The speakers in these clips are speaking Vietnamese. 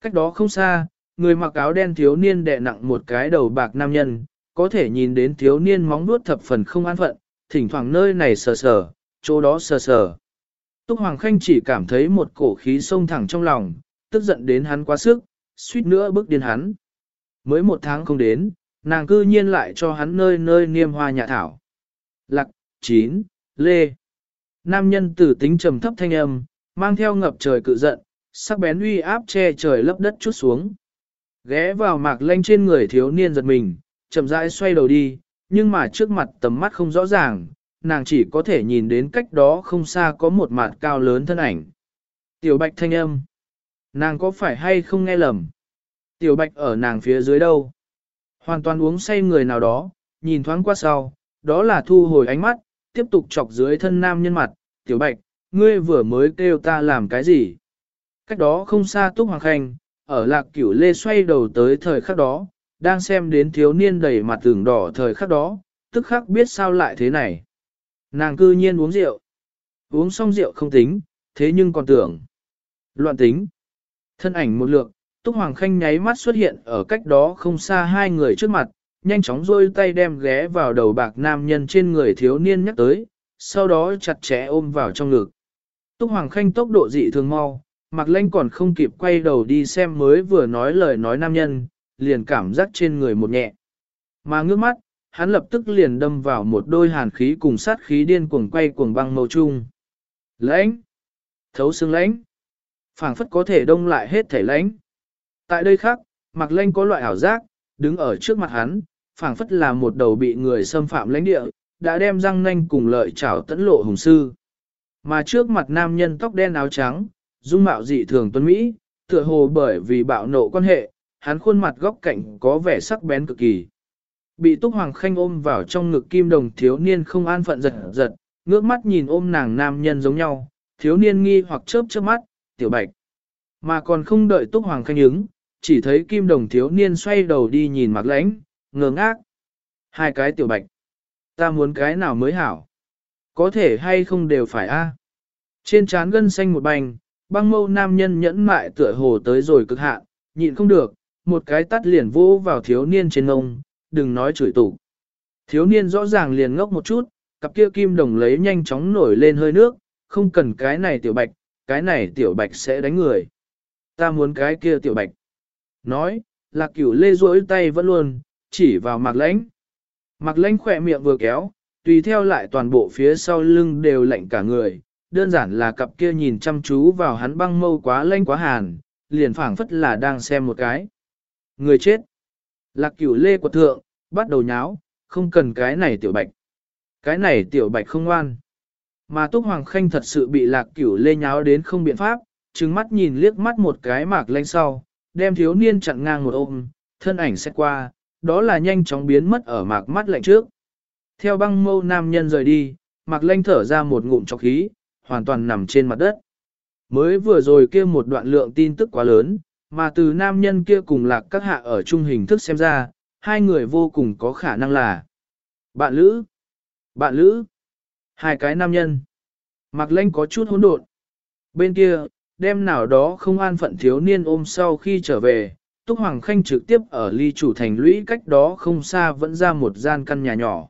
Cách đó không xa, người mặc áo đen thiếu niên đè nặng một cái đầu bạc nam nhân, có thể nhìn đến thiếu niên móng nuốt thập phần không an phận, thỉnh thoảng nơi này sờ sờ, chỗ đó sờ sờ. Túc Hoàng Khanh chỉ cảm thấy một cổ khí sông thẳng trong lòng, tức giận đến hắn quá sức, suýt nữa bước điên hắn. Mới một tháng không đến, nàng cư nhiên lại cho hắn nơi nơi niêm hoa nhà thảo. Lạc, chín, lê. Nam nhân tử tính trầm thấp thanh âm, mang theo ngập trời cự giận, sắc bén uy áp che trời lấp đất chút xuống. Ghé vào mạc lanh trên người thiếu niên giật mình, chậm rãi xoay đầu đi, nhưng mà trước mặt tầm mắt không rõ ràng, nàng chỉ có thể nhìn đến cách đó không xa có một mặt cao lớn thân ảnh. Tiểu bạch thanh âm. Nàng có phải hay không nghe lầm? Tiểu bạch ở nàng phía dưới đâu? Hoàn toàn uống say người nào đó, nhìn thoáng qua sau, đó là thu hồi ánh mắt, tiếp tục chọc dưới thân nam nhân mặt. Tiểu bạch, ngươi vừa mới kêu ta làm cái gì? Cách đó không xa túc hoàng khanh, ở lạc cửu lê xoay đầu tới thời khắc đó, đang xem đến thiếu niên đầy mặt tường đỏ thời khắc đó, tức khắc biết sao lại thế này. Nàng cư nhiên uống rượu. Uống xong rượu không tính, thế nhưng còn tưởng. Loạn tính. Thân ảnh một lượng, Túc Hoàng Khanh nháy mắt xuất hiện ở cách đó không xa hai người trước mặt, nhanh chóng rôi tay đem ghé vào đầu bạc nam nhân trên người thiếu niên nhắc tới, sau đó chặt chẽ ôm vào trong ngực. Túc Hoàng Khanh tốc độ dị thường mau, Mạc Lanh còn không kịp quay đầu đi xem mới vừa nói lời nói nam nhân, liền cảm giác trên người một nhẹ. Mà ngước mắt, hắn lập tức liền đâm vào một đôi hàn khí cùng sát khí điên cuồng quay cuồng băng màu chung. Lãnh! Thấu xương lãnh! phảng phất có thể đông lại hết thể lãnh. Tại đây khác, Mạc Lanh có loại ảo giác, đứng ở trước mặt hắn, phảng phất là một đầu bị người xâm phạm lãnh địa, đã đem răng nanh cùng lợi chảo tẫn lộ hùng sư. Mà trước mặt nam nhân tóc đen áo trắng, dung mạo dị thường tuấn Mỹ, tựa hồ bởi vì bạo nộ quan hệ, hắn khuôn mặt góc cạnh có vẻ sắc bén cực kỳ. Bị Túc Hoàng Khanh ôm vào trong ngực kim đồng thiếu niên không an phận giật giật, ngước mắt nhìn ôm nàng nam nhân giống nhau, thiếu niên nghi hoặc chớp chớp mắt, tiểu bạch. Mà còn không đợi Túc Hoàng Khanh ứng, chỉ thấy kim đồng thiếu niên xoay đầu đi nhìn mặc lãnh, ngơ ngác. Hai cái tiểu bạch. Ta muốn cái nào mới hảo. Có thể hay không đều phải a. Trên trán gân xanh một bành, băng mâu nam nhân nhẫn mại tựa hồ tới rồi cực hạn, nhịn không được, một cái tắt liền vô vào thiếu niên trên ngông, đừng nói chửi tủ. Thiếu niên rõ ràng liền ngốc một chút, cặp kia kim đồng lấy nhanh chóng nổi lên hơi nước, không cần cái này tiểu bạch, cái này tiểu bạch sẽ đánh người. Ta muốn cái kia tiểu bạch. Nói, lạc cửu lê rỗi tay vẫn luôn, chỉ vào mạc lãnh. Mạc lãnh khỏe miệng vừa kéo, tùy theo lại toàn bộ phía sau lưng đều lạnh cả người, đơn giản là cặp kia nhìn chăm chú vào hắn băng mâu quá lanh quá hàn, liền phảng phất là đang xem một cái. Người chết. Lạc cửu lê của thượng, bắt đầu nháo, không cần cái này tiểu bạch. Cái này tiểu bạch không ngoan. Mà Túc Hoàng Khanh thật sự bị lạc cửu lê nháo đến không biện pháp, trừng mắt nhìn liếc mắt một cái mạc lanh sau, đem thiếu niên chặn ngang một ôm, thân ảnh xét qua, đó là nhanh chóng biến mất ở mạc mắt lạnh trước. Theo băng mâu nam nhân rời đi, mạc lanh thở ra một ngụm chọc khí, hoàn toàn nằm trên mặt đất. Mới vừa rồi kia một đoạn lượng tin tức quá lớn, mà từ nam nhân kia cùng lạc các hạ ở chung hình thức xem ra, hai người vô cùng có khả năng là bạn lữ, bạn lữ, hai cái nam nhân. Mạc Lanh có chút hỗn độn. Bên kia, đêm nào đó không an phận thiếu niên ôm sau khi trở về, Túc Hoàng Khanh trực tiếp ở ly chủ thành lũy cách đó không xa vẫn ra một gian căn nhà nhỏ.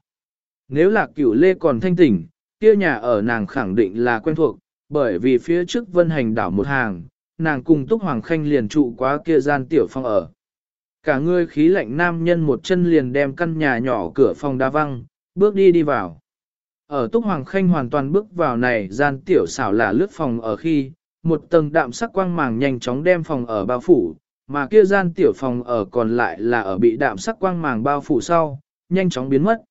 Nếu là cửu lê còn thanh tỉnh, kia nhà ở nàng khẳng định là quen thuộc, bởi vì phía trước vân hành đảo một hàng, nàng cùng Túc Hoàng Khanh liền trụ quá kia gian tiểu phòng ở. Cả người khí lạnh nam nhân một chân liền đem căn nhà nhỏ cửa phòng đa văng, bước đi đi vào. Ở Túc Hoàng Khanh hoàn toàn bước vào này gian tiểu xảo là lướt phòng ở khi, một tầng đạm sắc quang màng nhanh chóng đem phòng ở bao phủ, mà kia gian tiểu phòng ở còn lại là ở bị đạm sắc quang màng bao phủ sau, nhanh chóng biến mất.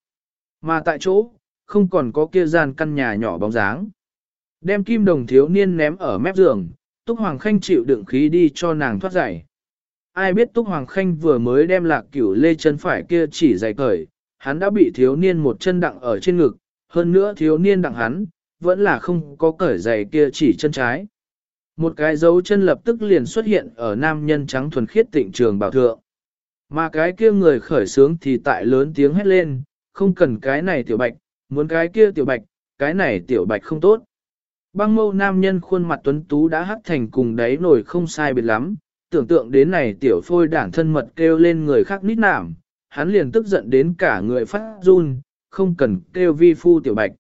Mà tại chỗ, không còn có kia gian căn nhà nhỏ bóng dáng. Đem kim đồng thiếu niên ném ở mép giường, Túc Hoàng Khanh chịu đựng khí đi cho nàng thoát giải. Ai biết Túc Hoàng Khanh vừa mới đem lạc cửu lê chân phải kia chỉ dày cởi, hắn đã bị thiếu niên một chân đặng ở trên ngực, hơn nữa thiếu niên đặng hắn, vẫn là không có cởi giày kia chỉ chân trái. Một cái dấu chân lập tức liền xuất hiện ở nam nhân trắng thuần khiết tịnh trường bảo thượng. Mà cái kia người khởi sướng thì tại lớn tiếng hét lên, không cần cái này tiểu bạch, muốn cái kia tiểu bạch, cái này tiểu bạch không tốt. Băng mâu nam nhân khuôn mặt tuấn tú đã hắc thành cùng đáy nổi không sai biệt lắm, tưởng tượng đến này tiểu phôi đảng thân mật kêu lên người khác nít nảm, hắn liền tức giận đến cả người phát run, không cần kêu vi phu tiểu bạch.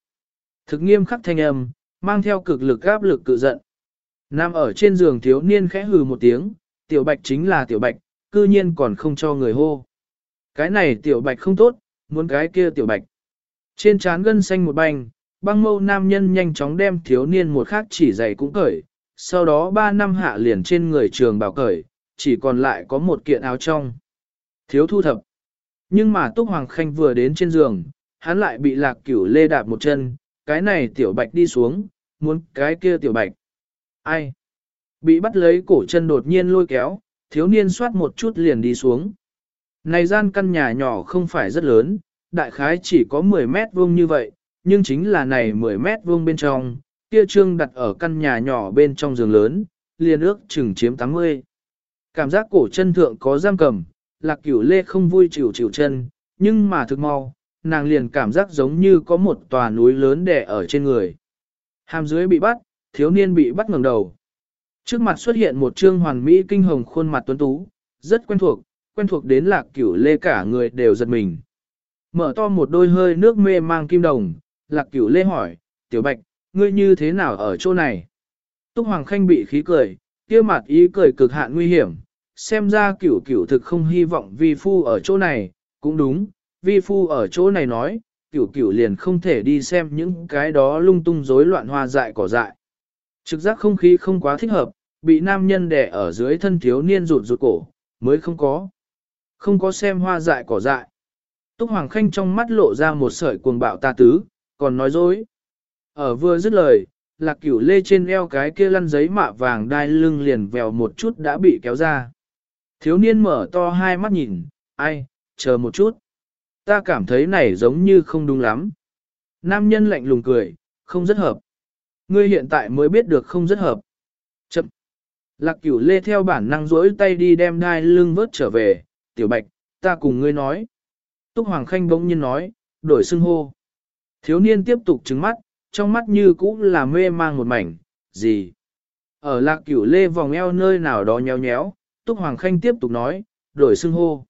Thực nghiêm khắc thanh âm, mang theo cực lực áp lực cự giận. Nam ở trên giường thiếu niên khẽ hừ một tiếng, tiểu bạch chính là tiểu bạch, cư nhiên còn không cho người hô. Cái này tiểu bạch không tốt, muốn cái kia tiểu bạch. Trên trán gân xanh một bành băng mâu nam nhân nhanh chóng đem thiếu niên một khác chỉ giày cũng cởi, sau đó ba năm hạ liền trên người trường bảo cởi, chỉ còn lại có một kiện áo trong. Thiếu thu thập. Nhưng mà Túc Hoàng Khanh vừa đến trên giường, hắn lại bị lạc cửu lê đạp một chân, cái này tiểu bạch đi xuống, muốn cái kia tiểu bạch. Ai? Bị bắt lấy cổ chân đột nhiên lôi kéo, thiếu niên soát một chút liền đi xuống. Này gian căn nhà nhỏ không phải rất lớn, đại khái chỉ có 10 mét vuông như vậy, nhưng chính là này 10 mét vuông bên trong, kia trương đặt ở căn nhà nhỏ bên trong giường lớn, liền ước chừng chiếm 80. Cảm giác cổ chân thượng có giam cầm, lạc cửu lê không vui chịu chịu chân, nhưng mà thực mau, nàng liền cảm giác giống như có một tòa núi lớn đè ở trên người. Hàm dưới bị bắt, thiếu niên bị bắt ngẩng đầu. Trước mặt xuất hiện một trương hoàn mỹ kinh hồng khuôn mặt tuấn tú, rất quen thuộc, quen thuộc đến lạc cửu lê cả người đều giật mình. Mở to một đôi hơi nước mê mang kim đồng, lạc cửu lê hỏi, tiểu bạch, ngươi như thế nào ở chỗ này? Túc Hoàng Khanh bị khí cười, kia mặt ý cười cực hạn nguy hiểm, xem ra cửu cửu thực không hy vọng vi phu ở chỗ này, cũng đúng, vi phu ở chỗ này nói, cửu cửu liền không thể đi xem những cái đó lung tung rối loạn hoa dại cỏ dại. Trực giác không khí không quá thích hợp, bị nam nhân đè ở dưới thân thiếu niên rụt rụt cổ, mới không có. Không có xem hoa dại cỏ dại. Túc Hoàng Khanh trong mắt lộ ra một sợi cuồng bạo ta tứ, còn nói dối. Ở vừa dứt lời, lạc cửu lê trên eo cái kia lăn giấy mạ vàng đai lưng liền vèo một chút đã bị kéo ra. Thiếu niên mở to hai mắt nhìn, ai, chờ một chút. Ta cảm thấy này giống như không đúng lắm. Nam nhân lạnh lùng cười, không rất hợp. Ngươi hiện tại mới biết được không rất hợp. Chậm. Lạc cửu lê theo bản năng rỗi tay đi đem đai lưng vớt trở về, tiểu bạch, ta cùng ngươi nói. Túc Hoàng Khanh bỗng nhiên nói, đổi xưng hô. Thiếu niên tiếp tục trứng mắt, trong mắt như cũ là mê mang một mảnh, gì? Ở lạc cửu lê vòng eo nơi nào đó nhéo nhéo, Túc Hoàng Khanh tiếp tục nói, đổi xưng hô.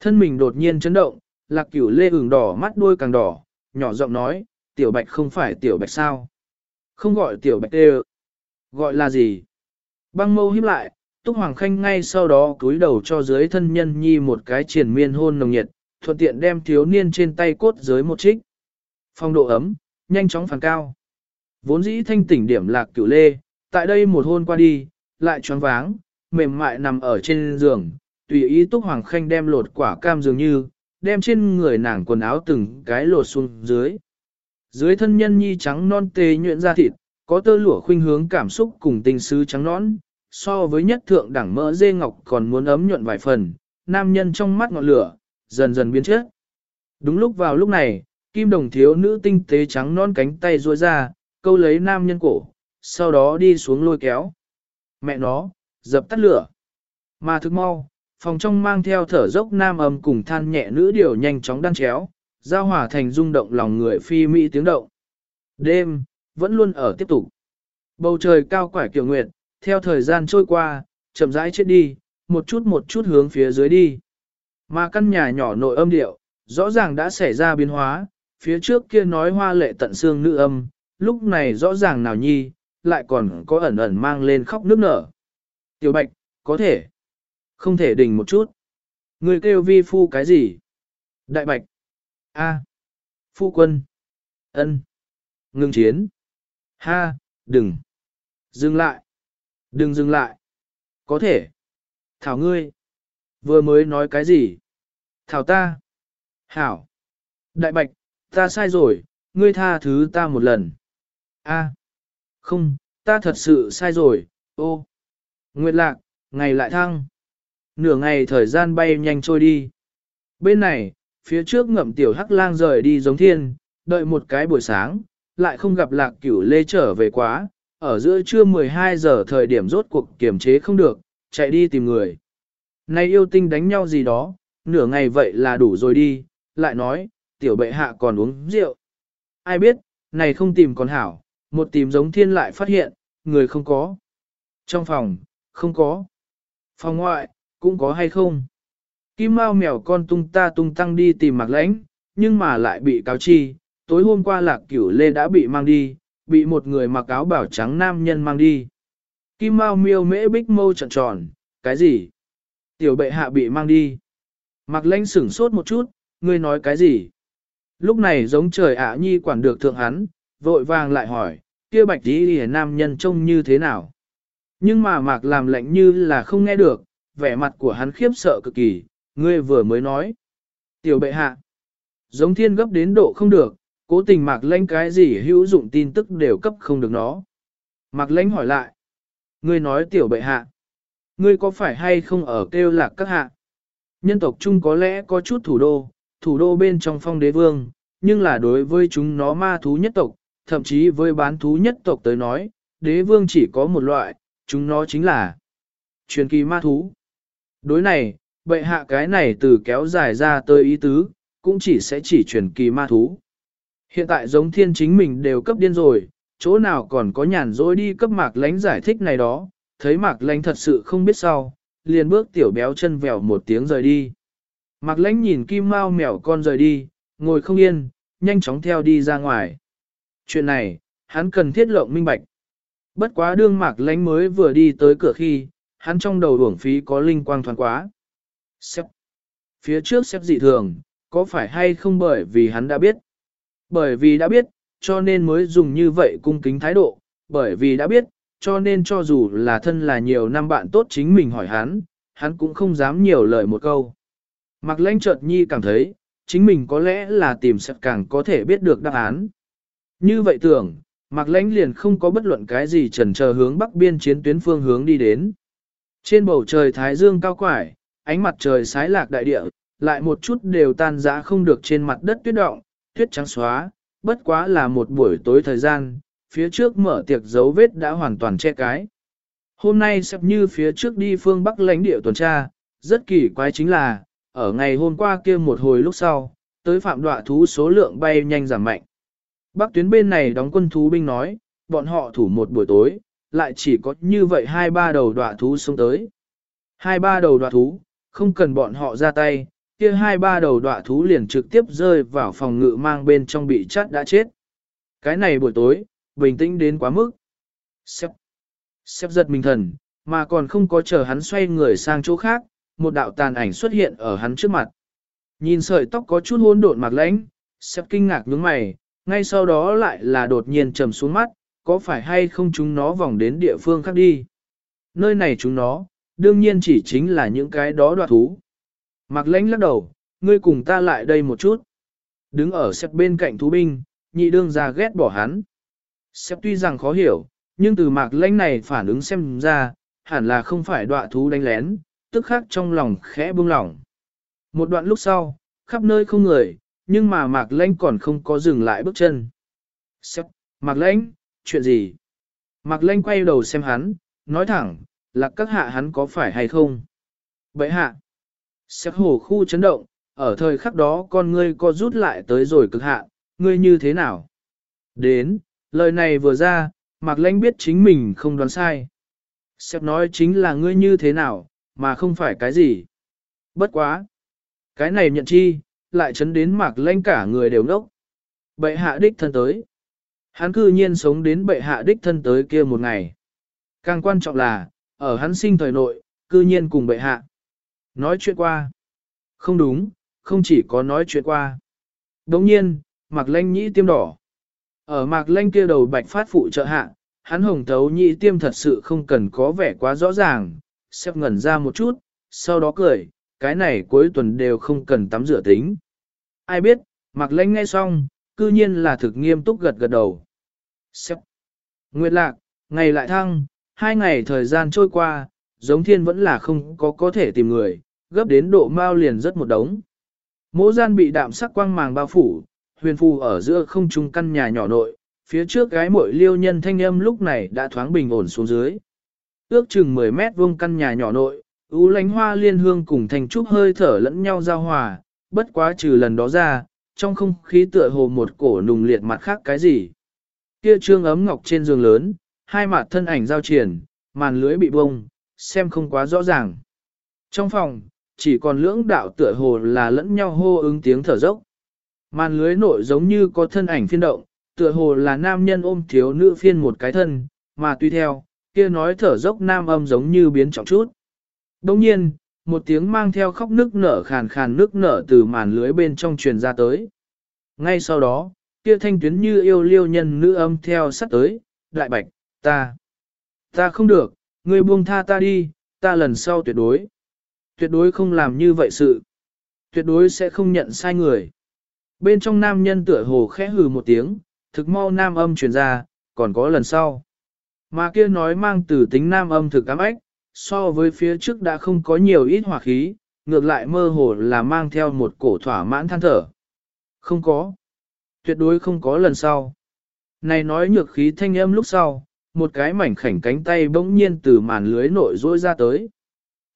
Thân mình đột nhiên chấn động, lạc cửu lê ửng đỏ mắt đuôi càng đỏ, nhỏ giọng nói, tiểu bạch không phải tiểu bạch sao? Không gọi tiểu bạch tê Gọi là gì? Băng mâu híp lại, Túc Hoàng Khanh ngay sau đó cúi đầu cho dưới thân nhân nhi một cái triển miên hôn nồng nhiệt, thuận tiện đem thiếu niên trên tay cốt dưới một trích. Phong độ ấm, nhanh chóng phản cao. Vốn dĩ thanh tỉnh điểm lạc cửu lê, tại đây một hôn qua đi, lại choáng váng, mềm mại nằm ở trên giường, tùy ý Túc Hoàng Khanh đem lột quả cam dường như, đem trên người nàng quần áo từng cái lột xuống dưới. Dưới thân nhân nhi trắng non tê nhuyễn ra thịt, có tơ lụa khuynh hướng cảm xúc cùng tình sứ trắng nón, so với nhất thượng đẳng mỡ dê ngọc còn muốn ấm nhuận vài phần, nam nhân trong mắt ngọn lửa, dần dần biến chất. Đúng lúc vào lúc này, kim đồng thiếu nữ tinh tế trắng non cánh tay ruôi ra, câu lấy nam nhân cổ, sau đó đi xuống lôi kéo. Mẹ nó, dập tắt lửa. Mà thức mau, phòng trong mang theo thở dốc nam âm cùng than nhẹ nữ điều nhanh chóng đan chéo, giao hòa thành rung động lòng người phi mỹ tiếng động. Đêm, vẫn luôn ở tiếp tục. Bầu trời cao quải kiều nguyệt, theo thời gian trôi qua, chậm rãi chết đi, một chút một chút hướng phía dưới đi. Mà căn nhà nhỏ nội âm điệu, rõ ràng đã xảy ra biến hóa, phía trước kia nói hoa lệ tận xương nữ âm, lúc này rõ ràng nào nhi, lại còn có ẩn ẩn mang lên khóc nước nở. Tiểu bạch, có thể, không thể đình một chút. Người kêu vi phu cái gì? Đại bạch. A. Phu quân. ân, Ngưng chiến. Ha, đừng. Dừng lại. Đừng dừng lại. Có thể. Thảo ngươi. Vừa mới nói cái gì? Thảo ta. Hảo. Đại bạch, ta sai rồi, ngươi tha thứ ta một lần. A. Không, ta thật sự sai rồi, ô. Nguyệt lạc, ngày lại thăng. Nửa ngày thời gian bay nhanh trôi đi. Bên này, phía trước ngậm tiểu hắc lang rời đi giống thiên, đợi một cái buổi sáng, lại không gặp lạc cửu lê trở về quá, ở giữa trưa 12 giờ thời điểm rốt cuộc kiểm chế không được, chạy đi tìm người. Nay yêu tinh đánh nhau gì đó, nửa ngày vậy là đủ rồi đi, lại nói, tiểu bệ hạ còn uống rượu. Ai biết, này không tìm còn hảo, một tìm giống thiên lại phát hiện, người không có. Trong phòng, không có. Phòng ngoại, cũng có hay không? Kim Mao mèo con tung ta tung tăng đi tìm Mạc Lãnh, nhưng mà lại bị cáo chi, tối hôm qua lạc cửu lê đã bị mang đi, bị một người mặc áo bảo trắng nam nhân mang đi. Kim Mao miêu mễ bích mâu trận tròn, cái gì? Tiểu bệ hạ bị mang đi. Mạc Lanh sửng sốt một chút, ngươi nói cái gì? Lúc này giống trời ạ nhi quản được thượng hắn, vội vàng lại hỏi, kia bạch tí lìa nam nhân trông như thế nào? Nhưng mà Mạc làm lạnh như là không nghe được, vẻ mặt của hắn khiếp sợ cực kỳ, ngươi vừa mới nói. Tiểu bệ hạ, giống thiên gấp đến độ không được, cố tình Mạc lãnh cái gì hữu dụng tin tức đều cấp không được nó. Mạc Lanh hỏi lại, ngươi nói tiểu bệ hạ, ngươi có phải hay không ở kêu lạc các hạ? Nhân tộc chung có lẽ có chút thủ đô, thủ đô bên trong phong đế vương, nhưng là đối với chúng nó ma thú nhất tộc, thậm chí với bán thú nhất tộc tới nói, đế vương chỉ có một loại, chúng nó chính là truyền kỳ ma thú. Đối này, bệ hạ cái này từ kéo dài ra tới ý tứ, cũng chỉ sẽ chỉ truyền kỳ ma thú. Hiện tại giống thiên chính mình đều cấp điên rồi, chỗ nào còn có nhàn rỗi đi cấp mạc lánh giải thích này đó, thấy mạc lánh thật sự không biết sao, liền bước tiểu béo chân vèo một tiếng rời đi. Mạc lãnh nhìn kim mau mèo con rời đi, ngồi không yên, nhanh chóng theo đi ra ngoài. Chuyện này, hắn cần thiết lộng minh bạch. Bất quá đương mạc lãnh mới vừa đi tới cửa khi, hắn trong đầu uổng phí có linh quang thoáng quá. Xếp. Phía trước xếp dị thường, có phải hay không bởi vì hắn đã biết? Bởi vì đã biết, cho nên mới dùng như vậy cung kính thái độ, bởi vì đã biết, cho nên cho dù là thân là nhiều năm bạn tốt chính mình hỏi hắn, hắn cũng không dám nhiều lời một câu. Mạc lãnh chợt nhi cảm thấy, chính mình có lẽ là tìm sẽ càng có thể biết được đáp án. Như vậy tưởng, Mạc lãnh liền không có bất luận cái gì trần chờ hướng bắc biên chiến tuyến phương hướng đi đến. Trên bầu trời thái dương cao quải, ánh mặt trời sái lạc đại địa, lại một chút đều tan rã không được trên mặt đất tuyết động, tuyết trắng xóa, bất quá là một buổi tối thời gian, phía trước mở tiệc dấu vết đã hoàn toàn che cái. Hôm nay sắp như phía trước đi phương Bắc lãnh địa tuần tra, rất kỳ quái chính là, ở ngày hôm qua kia một hồi lúc sau, tới phạm đọa thú số lượng bay nhanh giảm mạnh. Bắc tuyến bên này đóng quân thú binh nói, bọn họ thủ một buổi tối, lại chỉ có như vậy hai ba đầu đọa thú xông tới. Hai ba đầu đọa thú, không cần bọn họ ra tay, kia hai ba đầu đọa thú liền trực tiếp rơi vào phòng ngự mang bên trong bị chát đã chết. Cái này buổi tối, bình tĩnh đến quá mức. Xếp, xếp giật mình thần, mà còn không có chờ hắn xoay người sang chỗ khác, một đạo tàn ảnh xuất hiện ở hắn trước mặt. Nhìn sợi tóc có chút hỗn độn mạc lãnh, xếp kinh ngạc nhướng mày, ngay sau đó lại là đột nhiên trầm xuống mắt, có phải hay không chúng nó vòng đến địa phương khác đi. Nơi này chúng nó, đương nhiên chỉ chính là những cái đó đoạt thú. Mạc lãnh lắc đầu, ngươi cùng ta lại đây một chút. Đứng ở xếp bên cạnh thú binh, nhị đương ra ghét bỏ hắn. Xếp tuy rằng khó hiểu, nhưng từ mạc lãnh này phản ứng xem ra, hẳn là không phải đọa thú đánh lén, tức khác trong lòng khẽ buông lỏng. Một đoạn lúc sau, khắp nơi không người, nhưng mà mạc lãnh còn không có dừng lại bước chân. Xếp, mạc lãnh, chuyện gì? Mạc lãnh quay đầu xem hắn, nói thẳng, là các hạ hắn có phải hay không? Vậy hạ, Xếp hồ khu chấn động, ở thời khắc đó con ngươi co rút lại tới rồi cực hạ, ngươi như thế nào? Đến, lời này vừa ra, Mạc Lanh biết chính mình không đoán sai. Xếp nói chính là ngươi như thế nào, mà không phải cái gì. Bất quá. Cái này nhận chi, lại chấn đến Mạc Lanh cả người đều nốc. Bệ hạ đích thân tới. Hắn cư nhiên sống đến bệ hạ đích thân tới kia một ngày. Càng quan trọng là, ở hắn sinh thời nội, cư nhiên cùng bệ hạ. Nói chuyện qua. Không đúng, không chỉ có nói chuyện qua. Đồng nhiên, Mạc Lanh nhĩ tiêm đỏ. Ở Mạc Lanh kia đầu bạch phát phụ trợ hạ, hắn hồng thấu nhị tiêm thật sự không cần có vẻ quá rõ ràng, xếp ngẩn ra một chút, sau đó cười, cái này cuối tuần đều không cần tắm rửa tính. Ai biết, Mạc Lanh nghe xong, cư nhiên là thực nghiêm túc gật gật đầu. Xếp. Nguyệt lạc, ngày lại thăng, hai ngày thời gian trôi qua, giống thiên vẫn là không có có thể tìm người, gấp đến độ mau liền rất một đống. Mỗ gian bị đạm sắc quang màng bao phủ, huyền phù ở giữa không trung căn nhà nhỏ nội, phía trước gái muội liêu nhân thanh âm lúc này đã thoáng bình ổn xuống dưới. Ước chừng 10 mét vuông căn nhà nhỏ nội, ú lánh hoa liên hương cùng thành trúc hơi thở lẫn nhau giao hòa, bất quá trừ lần đó ra, trong không khí tựa hồ một cổ nùng liệt mặt khác cái gì. Kia trương ấm ngọc trên giường lớn, hai mặt thân ảnh giao triển, màn lưới bị bông, xem không quá rõ ràng. Trong phòng, chỉ còn lưỡng đạo tựa hồ là lẫn nhau hô ứng tiếng thở dốc. Màn lưới nội giống như có thân ảnh phiên động, tựa hồ là nam nhân ôm thiếu nữ phiên một cái thân, mà tuy theo, kia nói thở dốc nam âm giống như biến trọng chút. Đồng nhiên, một tiếng mang theo khóc nước nở khàn khàn nước nở từ màn lưới bên trong truyền ra tới. Ngay sau đó, kia thanh tuyến như yêu liêu nhân nữ âm theo sắt tới, đại bạch, ta, ta không được, ngươi buông tha ta đi, ta lần sau tuyệt đối, tuyệt đối không làm như vậy sự, tuyệt đối sẽ không nhận sai người. Bên trong nam nhân tựa hồ khẽ hừ một tiếng, thực mau nam âm truyền ra, còn có lần sau. Mà kia nói mang từ tính nam âm thực ám ách, so với phía trước đã không có nhiều ít hỏa khí, ngược lại mơ hồ là mang theo một cổ thỏa mãn than thở. Không có. Tuyệt đối không có lần sau. Này nói nhược khí thanh âm lúc sau, một cái mảnh khảnh cánh tay bỗng nhiên từ màn lưới nội rỗi ra tới.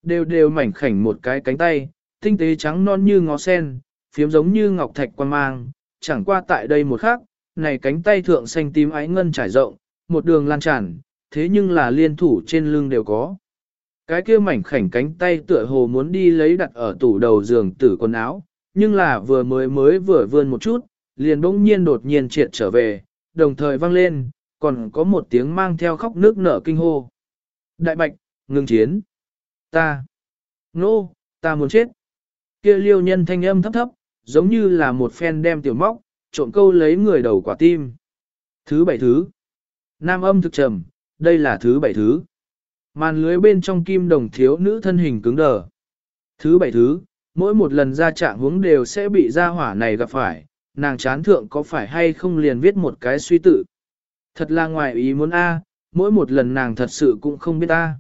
Đều đều mảnh khảnh một cái cánh tay, tinh tế trắng non như ngó sen, phiếm giống như ngọc thạch quan mang, chẳng qua tại đây một khắc, này cánh tay thượng xanh tím ái ngân trải rộng, một đường lan tràn, thế nhưng là liên thủ trên lưng đều có. Cái kia mảnh khảnh cánh tay tựa hồ muốn đi lấy đặt ở tủ đầu giường tử quần áo, nhưng là vừa mới mới vừa vươn một chút, liền bỗng nhiên đột nhiên triệt trở về, đồng thời vang lên, còn có một tiếng mang theo khóc nước nở kinh hô. Đại bạch, ngừng chiến. Ta. Nô, no, ta muốn chết. Kia liêu nhân thanh âm thấp thấp, giống như là một phen đem tiểu móc, trộn câu lấy người đầu quả tim. Thứ bảy thứ. Nam âm thực trầm, đây là thứ bảy thứ. Màn lưới bên trong kim đồng thiếu nữ thân hình cứng đờ. Thứ bảy thứ, mỗi một lần ra trạng hướng đều sẽ bị gia hỏa này gặp phải, nàng chán thượng có phải hay không liền viết một cái suy tự. Thật là ngoài ý muốn A, mỗi một lần nàng thật sự cũng không biết A.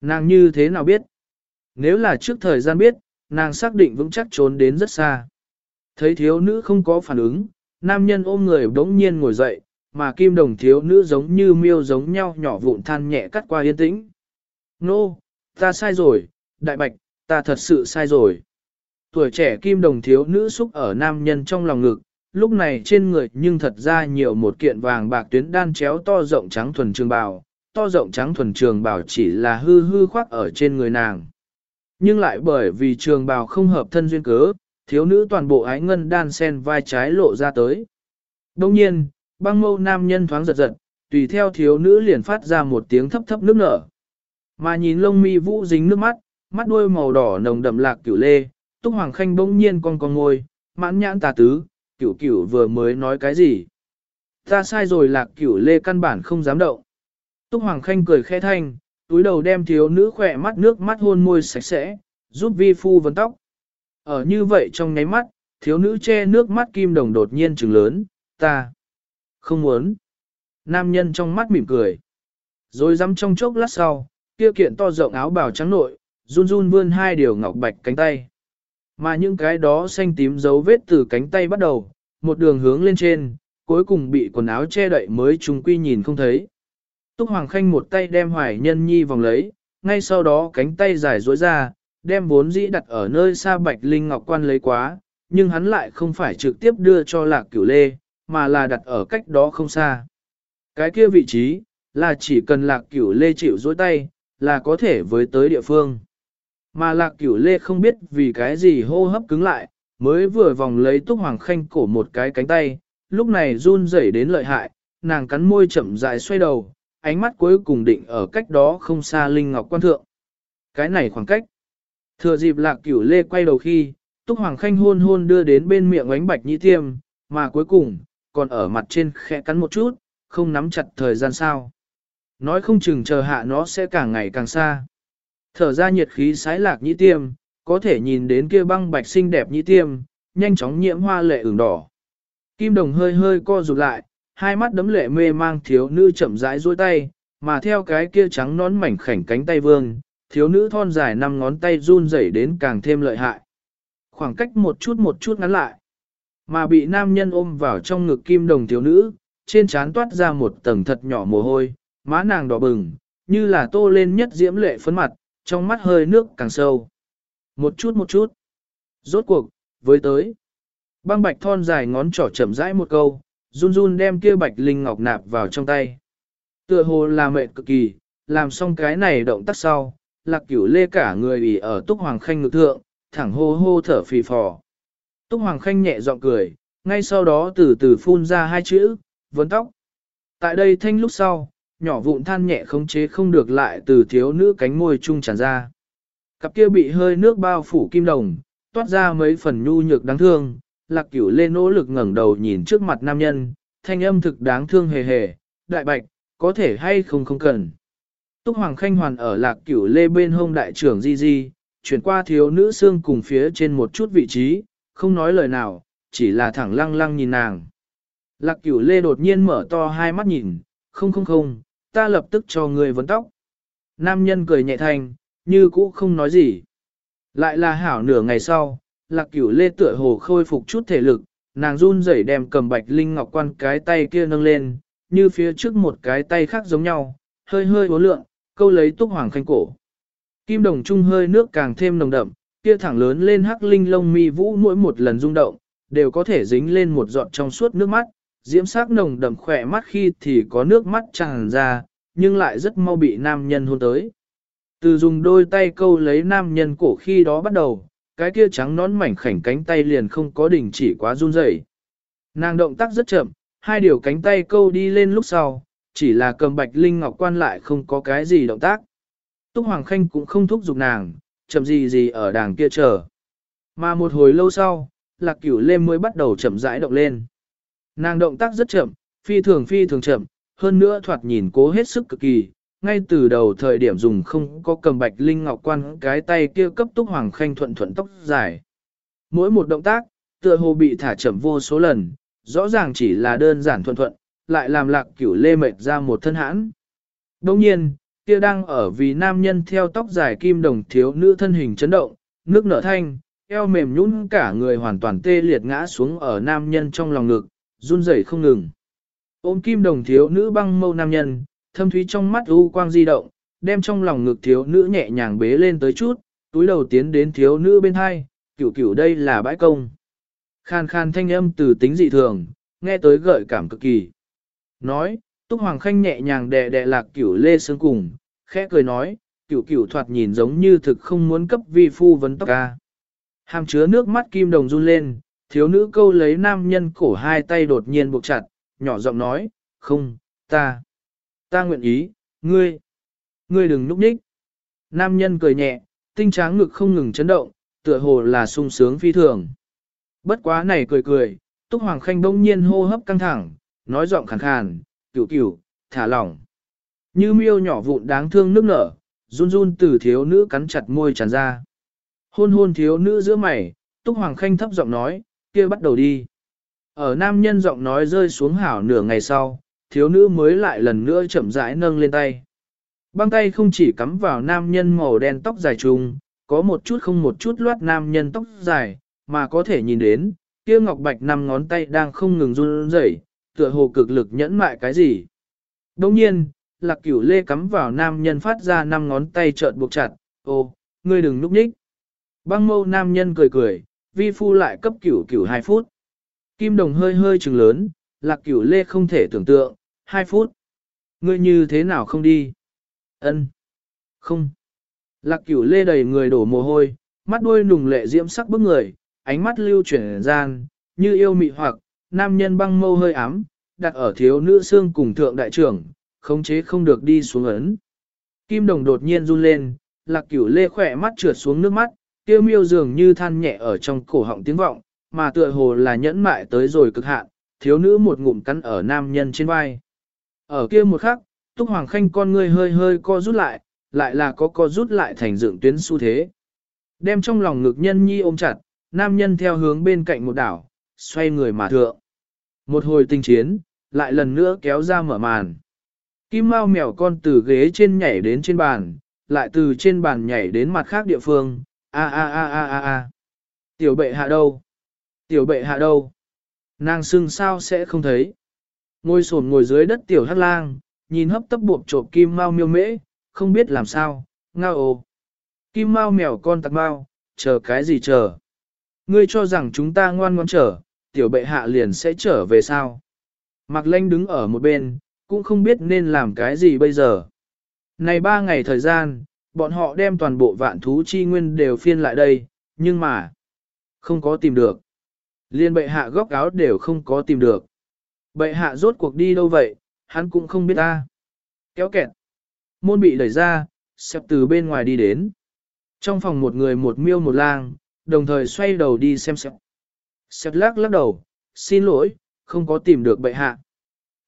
Nàng như thế nào biết? Nếu là trước thời gian biết, nàng xác định vững chắc trốn đến rất xa. Thấy thiếu nữ không có phản ứng, nam nhân ôm người đống nhiên ngồi dậy, mà kim đồng thiếu nữ giống như miêu giống nhau nhỏ vụn than nhẹ cắt qua yên tĩnh. Nô, no, ta sai rồi, đại bạch, ta thật sự sai rồi. Tuổi trẻ kim đồng thiếu nữ xúc ở nam nhân trong lòng ngực, lúc này trên người nhưng thật ra nhiều một kiện vàng bạc tuyến đan chéo to rộng trắng thuần trường bào, to rộng trắng thuần trường bào chỉ là hư hư khoác ở trên người nàng. Nhưng lại bởi vì trường bào không hợp thân duyên cớ, thiếu nữ toàn bộ ái ngân đan sen vai trái lộ ra tới. Đồng nhiên, băng mâu nam nhân thoáng giật giật, tùy theo thiếu nữ liền phát ra một tiếng thấp thấp nước nở. Mà nhìn lông mi vũ dính nước mắt, mắt đuôi màu đỏ nồng đậm lạc cửu lê, túc hoàng khanh bỗng nhiên con con ngôi, mãn nhãn tà tứ, cửu cửu vừa mới nói cái gì. Ta sai rồi lạc cửu lê căn bản không dám động. Túc hoàng khanh cười khẽ thanh, túi đầu đem thiếu nữ khỏe mắt nước mắt hôn môi sạch sẽ, giúp vi phu vấn tóc. Ở như vậy trong nháy mắt, thiếu nữ che nước mắt kim đồng đột nhiên trừng lớn, ta không muốn. Nam nhân trong mắt mỉm cười. Rồi dám trong chốc lát sau, kia kiện to rộng áo bào trắng nội, run run vươn hai điều ngọc bạch cánh tay. Mà những cái đó xanh tím dấu vết từ cánh tay bắt đầu, một đường hướng lên trên, cuối cùng bị quần áo che đậy mới chúng quy nhìn không thấy. Túc Hoàng Khanh một tay đem Hoài Nhân Nhi vòng lấy, ngay sau đó cánh tay dài duỗi ra, đem vốn dĩ đặt ở nơi xa Bạch Linh Ngọc Quan lấy quá, nhưng hắn lại không phải trực tiếp đưa cho Lạc Cửu Lê, mà là đặt ở cách đó không xa. Cái kia vị trí, là chỉ cần Lạc Cửu Lê chịu dối tay, là có thể với tới địa phương. Mà lạc cửu lê không biết vì cái gì hô hấp cứng lại, mới vừa vòng lấy túc hoàng khanh cổ một cái cánh tay, lúc này run rẩy đến lợi hại, nàng cắn môi chậm rãi xoay đầu, ánh mắt cuối cùng định ở cách đó không xa Linh Ngọc quan thượng. Cái này khoảng cách. Thừa dịp lạc cửu lê quay đầu khi, túc hoàng khanh hôn hôn đưa đến bên miệng ánh bạch nhĩ tiêm, mà cuối cùng, còn ở mặt trên khẽ cắn một chút, không nắm chặt thời gian sao. Nói không chừng chờ hạ nó sẽ càng ngày càng xa. Thở ra nhiệt khí sái lạc nhĩ tiêm, có thể nhìn đến kia băng bạch xinh đẹp nhĩ tiêm, nhanh chóng nhiễm hoa lệ ửng đỏ. Kim đồng hơi hơi co rụt lại, hai mắt đấm lệ mê mang thiếu nữ chậm rãi duỗi tay, mà theo cái kia trắng nón mảnh khảnh cánh tay vương, thiếu nữ thon dài năm ngón tay run rẩy đến càng thêm lợi hại. Khoảng cách một chút một chút ngắn lại, mà bị nam nhân ôm vào trong ngực kim đồng thiếu nữ, trên trán toát ra một tầng thật nhỏ mồ hôi, má nàng đỏ bừng, như là tô lên nhất diễm lệ phấn mặt, trong mắt hơi nước càng sâu. Một chút một chút. Rốt cuộc, với tới. Băng bạch thon dài ngón trỏ chậm rãi một câu, run run đem kia bạch linh ngọc nạp vào trong tay. Tựa hồ là mệt cực kỳ, làm xong cái này động tác sau, lạc cửu lê cả người ủy ở túc hoàng khanh ngực thượng, thẳng hô hô thở phì phò. Túc hoàng khanh nhẹ giọng cười, ngay sau đó từ từ phun ra hai chữ, vấn tóc. Tại đây thanh lúc sau, nhỏ vụn than nhẹ không chế không được lại từ thiếu nữ cánh môi trung tràn ra. Cặp kia bị hơi nước bao phủ kim đồng, toát ra mấy phần nhu nhược đáng thương, lạc cửu lê nỗ lực ngẩng đầu nhìn trước mặt nam nhân, thanh âm thực đáng thương hề hề, đại bạch, có thể hay không không cần. Túc Hoàng Khanh Hoàn ở lạc cửu lê bên hông đại trưởng Di Di, chuyển qua thiếu nữ xương cùng phía trên một chút vị trí, không nói lời nào, chỉ là thẳng lăng lăng nhìn nàng. Lạc cửu lê đột nhiên mở to hai mắt nhìn, không không không, ta lập tức cho người vấn tóc. Nam nhân cười nhẹ thanh, như cũ không nói gì. Lại là hảo nửa ngày sau, lạc cửu lê tựa hồ khôi phục chút thể lực, nàng run rẩy đem cầm bạch linh ngọc quan cái tay kia nâng lên, như phía trước một cái tay khác giống nhau, hơi hơi uốn lượn, câu lấy túc hoàng khanh cổ. Kim đồng trung hơi nước càng thêm nồng đậm, kia thẳng lớn lên hắc linh lông mi vũ mỗi một lần rung động, đều có thể dính lên một giọt trong suốt nước mắt, diễm sắc nồng đậm khỏe mắt khi thì có nước mắt tràn ra, nhưng lại rất mau bị nam nhân hôn tới. Từ dùng đôi tay câu lấy nam nhân cổ khi đó bắt đầu, cái kia trắng nón mảnh khảnh cánh tay liền không có đình chỉ quá run rẩy. Nàng động tác rất chậm, hai điều cánh tay câu đi lên lúc sau, chỉ là cầm bạch linh ngọc quan lại không có cái gì động tác. Túc Hoàng Khanh cũng không thúc giục nàng, chậm gì gì ở đàng kia chờ. Mà một hồi lâu sau, lạc cửu lê mới bắt đầu chậm rãi động lên. Nàng động tác rất chậm, phi thường phi thường chậm, hơn nữa thoạt nhìn cố hết sức cực kỳ, ngay từ đầu thời điểm dùng không có cầm bạch linh ngọc quan cái tay kia cấp túc hoàng khanh thuận thuận tóc dài. Mỗi một động tác, tựa hồ bị thả chậm vô số lần, rõ ràng chỉ là đơn giản thuận thuận, lại làm lạc cửu lê mệt ra một thân hãn. Đồng nhiên, kia đang ở vì nam nhân theo tóc dài kim đồng thiếu nữ thân hình chấn động, nước nở thanh, eo mềm nhũn cả người hoàn toàn tê liệt ngã xuống ở nam nhân trong lòng ngực, run rẩy không ngừng. Ôm kim đồng thiếu nữ băng mâu nam nhân, thâm thúy trong mắt u quang di động, đem trong lòng ngực thiếu nữ nhẹ nhàng bế lên tới chút, túi đầu tiến đến thiếu nữ bên hai, cửu cửu đây là bãi công. Khan khan thanh âm từ tính dị thường, nghe tới gợi cảm cực kỳ. Nói, Túc Hoàng Khanh nhẹ nhàng đè đè lạc cửu lê sương cùng, khẽ cười nói, cửu cửu thoạt nhìn giống như thực không muốn cấp vi phu vấn tóc ca. Hàm chứa nước mắt kim đồng run lên, thiếu nữ câu lấy nam nhân cổ hai tay đột nhiên buộc chặt, nhỏ giọng nói, không, ta, ta nguyện ý, ngươi, ngươi đừng núp nhích. Nam nhân cười nhẹ, tinh tráng ngực không ngừng chấn động, tựa hồ là sung sướng phi thường. Bất quá này cười cười, Túc Hoàng Khanh bỗng nhiên hô hấp căng thẳng, nói giọng khàn khàn, cửu cửu, thả lỏng. Như miêu nhỏ vụn đáng thương nước nở, run run từ thiếu nữ cắn chặt môi tràn ra. Hôn hôn thiếu nữ giữa mày, Túc Hoàng Khanh thấp giọng nói, kia bắt đầu đi. Ở nam nhân giọng nói rơi xuống hảo nửa ngày sau, thiếu nữ mới lại lần nữa chậm rãi nâng lên tay. Băng tay không chỉ cắm vào nam nhân màu đen tóc dài trùng, có một chút không một chút loát nam nhân tóc dài, mà có thể nhìn đến, kia ngọc bạch năm ngón tay đang không ngừng run rẩy, tựa hồ cực lực nhẫn mại cái gì. Đồng nhiên, lạc cửu lê cắm vào nam nhân phát ra năm ngón tay trợn buộc chặt, ô, ngươi đừng núp nhích. Băng mâu nam nhân cười cười, vi phu lại cấp cửu cửu 2 phút. Kim đồng hơi hơi trừng lớn, lạc cửu lê không thể tưởng tượng, 2 phút. Ngươi như thế nào không đi? Ân, Không. Lạc cửu lê đầy người đổ mồ hôi, mắt đuôi nùng lệ diễm sắc bức người, ánh mắt lưu chuyển gian, như yêu mị hoặc, nam nhân băng mâu hơi ám, đặt ở thiếu nữ xương cùng thượng đại trưởng, khống chế không được đi xuống ấn. Kim đồng đột nhiên run lên, lạc cửu lê khỏe mắt trượt xuống nước mắt, tiêu miêu dường như than nhẹ ở trong cổ họng tiếng vọng, mà tựa hồ là nhẫn mại tới rồi cực hạn, thiếu nữ một ngụm cắn ở nam nhân trên vai. Ở kia một khắc, Túc Hoàng Khanh con ngươi hơi hơi co rút lại, lại là có co rút lại thành dựng tuyến xu thế. Đem trong lòng ngực nhân nhi ôm chặt, nam nhân theo hướng bên cạnh một đảo, xoay người mà thượng. Một hồi tinh chiến, lại lần nữa kéo ra mở màn. Kim Mao mèo con từ ghế trên nhảy đến trên bàn, lại từ trên bàn nhảy đến mặt khác địa phương, a a a a a a. Tiểu bệ hạ đâu? Tiểu bệ hạ đâu? Nàng xưng sao sẽ không thấy. Ngồi sồn ngồi dưới đất tiểu hắc lang, nhìn hấp tấp buộc trộm kim Mao miêu mễ, không biết làm sao, ngao ồ. Kim Mao mèo con tặc mau, chờ cái gì chờ? Ngươi cho rằng chúng ta ngoan ngoan chờ, tiểu bệ hạ liền sẽ trở về sao? Mạc lanh đứng ở một bên, cũng không biết nên làm cái gì bây giờ. Này ba ngày thời gian, bọn họ đem toàn bộ vạn thú chi nguyên đều phiên lại đây, nhưng mà, không có tìm được. Liên bệ hạ góc áo đều không có tìm được. Bệ hạ rốt cuộc đi đâu vậy, hắn cũng không biết ta. Kéo kẹt. Môn bị đẩy ra, xếp từ bên ngoài đi đến. Trong phòng một người một miêu một lang, đồng thời xoay đầu đi xem xét. Xét lắc lắc đầu, xin lỗi, không có tìm được bệ hạ.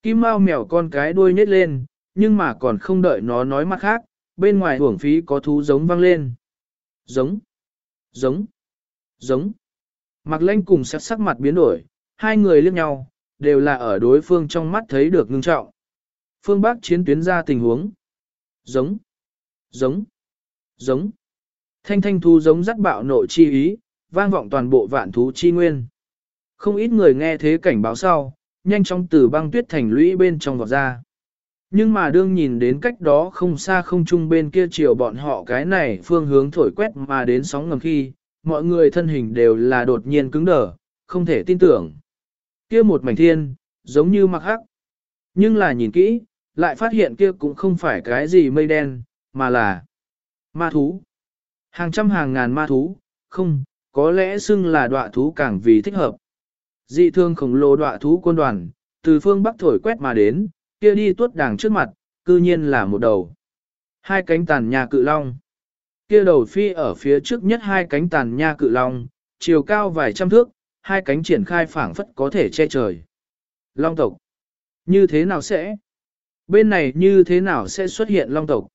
Kim Mao mèo con cái đuôi nhét lên, nhưng mà còn không đợi nó nói mặt khác, bên ngoài hưởng phí có thú giống vang lên. Giống, giống, giống. Mặc lanh cùng sắc sắc mặt biến đổi, hai người liếc nhau, đều là ở đối phương trong mắt thấy được ngưng trọng. Phương Bắc chiến tuyến ra tình huống. Giống, giống, giống. Thanh thanh thú giống dắt bạo nộ chi ý, vang vọng toàn bộ vạn thú chi nguyên. Không ít người nghe thế cảnh báo sau, nhanh chóng từ băng tuyết thành lũy bên trong vọt ra. Nhưng mà đương nhìn đến cách đó không xa không chung bên kia chiều bọn họ cái này phương hướng thổi quét mà đến sóng ngầm khi, mọi người thân hình đều là đột nhiên cứng đờ, không thể tin tưởng. Kia một mảnh thiên, giống như mặc hắc. Nhưng là nhìn kỹ, lại phát hiện kia cũng không phải cái gì mây đen, mà là ma thú. Hàng trăm hàng ngàn ma thú, không, có lẽ xưng là đọa thú càng vì thích hợp. Dị thương khổng lồ đọa thú quân đoàn, từ phương Bắc thổi quét mà đến, kia đi tuốt đàng trước mặt, cư nhiên là một đầu. Hai cánh tàn nhà cự long. Kia đầu phi ở phía trước nhất hai cánh tàn nha cự long, chiều cao vài trăm thước, hai cánh triển khai phảng phất có thể che trời. Long tộc. Như thế nào sẽ? Bên này như thế nào sẽ xuất hiện long tộc?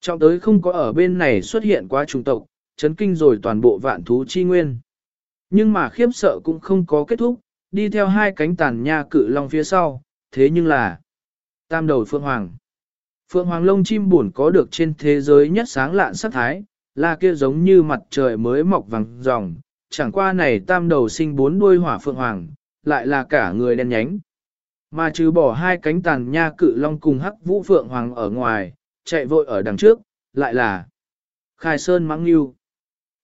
Trọng tới không có ở bên này xuất hiện quá trùng tộc, chấn kinh rồi toàn bộ vạn thú chi nguyên. Nhưng mà khiếp sợ cũng không có kết thúc, đi theo hai cánh tàn nha cự long phía sau, thế nhưng là tam đầu phượng hoàng. Phượng hoàng lông chim buồn có được trên thế giới nhất sáng lạn sắc thái, là kia giống như mặt trời mới mọc vàng ròng, chẳng qua này tam đầu sinh bốn đuôi hỏa phượng hoàng, lại là cả người đen nhánh. Mà trừ bỏ hai cánh tàn nha cự long cùng hắc vũ phượng hoàng ở ngoài, chạy vội ở đằng trước, lại là Khai Sơn Mãng Nghiêu.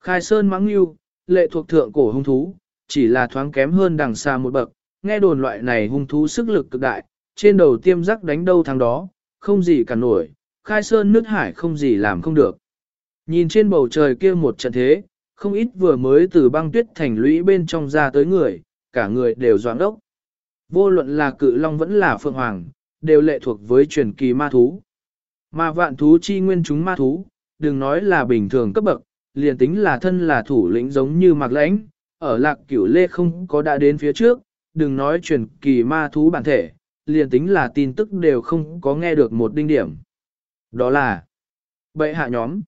Khai Sơn Mãng Nghiêu, lệ thuộc thượng cổ hung thú, chỉ là thoáng kém hơn đằng xa một bậc, nghe đồn loại này hung thú sức lực cực đại, trên đầu tiêm rắc đánh đâu thằng đó, không gì cả nổi, khai sơn nước hải không gì làm không được. Nhìn trên bầu trời kia một trận thế, không ít vừa mới từ băng tuyết thành lũy bên trong ra tới người, cả người đều doãn đốc. Vô luận là cự long vẫn là phượng hoàng, đều lệ thuộc với truyền kỳ ma thú. Mà vạn thú chi nguyên chúng ma thú, đừng nói là bình thường cấp bậc, liền tính là thân là thủ lĩnh giống như mạc lãnh, ở lạc cửu lê không có đã đến phía trước, đừng nói truyền kỳ ma thú bản thể, liền tính là tin tức đều không có nghe được một đinh điểm. Đó là bệ hạ nhóm.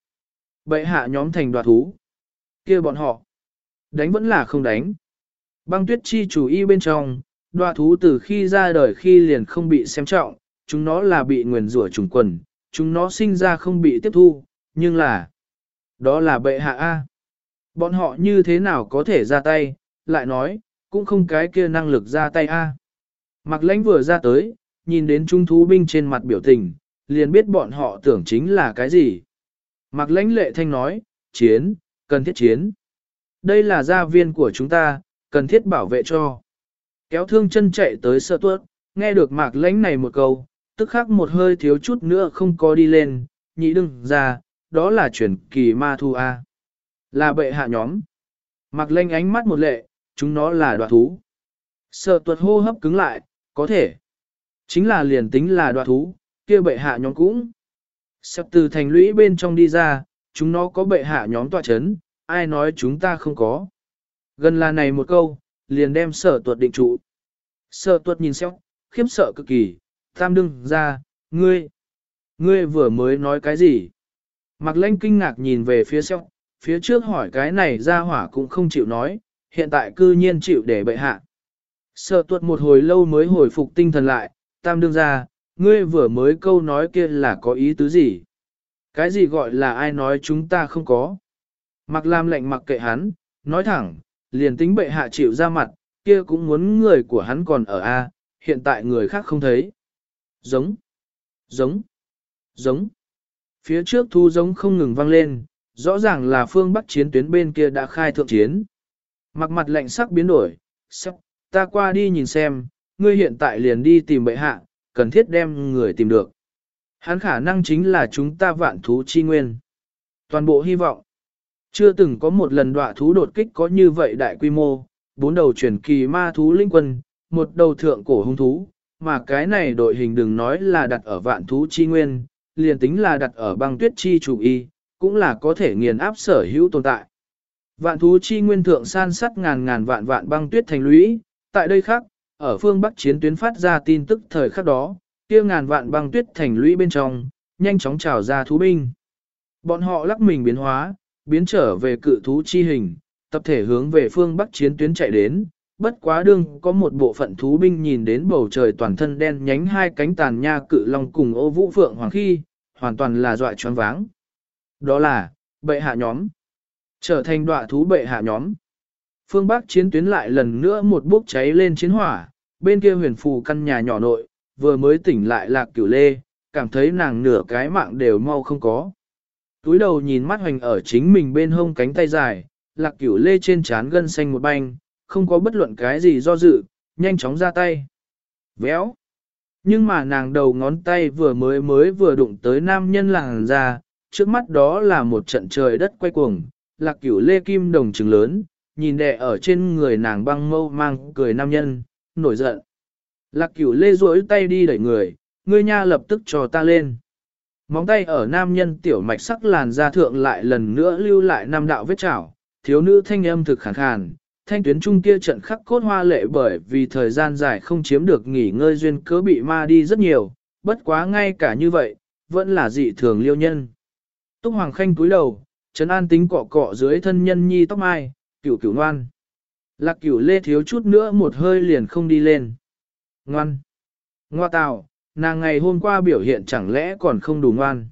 Bệ hạ nhóm thành đoạt thú. kia bọn họ. Đánh vẫn là không đánh. Băng tuyết chi chủ y bên trong, đoạt thú từ khi ra đời khi liền không bị xem trọng, chúng nó là bị nguyền rủa trùng quần, chúng nó sinh ra không bị tiếp thu, nhưng là, đó là bệ hạ A. Bọn họ như thế nào có thể ra tay, lại nói, cũng không cái kia năng lực ra tay A. Mạc lãnh vừa ra tới, nhìn đến trung thú binh trên mặt biểu tình, liền biết bọn họ tưởng chính là cái gì. Mạc lãnh lệ thanh nói, chiến, cần thiết chiến. Đây là gia viên của chúng ta, cần thiết bảo vệ cho. Kéo thương chân chạy tới sợ tuốt, nghe được mạc lãnh này một câu, tức khắc một hơi thiếu chút nữa không có đi lên, nhị đừng ra, đó là truyền kỳ ma thu A. Là bệ hạ nhóm. mặc lãnh ánh mắt một lệ, chúng nó là đoạt thú. Sợ tuột hô hấp cứng lại, có thể. Chính là liền tính là đoạt thú, kia bệ hạ nhóm cũng. Sắp từ thành lũy bên trong đi ra, chúng nó có bệ hạ nhóm tọa chấn, ai nói chúng ta không có. Gần là này một câu, liền đem sở tuột định trụ. Sở tuột nhìn xéo, khiếp sợ cực kỳ, tam đương ra, ngươi, ngươi vừa mới nói cái gì? Mạc lanh kinh ngạc nhìn về phía sau, phía trước hỏi cái này ra hỏa cũng không chịu nói, hiện tại cư nhiên chịu để bệ hạ. Sợ tuột một hồi lâu mới hồi phục tinh thần lại, tam đương ra, ngươi vừa mới câu nói kia là có ý tứ gì? Cái gì gọi là ai nói chúng ta không có? Mặc Lam lệnh mặc kệ hắn, nói thẳng, liền tính bệ hạ chịu ra mặt, kia cũng muốn người của hắn còn ở A, hiện tại người khác không thấy. Giống, giống, giống. Phía trước thu giống không ngừng vang lên, rõ ràng là phương bắc chiến tuyến bên kia đã khai thượng chiến. Mặc mặt lạnh sắc biến đổi, sắc, ta qua đi nhìn xem, ngươi hiện tại liền đi tìm bệ hạ, cần thiết đem người tìm được. Hắn khả năng chính là chúng ta vạn thú chi nguyên. Toàn bộ hy vọng. Chưa từng có một lần đọa thú đột kích có như vậy đại quy mô, bốn đầu chuyển kỳ ma thú linh quân, một đầu thượng cổ hung thú, mà cái này đội hình đừng nói là đặt ở vạn thú chi nguyên, liền tính là đặt ở băng tuyết chi chủ y, cũng là có thể nghiền áp sở hữu tồn tại. Vạn thú chi nguyên thượng san sắt ngàn ngàn vạn vạn băng tuyết thành lũy, tại đây khác, ở phương Bắc chiến tuyến phát ra tin tức thời khắc đó, kia ngàn vạn băng tuyết thành lũy bên trong, nhanh chóng trào ra thú binh. Bọn họ lắc mình biến hóa, biến trở về cự thú chi hình, tập thể hướng về phương Bắc chiến tuyến chạy đến, bất quá đương có một bộ phận thú binh nhìn đến bầu trời toàn thân đen nhánh hai cánh tàn nha cự long cùng ô vũ phượng hoàng khi, hoàn toàn là dọa choáng váng. Đó là, bệ hạ nhóm. Trở thành đọa thú bệ hạ nhóm. Phương Bắc chiến tuyến lại lần nữa một bốc cháy lên chiến hỏa, bên kia huyền phù căn nhà nhỏ nội, vừa mới tỉnh lại lạc cửu lê, cảm thấy nàng nửa cái mạng đều mau không có. Túi đầu nhìn mắt hoành ở chính mình bên hông cánh tay dài, lạc cửu lê trên trán gân xanh một banh, không có bất luận cái gì do dự, nhanh chóng ra tay. Véo. Nhưng mà nàng đầu ngón tay vừa mới mới vừa đụng tới nam nhân làng ra, trước mắt đó là một trận trời đất quay cuồng, lạc cửu lê kim đồng trừng lớn, nhìn đè ở trên người nàng băng mâu mang cười nam nhân, nổi giận. Lạc cửu lê duỗi tay đi đẩy người, ngươi nha lập tức cho ta lên. Móng tay ở nam nhân tiểu mạch sắc làn da thượng lại lần nữa lưu lại nam đạo vết chảo, thiếu nữ thanh âm thực khàn khàn, thanh tuyến trung kia trận khắc cốt hoa lệ bởi vì thời gian dài không chiếm được nghỉ ngơi duyên cớ bị ma đi rất nhiều, bất quá ngay cả như vậy, vẫn là dị thường liêu nhân. Túc Hoàng Khanh cúi đầu, Trấn An tính cọ cọ dưới thân nhân nhi tóc mai, cửu cửu ngoan. Lạc cửu lê thiếu chút nữa một hơi liền không đi lên. Ngoan. Ngoa tào, nàng ngày hôm qua biểu hiện chẳng lẽ còn không đủ ngoan.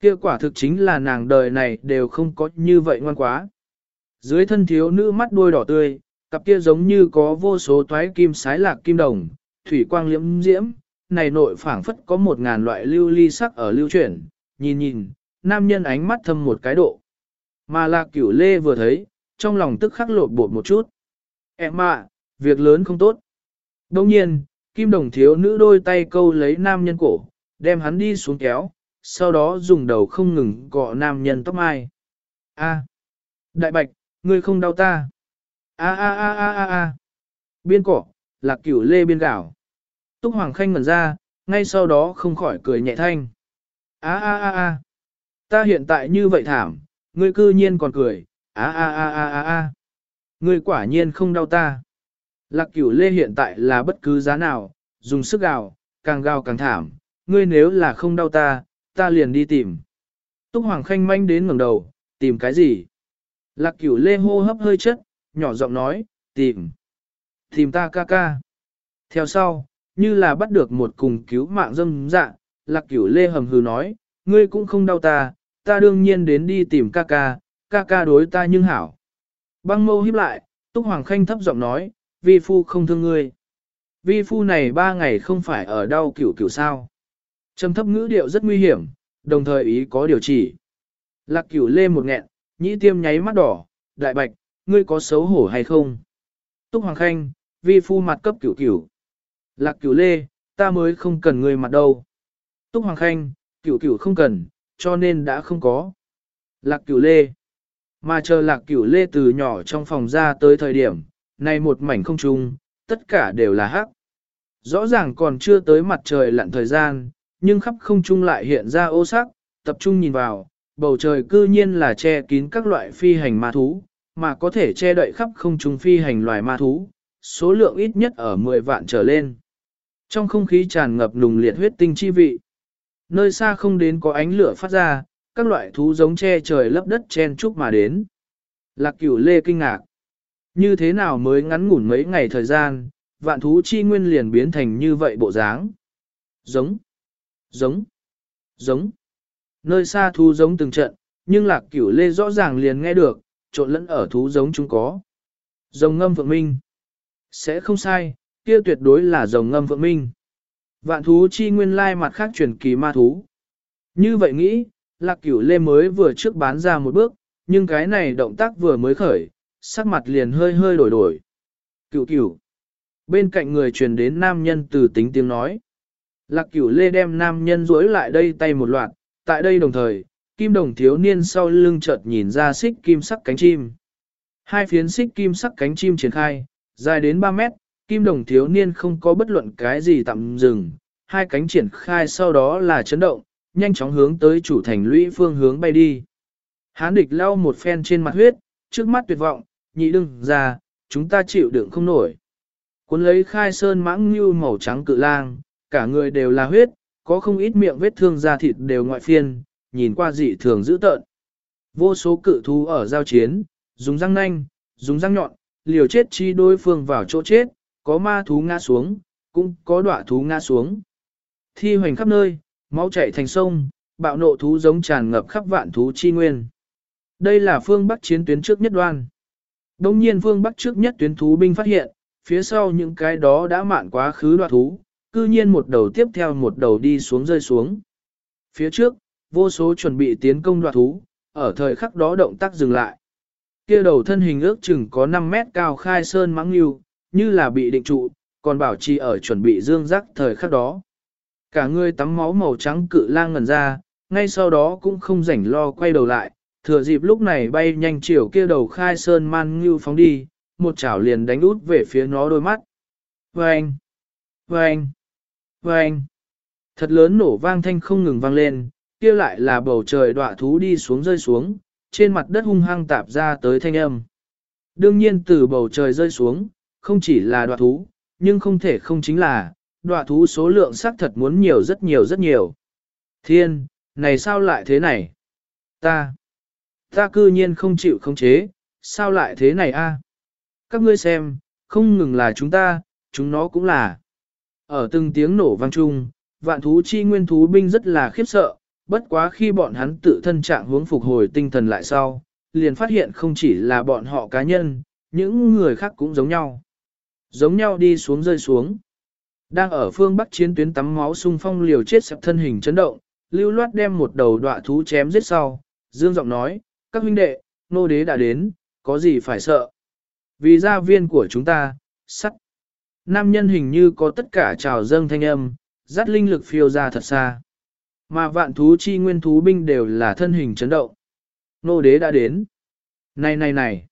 Kia quả thực chính là nàng đời này đều không có như vậy ngoan quá. Dưới thân thiếu nữ mắt đôi đỏ tươi, cặp kia giống như có vô số toái kim sái lạc kim đồng, thủy quang liễm diễm, này nội phảng phất có một ngàn loại lưu ly sắc ở lưu chuyển, nhìn nhìn, nam nhân ánh mắt thâm một cái độ. Mà lạc cửu lê vừa thấy, trong lòng tức khắc lột bột một chút. Em ạ, việc lớn không tốt. Đông nhiên, kim đồng thiếu nữ đôi tay câu lấy nam nhân cổ, đem hắn đi xuống kéo, sau đó dùng đầu không ngừng cọ nam nhân tóc mai. A, đại bạch, ngươi không đau ta. A a a a a a. Biên cỏ, lạc cửu lê biên gạo. Túc Hoàng Khanh ngẩn ra, ngay sau đó không khỏi cười nhẹ thanh. A a a a. Ta hiện tại như vậy thảm, ngươi cư nhiên còn cười, a a a a a a. Ngươi quả nhiên không đau ta. Lạc cửu lê hiện tại là bất cứ giá nào, dùng sức gào, càng gào càng thảm, ngươi nếu là không đau ta, ta liền đi tìm. Túc Hoàng Khanh manh đến ngẩng đầu, tìm cái gì? Lạc cửu lê hô hấp hơi chất, nhỏ giọng nói, tìm. Tìm ta ca ca. Theo sau, như là bắt được một cùng cứu mạng dâm dạ, lạc cửu lê hầm hừ nói, ngươi cũng không đau ta, ta đương nhiên đến đi tìm ca ca, ca ca đối ta nhưng hảo. Băng mâu híp lại, Túc Hoàng Khanh thấp giọng nói, vi phu không thương ngươi. Vi phu này ba ngày không phải ở đau cửu cửu sao. Trầm thấp ngữ điệu rất nguy hiểm, đồng thời ý có điều chỉ. Lạc cửu lê một nghẹn, nhĩ tiêm nháy mắt đỏ, đại bạch, ngươi có xấu hổ hay không? Túc Hoàng Khanh, vi phu mặt cấp cửu cửu. Lạc cửu lê, ta mới không cần ngươi mặt đâu. Túc Hoàng Khanh, cửu cửu không cần, cho nên đã không có. Lạc cửu lê. Mà chờ lạc cửu lê từ nhỏ trong phòng ra tới thời điểm, này một mảnh không trung, tất cả đều là hắc. Rõ ràng còn chưa tới mặt trời lặn thời gian, nhưng khắp không trung lại hiện ra ô sắc, tập trung nhìn vào, bầu trời cư nhiên là che kín các loại phi hành ma thú, mà có thể che đậy khắp không trung phi hành loài ma thú, số lượng ít nhất ở 10 vạn trở lên. Trong không khí tràn ngập nùng liệt huyết tinh chi vị. Nơi xa không đến có ánh lửa phát ra, các loại thú giống che trời lấp đất chen chúc mà đến. Lạc cửu lê kinh ngạc. Như thế nào mới ngắn ngủn mấy ngày thời gian, vạn thú chi nguyên liền biến thành như vậy bộ dáng. Giống, giống, giống. Nơi xa thú giống từng trận, nhưng lạc cửu lê rõ ràng liền nghe được, trộn lẫn ở thú giống chúng có. Rồng ngâm vượng minh. Sẽ không sai, kia tuyệt đối là rồng ngâm vượng minh. Vạn thú chi nguyên lai mặt khác truyền kỳ ma thú. Như vậy nghĩ, lạc cửu lê mới vừa trước bán ra một bước, nhưng cái này động tác vừa mới khởi, sắc mặt liền hơi hơi đổi đổi. Cửu cửu. Bên cạnh người truyền đến nam nhân từ tính tiếng nói. Lạc cửu lê đem nam nhân duỗi lại đây tay một loạt, tại đây đồng thời, kim đồng thiếu niên sau lưng chợt nhìn ra xích kim sắc cánh chim. Hai phiến xích kim sắc cánh chim triển khai, dài đến 3 mét, kim đồng thiếu niên không có bất luận cái gì tạm dừng, hai cánh triển khai sau đó là chấn động, nhanh chóng hướng tới chủ thành lũy phương hướng bay đi. Hán địch lau một phen trên mặt huyết, trước mắt tuyệt vọng, nhị đừng ra, chúng ta chịu đựng không nổi. Cuốn lấy khai sơn mãng như màu trắng cự lang, cả người đều là huyết, có không ít miệng vết thương da thịt đều ngoại phiên, nhìn qua dị thường dữ tợn. Vô số cự thú ở giao chiến, dùng răng nanh, dùng răng nhọn, liều chết chi đối phương vào chỗ chết, có ma thú ngã xuống, cũng có đọa thú ngã xuống. Thi hoành khắp nơi, máu chảy thành sông, bạo nộ thú giống tràn ngập khắp vạn thú chi nguyên. Đây là phương Bắc chiến tuyến trước nhất đoan. Đồng nhiên phương Bắc trước nhất tuyến thú binh phát hiện, phía sau những cái đó đã mạn quá khứ đoạt thú, cư nhiên một đầu tiếp theo một đầu đi xuống rơi xuống. Phía trước, vô số chuẩn bị tiến công đoạt thú, ở thời khắc đó động tác dừng lại. Kia đầu thân hình ước chừng có 5 mét cao khai sơn mãng lưu, như là bị định trụ, còn bảo trì ở chuẩn bị dương rắc thời khắc đó. Cả người tắm máu màu trắng cự lang ngần ra, ngay sau đó cũng không rảnh lo quay đầu lại, thừa dịp lúc này bay nhanh chiều kia đầu khai sơn man ngưu phóng đi, một chảo liền đánh út về phía nó đôi mắt. Vâng! Vâng! Vâng! Thật lớn nổ vang thanh không ngừng vang lên, kia lại là bầu trời đọa thú đi xuống rơi xuống, trên mặt đất hung hăng tạp ra tới thanh âm. Đương nhiên từ bầu trời rơi xuống, không chỉ là đọa thú, nhưng không thể không chính là, đọa thú số lượng xác thật muốn nhiều rất nhiều rất nhiều. Thiên, này sao lại thế này? Ta, ta cư nhiên không chịu khống chế, sao lại thế này a? Các ngươi xem, không ngừng là chúng ta, chúng nó cũng là. Ở từng tiếng nổ vang chung, vạn thú chi nguyên thú binh rất là khiếp sợ, bất quá khi bọn hắn tự thân trạng hướng phục hồi tinh thần lại sau, liền phát hiện không chỉ là bọn họ cá nhân, những người khác cũng giống nhau. Giống nhau đi xuống rơi xuống. Đang ở phương Bắc chiến tuyến tắm máu sung phong liều chết sập thân hình chấn động, lưu loát đem một đầu đọa thú chém giết sau, dương giọng nói, các huynh đệ, nô đế đã đến, có gì phải sợ. Vì gia viên của chúng ta, sắt. Nam nhân hình như có tất cả trào dâng thanh âm, dắt linh lực phiêu ra thật xa. Mà vạn thú chi nguyên thú binh đều là thân hình chấn động. Nô đế đã đến. Này này này.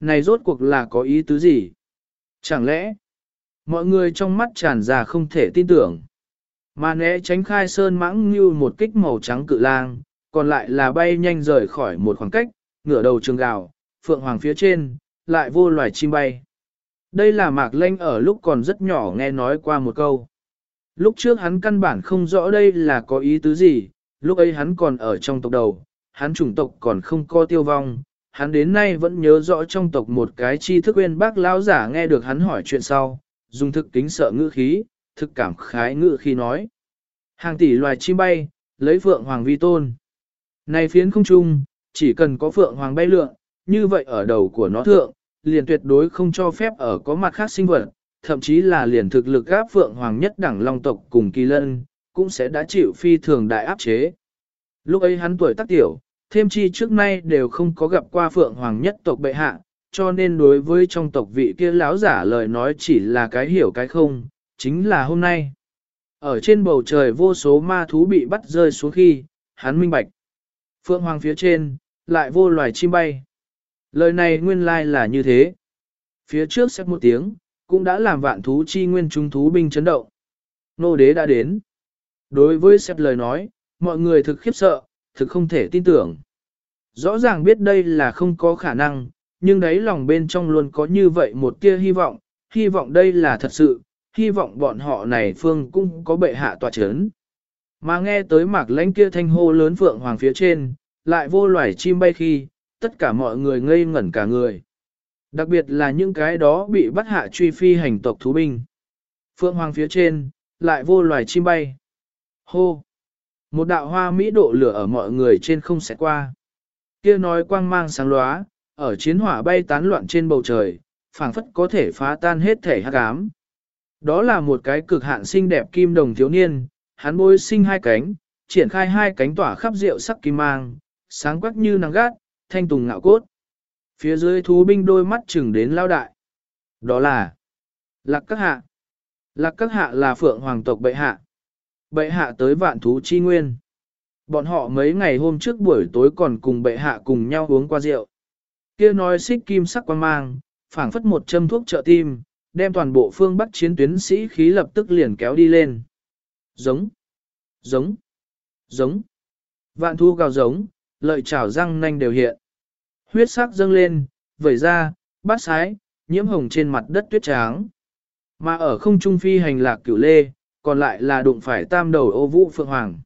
Này rốt cuộc là có ý tứ gì? Chẳng lẽ, mọi người trong mắt tràn ra không thể tin tưởng. Mà né tránh khai sơn mãng như một kích màu trắng cự lang, còn lại là bay nhanh rời khỏi một khoảng cách, ngửa đầu trường gào, phượng hoàng phía trên, lại vô loài chim bay. Đây là mạc lanh ở lúc còn rất nhỏ nghe nói qua một câu. Lúc trước hắn căn bản không rõ đây là có ý tứ gì, lúc ấy hắn còn ở trong tộc đầu, hắn chủng tộc còn không co tiêu vong, hắn đến nay vẫn nhớ rõ trong tộc một cái chi thức quên bác lão giả nghe được hắn hỏi chuyện sau, dùng thực kính sợ ngữ khí, thực cảm khái ngữ khí nói. Hàng tỷ loài chim bay, lấy phượng hoàng vi tôn. Này phiến không trung, chỉ cần có phượng hoàng bay lượn, như vậy ở đầu của nó thượng, liền tuyệt đối không cho phép ở có mặt khác sinh vật, thậm chí là liền thực lực gáp phượng hoàng nhất đẳng long tộc cùng kỳ lân, cũng sẽ đã chịu phi thường đại áp chế. Lúc ấy hắn tuổi tác tiểu, thêm chi trước nay đều không có gặp qua phượng hoàng nhất tộc bệ hạ, cho nên đối với trong tộc vị kia lão giả lời nói chỉ là cái hiểu cái không, chính là hôm nay. Ở trên bầu trời vô số ma thú bị bắt rơi xuống khi, hắn minh bạch. Phượng hoàng phía trên, lại vô loài chim bay. Lời này nguyên lai là như thế. Phía trước xét một tiếng, cũng đã làm vạn thú chi nguyên trung thú binh chấn động. Nô đế đã đến. Đối với xét lời nói, mọi người thực khiếp sợ, thực không thể tin tưởng. Rõ ràng biết đây là không có khả năng, nhưng đấy lòng bên trong luôn có như vậy một tia hy vọng, hy vọng đây là thật sự, hy vọng bọn họ này phương cũng có bệ hạ tòa chấn. Mà nghe tới mạc lãnh kia thanh hô lớn phượng hoàng phía trên, lại vô loài chim bay khi, tất cả mọi người ngây ngẩn cả người. Đặc biệt là những cái đó bị bắt hạ truy phi hành tộc thú binh. Phượng hoàng phía trên, lại vô loài chim bay. Hô! Một đạo hoa mỹ độ lửa ở mọi người trên không sẽ qua. Kia nói quang mang sáng lóa, ở chiến hỏa bay tán loạn trên bầu trời, phảng phất có thể phá tan hết thể hắc ám. Đó là một cái cực hạn xinh đẹp kim đồng thiếu niên, hắn bôi sinh hai cánh, triển khai hai cánh tỏa khắp rượu sắc kim mang, sáng quắc như nắng gát, thanh tùng ngạo cốt. Phía dưới thú binh đôi mắt chừng đến lao đại. Đó là Lạc Các Hạ. Lạc Các Hạ là phượng hoàng tộc bệ hạ. Bệ hạ tới vạn thú chi nguyên. Bọn họ mấy ngày hôm trước buổi tối còn cùng bệ hạ cùng nhau uống qua rượu. Kia nói xích kim sắc quan mang, phảng phất một châm thuốc trợ tim, đem toàn bộ phương Bắc chiến tuyến sĩ khí lập tức liền kéo đi lên. Giống, giống, giống. Vạn thu gào giống, lợi chảo răng nanh đều hiện. Huyết sắc dâng lên, vẩy ra, bát sái, nhiễm hồng trên mặt đất tuyết trắng. Mà ở không trung phi hành lạc cửu lê, còn lại là đụng phải tam đầu ô vũ phượng hoàng.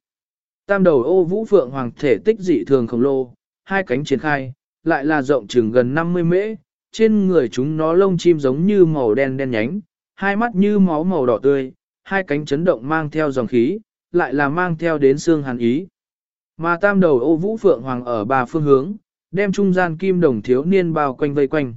Tam đầu ô vũ phượng hoàng thể tích dị thường khổng lồ, hai cánh triển khai, lại là rộng chừng gần 50 mễ, trên người chúng nó lông chim giống như màu đen đen nhánh, hai mắt như máu màu đỏ tươi, hai cánh chấn động mang theo dòng khí, lại là mang theo đến xương hàn ý. Mà tam đầu ô vũ phượng hoàng ở ba phương hướng, đem trung gian kim đồng thiếu niên bao quanh vây quanh.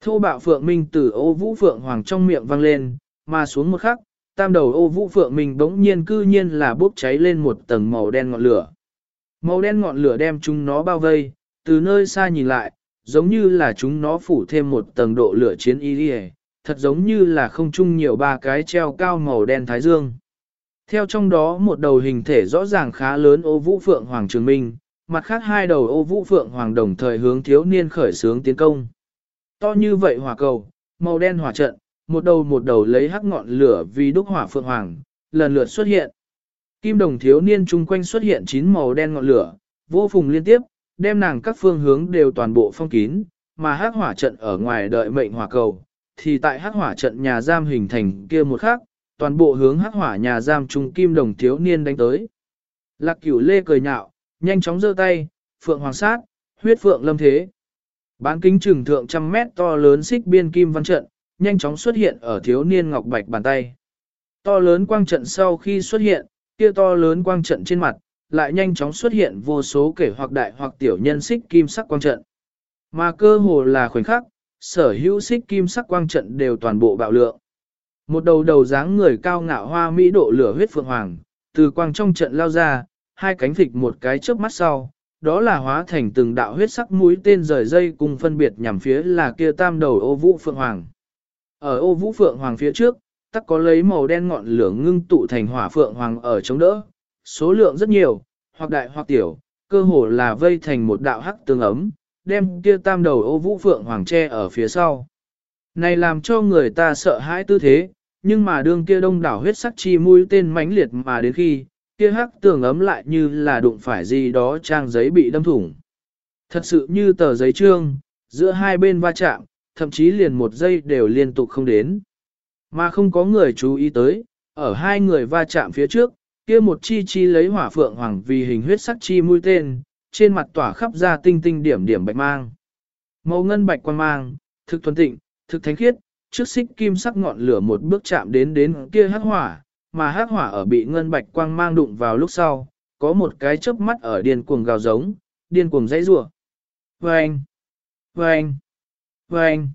Thô bạo phượng minh từ ô vũ phượng hoàng trong miệng vang lên, mà xuống một khắc, tam đầu ô vũ phượng minh bỗng nhiên cư nhiên là bốc cháy lên một tầng màu đen ngọn lửa. Màu đen ngọn lửa đem chúng nó bao vây, từ nơi xa nhìn lại, giống như là chúng nó phủ thêm một tầng độ lửa chiến y thật giống như là không chung nhiều ba cái treo cao màu đen thái dương. Theo trong đó một đầu hình thể rõ ràng khá lớn ô vũ phượng hoàng trường minh, mặt khác hai đầu ô vũ phượng hoàng đồng thời hướng thiếu niên khởi sướng tiến công. To như vậy hỏa cầu, màu đen hỏa trận, một đầu một đầu lấy hắc ngọn lửa vì đúc hỏa phượng hoàng, lần lượt xuất hiện. Kim đồng thiếu niên chung quanh xuất hiện chín màu đen ngọn lửa, vô phùng liên tiếp, đem nàng các phương hướng đều toàn bộ phong kín, mà hắc hỏa trận ở ngoài đợi mệnh hỏa cầu, thì tại hắc hỏa trận nhà giam hình thành kia một khắc, toàn bộ hướng hắc hỏa nhà giam trung kim đồng thiếu niên đánh tới. Lạc cửu lê cười nhạo, nhanh chóng giơ tay, phượng hoàng sát, huyết phượng lâm thế. Bán kính trừng thượng trăm mét to lớn xích biên kim văn trận, nhanh chóng xuất hiện ở thiếu niên ngọc bạch bàn tay. To lớn quang trận sau khi xuất hiện, kia to lớn quang trận trên mặt, lại nhanh chóng xuất hiện vô số kể hoặc đại hoặc tiểu nhân xích kim sắc quang trận. Mà cơ hồ là khoảnh khắc, sở hữu xích kim sắc quang trận đều toàn bộ bạo lượng. Một đầu đầu dáng người cao ngạo hoa mỹ độ lửa huyết phượng hoàng, từ quang trong trận lao ra, hai cánh thịt một cái trước mắt sau, đó là hóa thành từng đạo huyết sắc mũi tên rời dây cùng phân biệt nhằm phía là kia tam đầu ô vũ phượng hoàng. Ở ô vũ phượng hoàng phía trước, tắc có lấy màu đen ngọn lửa ngưng tụ thành hỏa phượng hoàng ở chống đỡ, số lượng rất nhiều, hoặc đại hoặc tiểu, cơ hồ là vây thành một đạo hắc tương ấm, đem kia tam đầu ô vũ phượng hoàng tre ở phía sau. Này làm cho người ta sợ hãi tư thế, nhưng mà đương kia đông đảo huyết sắc chi mũi tên mãnh liệt mà đến khi, kia hắc tường ấm lại như là đụng phải gì đó trang giấy bị đâm thủng. Thật sự như tờ giấy trương, giữa hai bên va chạm, thậm chí liền một giây đều liên tục không đến. Mà không có người chú ý tới, ở hai người va chạm phía trước, kia một chi chi lấy hỏa phượng hoàng vì hình huyết sắc chi mũi tên, trên mặt tỏa khắp ra tinh tinh điểm điểm bạch mang. Màu ngân bạch quan mang, thực thuần tịnh, thực thánh khiết, trước xích kim sắc ngọn lửa một bước chạm đến đến kia hắc hỏa, mà hắc hỏa ở bị ngân bạch quang mang đụng vào lúc sau, có một cái chớp mắt ở điên cuồng gào giống, điên cuồng dãy rủa. Vâng! Vâng! Vâng!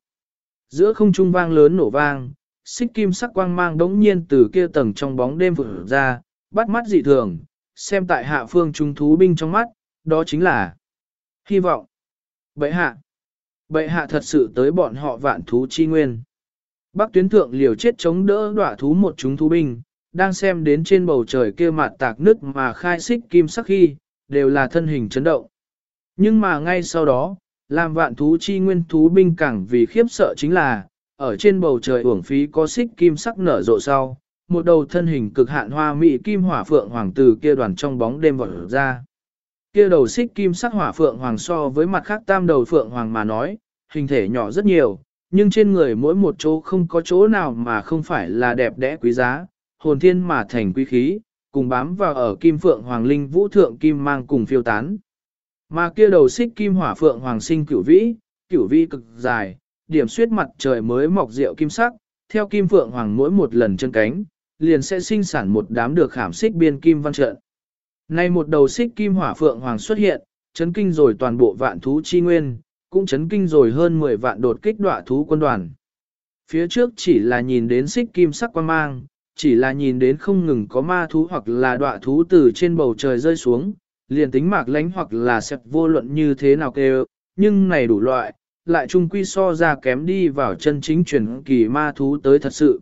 Giữa không trung vang lớn nổ vang, xích kim sắc quang mang đống nhiên từ kia tầng trong bóng đêm vụt ra, bắt mắt dị thường, xem tại hạ phương trung thú binh trong mắt, đó chính là hy vọng. Bệ hạ! Bệ hạ thật sự tới bọn họ vạn thú chi nguyên. Bắc tuyến thượng liều chết chống đỡ đọa thú một chúng thú binh, đang xem đến trên bầu trời kia mặt tạc nứt mà khai xích kim sắc khi, đều là thân hình chấn động. Nhưng mà ngay sau đó, làm vạn thú chi nguyên thú binh càng vì khiếp sợ chính là, ở trên bầu trời uổng phí có xích kim sắc nở rộ sau, một đầu thân hình cực hạn hoa mỹ kim hỏa phượng hoàng từ kia đoàn trong bóng đêm vọt ra. Kia đầu xích kim sắc hỏa phượng hoàng so với mặt khác tam đầu phượng hoàng mà nói, hình thể nhỏ rất nhiều, nhưng trên người mỗi một chỗ không có chỗ nào mà không phải là đẹp đẽ quý giá, hồn thiên mà thành quý khí, cùng bám vào ở kim phượng hoàng linh vũ thượng kim mang cùng phiêu tán. Mà kia đầu xích kim hỏa phượng hoàng sinh cửu vĩ, cửu vĩ cực dài, điểm suyết mặt trời mới mọc rượu kim sắc, theo kim phượng hoàng mỗi một lần chân cánh, liền sẽ sinh sản một đám được khảm xích biên kim văn trận. Nay một đầu xích kim hỏa phượng hoàng xuất hiện, chấn kinh rồi toàn bộ vạn thú chi nguyên, cũng chấn kinh rồi hơn 10 vạn đột kích đọa thú quân đoàn. Phía trước chỉ là nhìn đến xích kim sắc quan mang, chỉ là nhìn đến không ngừng có ma thú hoặc là đọa thú từ trên bầu trời rơi xuống, liền tính mạc lánh hoặc là sẹp vô luận như thế nào kêu, nhưng này đủ loại, lại chung quy so ra kém đi vào chân chính truyền kỳ ma thú tới thật sự.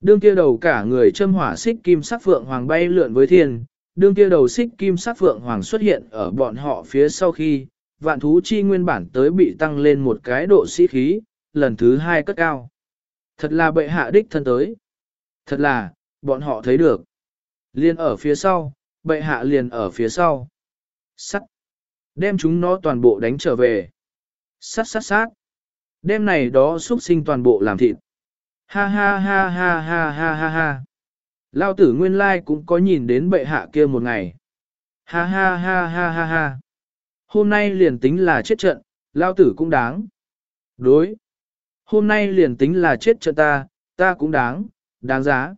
Đương kia đầu cả người châm hỏa xích kim sắc phượng hoàng bay lượn với thiên, đương kia đầu xích kim sắc phượng hoàng xuất hiện ở bọn họ phía sau khi, vạn thú chi nguyên bản tới bị tăng lên một cái độ sĩ khí, lần thứ hai cất cao. Thật là bệ hạ đích thân tới. Thật là, bọn họ thấy được. Liên ở phía sau, bệ hạ liền ở phía sau. Sắt. Đem chúng nó toàn bộ đánh trở về. Sắt sắt sát. Đêm này đó xuất sinh toàn bộ làm thịt. Ha ha ha ha ha ha ha ha. Lao tử nguyên lai cũng có nhìn đến bệ hạ kia một ngày. Ha ha ha ha ha ha. Hôm nay liền tính là chết trận, Lao tử cũng đáng. Đối. Hôm nay liền tính là chết trận ta, ta cũng đáng, đáng giá.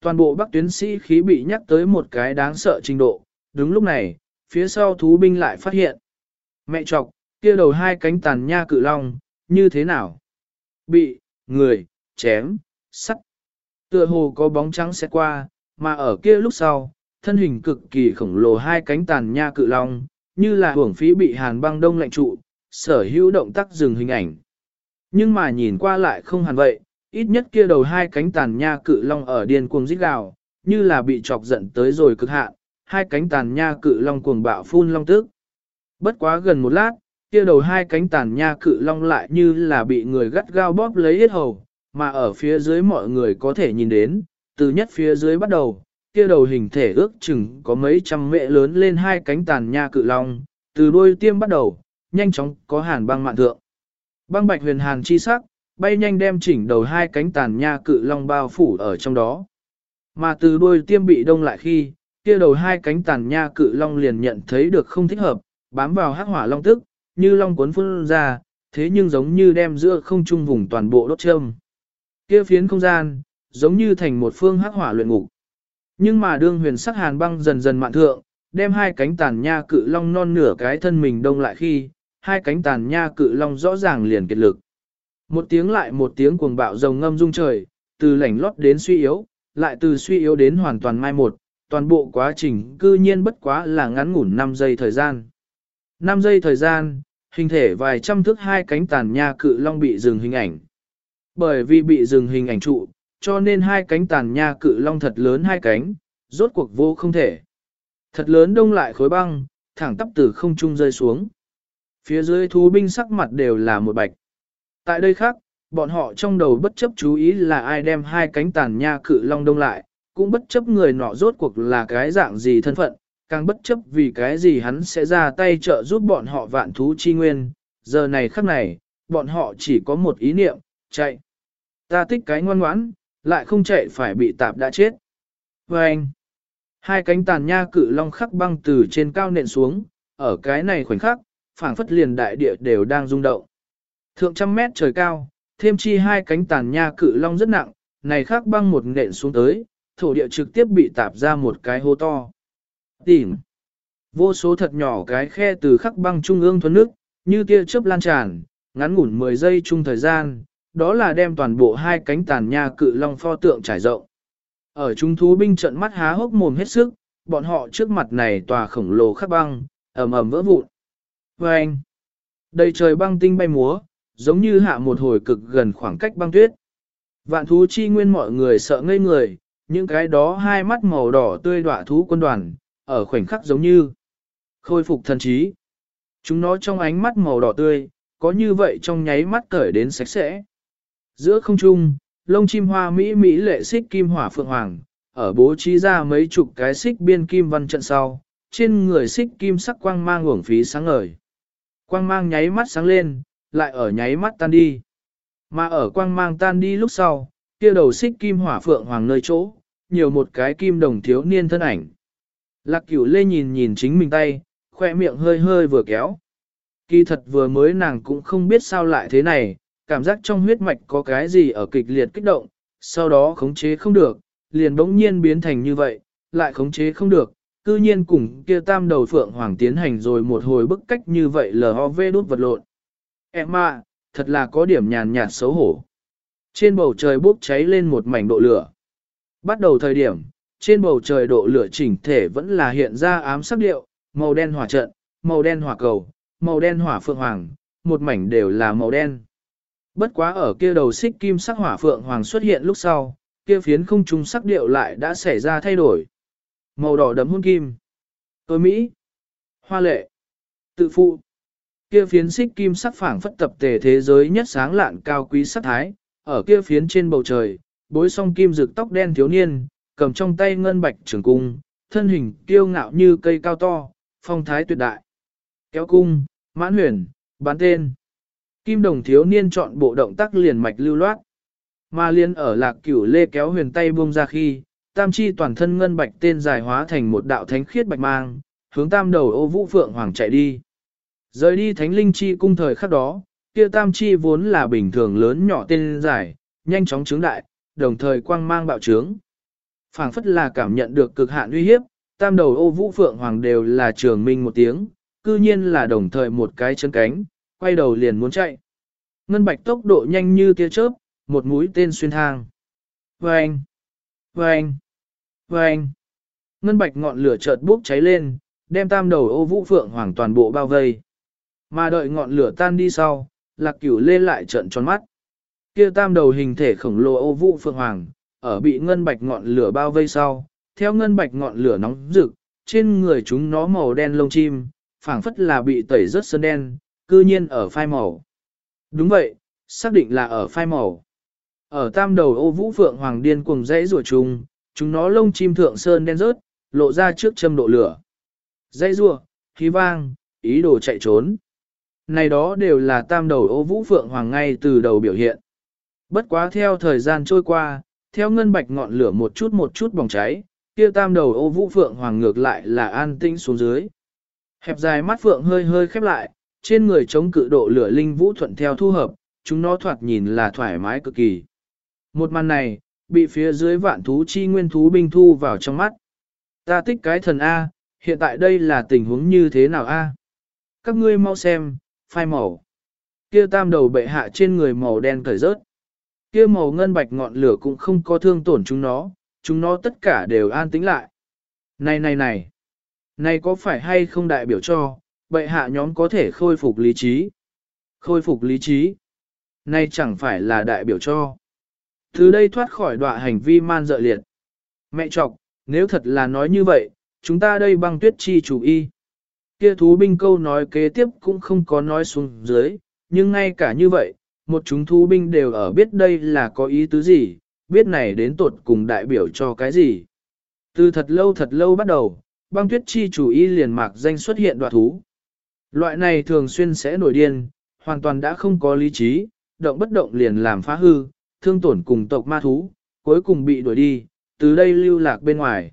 Toàn bộ bắc tuyến sĩ khí bị nhắc tới một cái đáng sợ trình độ. Đúng lúc này, phía sau thú binh lại phát hiện. Mẹ chọc, kia đầu hai cánh tàn nha cự long, như thế nào? Bị, người, chém, sắt. Tựa hồ có bóng trắng sẽ qua, mà ở kia lúc sau, thân hình cực kỳ khổng lồ hai cánh tàn nha cự long, như là hưởng phí bị hàn băng đông lạnh trụ, sở hữu động tác dừng hình ảnh. Nhưng mà nhìn qua lại không hẳn vậy, ít nhất kia đầu hai cánh tàn nha cự long ở điên cuồng rít gào, như là bị chọc giận tới rồi cực hạn, hai cánh tàn nha cự long cuồng bạo phun long tức. Bất quá gần một lát, kia đầu hai cánh tàn nha cự long lại như là bị người gắt gao bóp lấy hết hầu, mà ở phía dưới mọi người có thể nhìn đến, từ nhất phía dưới bắt đầu, kia đầu hình thể ước chừng có mấy trăm mệ lớn lên hai cánh tàn nha cự long, từ đuôi tiêm bắt đầu, nhanh chóng có hàn băng mạn thượng. Băng bạch huyền hàn chi sắc, bay nhanh đem chỉnh đầu hai cánh tàn nha cự long bao phủ ở trong đó. Mà từ đuôi tiêm bị đông lại khi, kia đầu hai cánh tàn nha cự long liền nhận thấy được không thích hợp, bám vào hắc hỏa long tức, như long cuốn phun ra, thế nhưng giống như đem giữa không trung vùng toàn bộ đốt châm. Kia phiến không gian, giống như thành một phương hắc hỏa luyện ngục. Nhưng mà đương huyền sắc hàn băng dần dần mạn thượng, đem hai cánh tàn nha cự long non nửa cái thân mình đông lại khi, hai cánh tàn nha cự long rõ ràng liền kiệt lực. Một tiếng lại một tiếng cuồng bạo rồng ngâm rung trời, từ lảnh lót đến suy yếu, lại từ suy yếu đến hoàn toàn mai một, toàn bộ quá trình cư nhiên bất quá là ngắn ngủn 5 giây thời gian. 5 giây thời gian, hình thể vài trăm thước hai cánh tàn nha cự long bị dừng hình ảnh. Bởi vì bị dừng hình ảnh trụ, cho nên hai cánh tàn nha cự long thật lớn hai cánh, rốt cuộc vô không thể. Thật lớn đông lại khối băng, thẳng tắp từ không trung rơi xuống. Phía dưới thú binh sắc mặt đều là một bạch. Tại đây khác, bọn họ trong đầu bất chấp chú ý là ai đem hai cánh tàn nha cự long đông lại, cũng bất chấp người nọ rốt cuộc là cái dạng gì thân phận, càng bất chấp vì cái gì hắn sẽ ra tay trợ giúp bọn họ vạn thú chi nguyên. Giờ này khắc này, bọn họ chỉ có một ý niệm, chạy. Ta thích cái ngoan ngoãn, lại không chạy phải bị tạp đã chết. Và anh, hai cánh tàn nha cự long khắc băng từ trên cao nện xuống, ở cái này khoảnh khắc, phảng phất liền đại địa đều đang rung động. Thượng trăm mét trời cao, thêm chi hai cánh tàn nha cự long rất nặng, này khắc băng một nện xuống tới, thổ địa trực tiếp bị tạp ra một cái hố to. Tìm. Vô số thật nhỏ cái khe từ khắc băng trung ương thuần nước, như tia chớp lan tràn, ngắn ngủn 10 giây chung thời gian, đó là đem toàn bộ hai cánh tàn nha cự long pho tượng trải rộng. Ở chúng thú binh trận mắt há hốc mồm hết sức, bọn họ trước mặt này tòa khổng lồ khắc băng, ầm ầm vỡ vụn. Và anh, đầy trời băng tinh bay múa, giống như hạ một hồi cực gần khoảng cách băng tuyết. Vạn thú chi nguyên mọi người sợ ngây người, những cái đó hai mắt màu đỏ tươi đọa thú quân đoàn, ở khoảnh khắc giống như khôi phục thần trí. Chúng nó trong ánh mắt màu đỏ tươi, có như vậy trong nháy mắt cởi đến sạch sẽ. Giữa không trung, lông chim hoa mỹ mỹ lệ xích kim hỏa phượng hoàng, ở bố trí ra mấy chục cái xích biên kim văn trận sau, trên người xích kim sắc quang mang uổng phí sáng ngời. Quang mang nháy mắt sáng lên, lại ở nháy mắt tan đi. Mà ở quang mang tan đi lúc sau, kia đầu xích kim hỏa phượng hoàng nơi chỗ, nhiều một cái kim đồng thiếu niên thân ảnh. Lạc cửu lê nhìn nhìn chính mình tay, khoe miệng hơi hơi vừa kéo. Kỳ thật vừa mới nàng cũng không biết sao lại thế này, cảm giác trong huyết mạch có cái gì ở kịch liệt kích động, sau đó khống chế không được, liền bỗng nhiên biến thành như vậy, lại khống chế không được, cư nhiên cùng kia tam đầu phượng hoàng tiến hành rồi một hồi bức cách như vậy LOV đút vật lộn. Em à, thật là có điểm nhàn nhạt xấu hổ. Trên bầu trời bốc cháy lên một mảnh độ lửa. Bắt đầu thời điểm, trên bầu trời độ lửa chỉnh thể vẫn là hiện ra ám sắc điệu, màu đen hỏa trận, màu đen hỏa cầu, màu đen hỏa phượng hoàng, một mảnh đều là màu đen. Bất quá ở kia đầu xích kim sắc hỏa phượng hoàng xuất hiện lúc sau, kia phiến không trung sắc điệu lại đã xảy ra thay đổi. màu đỏ đấm hôn kim. Tôi Mỹ, hoa lệ, tự phụ. Kia phiến xích kim sắc phảng phất tập thể thế giới nhất sáng lạn cao quý sắc thái, ở kia phiến trên bầu trời, bối song kim rực tóc đen thiếu niên, cầm trong tay ngân bạch trường cung, thân hình kiêu ngạo như cây cao to, phong thái tuyệt đại. Kéo cung, mãn huyền, bán tên. Kim đồng thiếu niên chọn bộ động tác liền mạch lưu loát. Mà liên ở lạc cửu lê kéo huyền tay buông ra khi, tam chi toàn thân ngân bạch tên dài hóa thành một đạo thánh khiết bạch mang, hướng tam đầu ô vũ phượng hoàng chạy đi. Rời đi thánh linh chi cung thời khắc đó, kia tam chi vốn là bình thường lớn nhỏ tên dài, nhanh chóng trướng đại, đồng thời quang mang bạo trướng. phảng phất là cảm nhận được cực hạn uy hiếp, tam đầu ô vũ phượng hoàng đều là trường minh một tiếng, cư nhiên là đồng thời một cái chân cánh, quay đầu liền muốn chạy. Ngân bạch tốc độ nhanh như tia chớp, một mũi tên xuyên thang. Vâng! Vâng! Vâng! Ngân bạch ngọn lửa chợt bốc cháy lên, đem tam đầu ô vũ phượng hoàng toàn bộ bao vây. Mà đợi ngọn lửa tan đi sau, lạc cửu lên lại trận tròn mắt. Kia tam đầu hình thể khổng lồ ô vũ phượng hoàng, ở bị ngân bạch ngọn lửa bao vây sau, theo ngân bạch ngọn lửa nóng rực, trên người chúng nó màu đen lông chim, phảng phất là bị tẩy rớt sơn đen, cư nhiên ở phai màu. Đúng vậy, xác định là ở phai màu. Ở tam đầu ô vũ phượng hoàng điên cuồng dãy rùa trùng, chúng nó lông chim thượng sơn đen rớt, lộ ra trước châm độ lửa. Dãy rùa, khí vang, ý đồ chạy trốn. Này đó đều là tam đầu ô vũ phượng hoàng ngay từ đầu biểu hiện. Bất quá theo thời gian trôi qua, theo ngân bạch ngọn lửa một chút một chút bỏng cháy, kia tam đầu ô vũ phượng hoàng ngược lại là an tĩnh xuống dưới. Hẹp dài mắt phượng hơi hơi khép lại, trên người chống cự độ lửa linh vũ thuận theo thu hợp, chúng nó thoạt nhìn là thoải mái cực kỳ. Một màn này, bị phía dưới vạn thú chi nguyên thú binh thu vào trong mắt. Ta thích cái thần A, hiện tại đây là tình huống như thế nào A? Các ngươi mau xem, phai màu. Kia tam đầu bệ hạ trên người màu đen cởi rớt. Kia màu ngân bạch ngọn lửa cũng không có thương tổn chúng nó, chúng nó tất cả đều an tĩnh lại. Này này này, này có phải hay không đại biểu cho, bệ hạ nhóm có thể khôi phục lý trí? Khôi phục lý trí? nay chẳng phải là đại biểu cho. Từ đây thoát khỏi đọa hành vi man dợ liệt. Mẹ trọc, nếu thật là nói như vậy, chúng ta đây băng tuyết chi chủ y. Kia thú binh câu nói kế tiếp cũng không có nói xuống dưới, nhưng ngay cả như vậy, một chúng thú binh đều ở biết đây là có ý tứ gì, biết này đến tột cùng đại biểu cho cái gì. Từ thật lâu thật lâu bắt đầu, băng tuyết chi chủ y liền mạc danh xuất hiện đoạt thú. Loại này thường xuyên sẽ nổi điên, hoàn toàn đã không có lý trí, động bất động liền làm phá hư, thương tổn cùng tộc ma thú, cuối cùng bị đuổi đi, từ đây lưu lạc bên ngoài.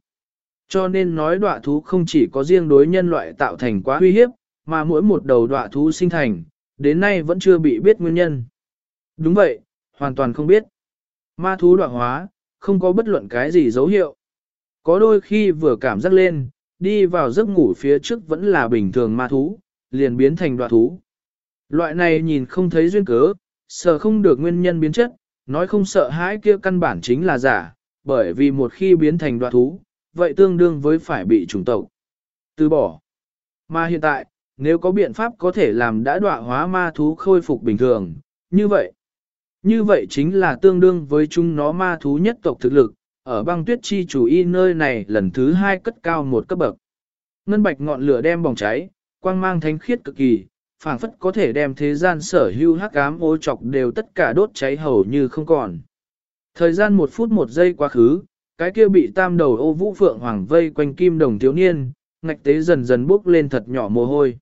Cho nên nói đọa thú không chỉ có riêng đối nhân loại tạo thành quá uy hiếp, mà mỗi một đầu đọa thú sinh thành, đến nay vẫn chưa bị biết nguyên nhân. Đúng vậy, hoàn toàn không biết. Ma thú đọa hóa, không có bất luận cái gì dấu hiệu. Có đôi khi vừa cảm giác lên, đi vào giấc ngủ phía trước vẫn là bình thường ma thú, liền biến thành đoạn thú. Loại này nhìn không thấy duyên cớ, sợ không được nguyên nhân biến chất, nói không sợ hãi kia căn bản chính là giả, bởi vì một khi biến thành đoạn thú, vậy tương đương với phải bị trùng tộc. Từ bỏ. Mà hiện tại, nếu có biện pháp có thể làm đã đọa hóa ma thú khôi phục bình thường, như vậy. Như vậy chính là tương đương với chúng nó ma thú nhất tộc thực lực, ở băng tuyết chi chủ y nơi này lần thứ hai cất cao một cấp bậc. Ngân bạch ngọn lửa đem bỏng cháy, quang mang thánh khiết cực kỳ, phảng phất có thể đem thế gian sở hữu hắc ám ô chọc đều tất cả đốt cháy hầu như không còn. Thời gian một phút một giây quá khứ, cái kia bị tam đầu ô vũ phượng hoàng vây quanh kim đồng thiếu niên, ngạch tế dần dần bốc lên thật nhỏ mồ hôi.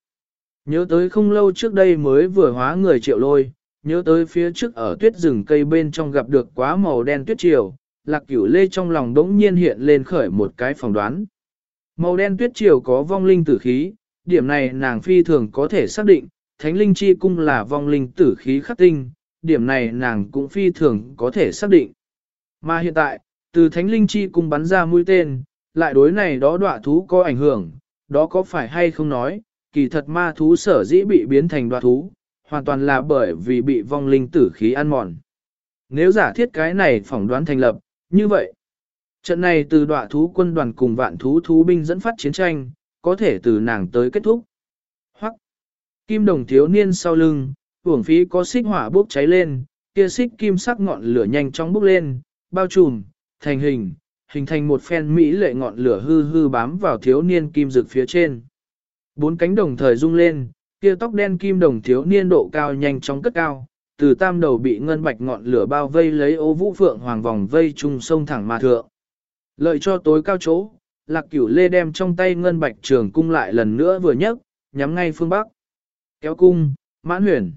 Nhớ tới không lâu trước đây mới vừa hóa người triệu lôi, nhớ tới phía trước ở tuyết rừng cây bên trong gặp được quá màu đen tuyết triều, lạc cửu lê trong lòng đống nhiên hiện lên khởi một cái phỏng đoán. Màu đen tuyết triều có vong linh tử khí, điểm này nàng phi thường có thể xác định, thánh linh chi cung là vong linh tử khí khắc tinh, điểm này nàng cũng phi thường có thể xác định. Mà hiện tại, từ thánh linh chi cung bắn ra mũi tên, lại đối này đó đọa thú có ảnh hưởng, đó có phải hay không nói, kỳ thật ma thú sở dĩ bị biến thành đọa thú, hoàn toàn là bởi vì bị vong linh tử khí ăn mòn. Nếu giả thiết cái này phỏng đoán thành lập, như vậy, trận này từ đọa thú quân đoàn cùng vạn thú thú binh dẫn phát chiến tranh, có thể từ nàng tới kết thúc. Hoặc, kim đồng thiếu niên sau lưng, uổng phí có xích hỏa bốc cháy lên, kia xích kim sắc ngọn lửa nhanh chóng bốc lên, bao trùm, thành hình, hình thành một phen mỹ lệ ngọn lửa hư hư bám vào thiếu niên kim dực phía trên. Bốn cánh đồng thời rung lên, kia tóc đen kim đồng thiếu niên độ cao nhanh chóng cất cao, từ tam đầu bị ngân bạch ngọn lửa bao vây lấy ô vũ phượng hoàng vòng vây trung sông thẳng mà thượng. Lợi cho tối cao chỗ, lạc cửu lê đem trong tay ngân bạch trường cung lại lần nữa vừa nhấc, nhắm ngay phương bắc. Kéo cung, mãn huyền.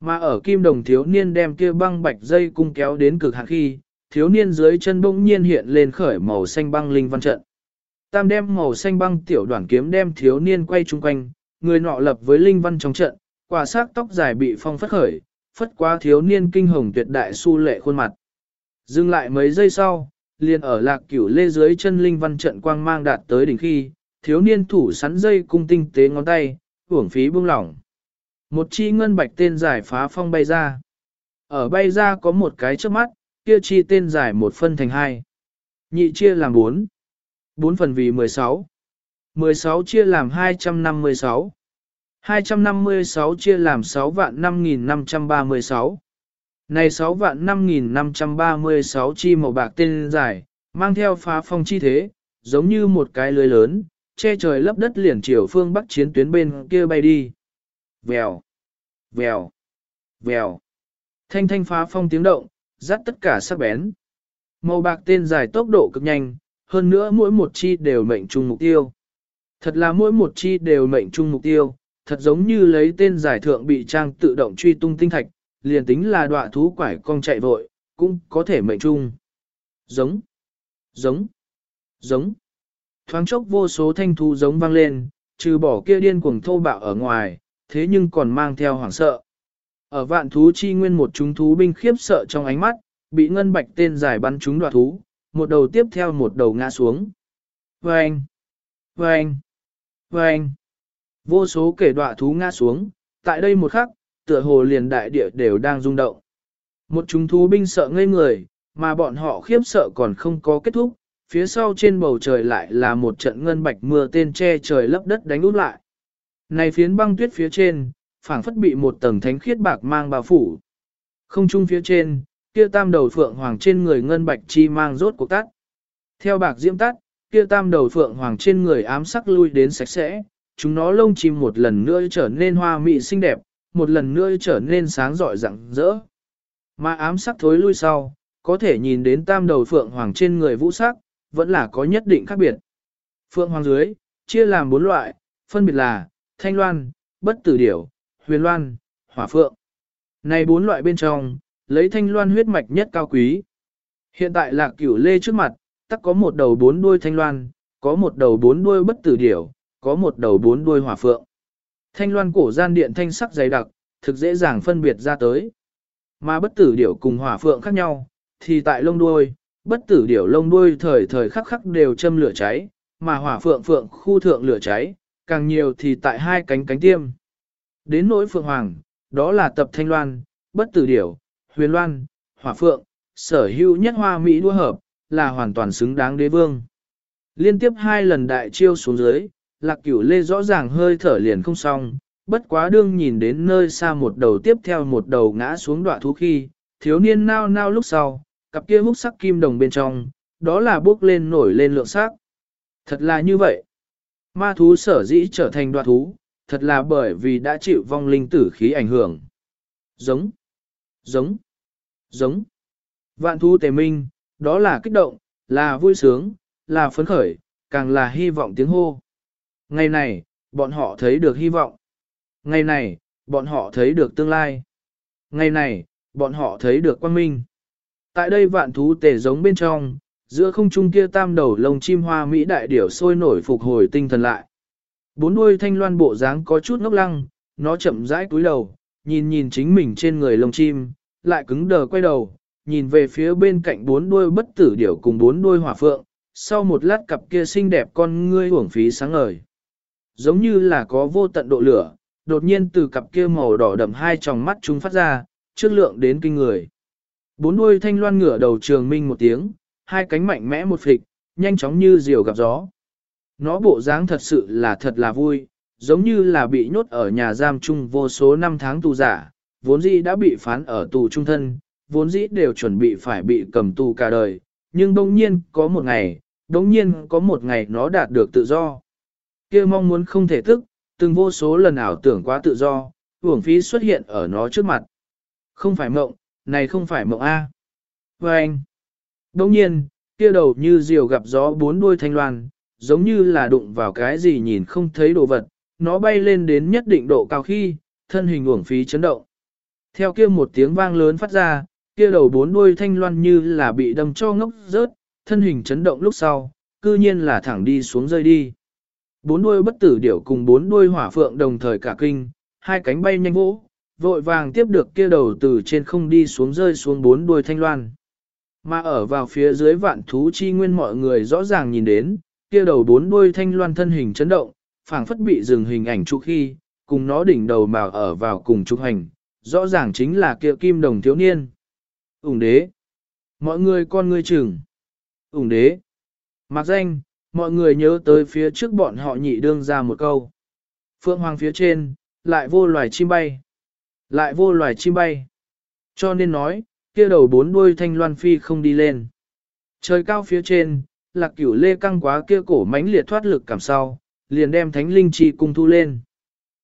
Mà ở kim đồng thiếu niên đem kia băng bạch dây cung kéo đến cực hạn khi, thiếu niên dưới chân bỗng nhiên hiện lên khởi màu xanh băng linh văn trận. Tam đem màu xanh băng tiểu đoàn kiếm đem thiếu niên quay chung quanh, người nọ lập với linh văn trong trận, quả xác tóc dài bị phong phất khởi, phất quá thiếu niên kinh hồng tuyệt đại su lệ khuôn mặt. Dừng lại mấy giây sau, liền ở lạc cửu lê dưới chân linh văn trận quang mang đạt tới đỉnh khi, thiếu niên thủ sắn dây cung tinh tế ngón tay, hưởng phí buông lỏng. Một chi ngân bạch tên giải phá phong bay ra. Ở bay ra có một cái trước mắt, kia chi tên giải một phân thành hai. Nhị chia làm bốn. Bốn phần vì 16. 16 chia làm 256. 256 chia làm sáu vạn 5536. Này 6 vạn 5.536 chi màu bạc tên dài, mang theo phá phong chi thế, giống như một cái lưới lớn, che trời lấp đất liền chiều phương bắc chiến tuyến bên kia bay đi. Vèo, vèo, vèo. Thanh thanh phá phong tiếng động, dắt tất cả sắc bén. Màu bạc tên dài tốc độ cực nhanh, hơn nữa mỗi một chi đều mệnh chung mục tiêu. Thật là mỗi một chi đều mệnh chung mục tiêu, thật giống như lấy tên giải thượng bị trang tự động truy tung tinh thạch, liền tính là đọa thú quải cong chạy vội, cũng có thể mệnh chung. Giống, giống, giống. Thoáng chốc vô số thanh thú giống vang lên, trừ bỏ kia điên cuồng thô bạo ở ngoài, thế nhưng còn mang theo hoảng sợ. Ở vạn thú chi nguyên một chúng thú binh khiếp sợ trong ánh mắt, bị ngân bạch tên giải bắn chúng đoạt thú, một đầu tiếp theo một đầu ngã xuống. Vâng! Vâng! Vâng! Vô số kể đoạ thú ngã xuống, tại đây một khắc, tựa hồ liền đại địa đều đang rung động. Một chúng thú binh sợ ngây người, mà bọn họ khiếp sợ còn không có kết thúc, phía sau trên bầu trời lại là một trận ngân bạch mưa tên che trời lấp đất đánh út lại. Này phiến băng tuyết phía trên, phảng phất bị một tầng thánh khiết bạc mang bao phủ. Không trung phía trên, kia tam đầu phượng hoàng trên người ngân bạch chi mang rốt cuộc tắt. Theo bạc diễm tắt, kia tam đầu phượng hoàng trên người ám sắc lui đến sạch sẽ, chúng nó lông chim một lần nữa trở nên hoa mị xinh đẹp, một lần nữa trở nên sáng rọi rạng rỡ. Mà ám sắc thối lui sau, có thể nhìn đến tam đầu phượng hoàng trên người vũ sắc, vẫn là có nhất định khác biệt. Phượng hoàng dưới, chia làm bốn loại, phân biệt là thanh loan, bất tử điểu, huyền loan, hỏa phượng. Này bốn loại bên trong, lấy thanh loan huyết mạch nhất cao quý. Hiện tại là cửu lê trước mặt, tắc có một đầu bốn đuôi thanh loan, có một đầu bốn đuôi bất tử điểu, có một đầu bốn đuôi hỏa phượng. Thanh loan cổ gian điện thanh sắc dày đặc, thực dễ dàng phân biệt ra tới. Mà bất tử điểu cùng hỏa phượng khác nhau, thì tại lông đuôi, bất tử điểu lông đuôi thời thời khắc khắc đều châm lửa cháy, mà hỏa phượng phượng khu thượng lửa cháy, càng nhiều thì tại hai cánh cánh tiêm. Đến nỗi phượng hoàng, đó là tập thanh loan, bất tử điểu, huyền loan, hỏa phượng, sở hữu nhất hoa mỹ đua hợp, là hoàn toàn xứng đáng đế vương. Liên tiếp hai lần đại chiêu xuống dưới, lạc cửu lê rõ ràng hơi thở liền không xong, bất quá đương nhìn đến nơi xa một đầu tiếp theo một đầu ngã xuống đoạn thú khi, thiếu niên nao nao lúc sau, cặp kia hút sắc kim đồng bên trong, đó là bước lên nổi lên lượng sắc. Thật là như vậy. Ma thú sở dĩ trở thành đoạn thú, thật là bởi vì đã chịu vong linh tử khí ảnh hưởng. Giống, giống, giống. Vạn thú tề minh, đó là kích động, là vui sướng, là phấn khởi, càng là hy vọng tiếng hô. Ngày này, bọn họ thấy được hy vọng. Ngày này, bọn họ thấy được tương lai. Ngày này, bọn họ thấy được quang minh. Tại đây vạn thú tể giống bên trong, giữa không trung kia tam đầu lông chim hoa Mỹ đại điểu sôi nổi phục hồi tinh thần lại. Bốn đuôi thanh loan bộ dáng có chút ngốc lăng, nó chậm rãi cúi đầu, nhìn nhìn chính mình trên người lông chim, lại cứng đờ quay đầu, nhìn về phía bên cạnh bốn đuôi bất tử điểu cùng bốn đuôi hỏa phượng, sau một lát cặp kia xinh đẹp con ngươi uổng phí sáng ngời. Giống như là có vô tận độ lửa, đột nhiên từ cặp kia màu đỏ đậm hai tròng mắt chúng phát ra, chất lượng đến kinh người. Bốn đuôi thanh loan ngửa đầu trường minh một tiếng, hai cánh mạnh mẽ một phịch, nhanh chóng như diều gặp gió. Nó bộ dáng thật sự là thật là vui, giống như là bị nhốt ở nhà giam chung vô số năm tháng tù giả, vốn dĩ đã bị phán ở tù trung thân, vốn dĩ đều chuẩn bị phải bị cầm tù cả đời, nhưng đông nhiên có một ngày, đông nhiên có một ngày nó đạt được tự do kia mong muốn không thể thức, từng vô số lần ảo tưởng quá tự do, uổng phí xuất hiện ở nó trước mặt. Không phải mộng, này không phải mộng A. Và anh, đồng nhiên, kia đầu như diều gặp gió bốn đuôi thanh loan, giống như là đụng vào cái gì nhìn không thấy đồ vật, nó bay lên đến nhất định độ cao khi, thân hình uổng phí chấn động. Theo kia một tiếng vang lớn phát ra, kia đầu bốn đuôi thanh loan như là bị đâm cho ngốc rớt, thân hình chấn động lúc sau, cư nhiên là thẳng đi xuống rơi đi. Bốn đuôi bất tử điểu cùng bốn đuôi hỏa phượng đồng thời cả kinh, hai cánh bay nhanh vỗ, vội vàng tiếp được kia đầu từ trên không đi xuống rơi xuống bốn đuôi thanh loan. Mà ở vào phía dưới vạn thú chi nguyên mọi người rõ ràng nhìn đến, kia đầu bốn đuôi thanh loan thân hình chấn động, phảng phất bị dừng hình ảnh chụp khi, cùng nó đỉnh đầu mà ở vào cùng chụp hành, rõ ràng chính là kia kim đồng thiếu niên. Ủng đế. Mọi người con ngươi chừng. Ủng đế. Mặc danh, mọi người nhớ tới phía trước bọn họ nhị đương ra một câu. Phượng hoàng phía trên, lại vô loài chim bay. Lại vô loài chim bay. Cho nên nói, kia đầu bốn đuôi thanh loan phi không đi lên. Trời cao phía trên, lạc cửu lê căng quá kia cổ mãnh liệt thoát lực cảm sau, liền đem thánh linh chi cung thu lên.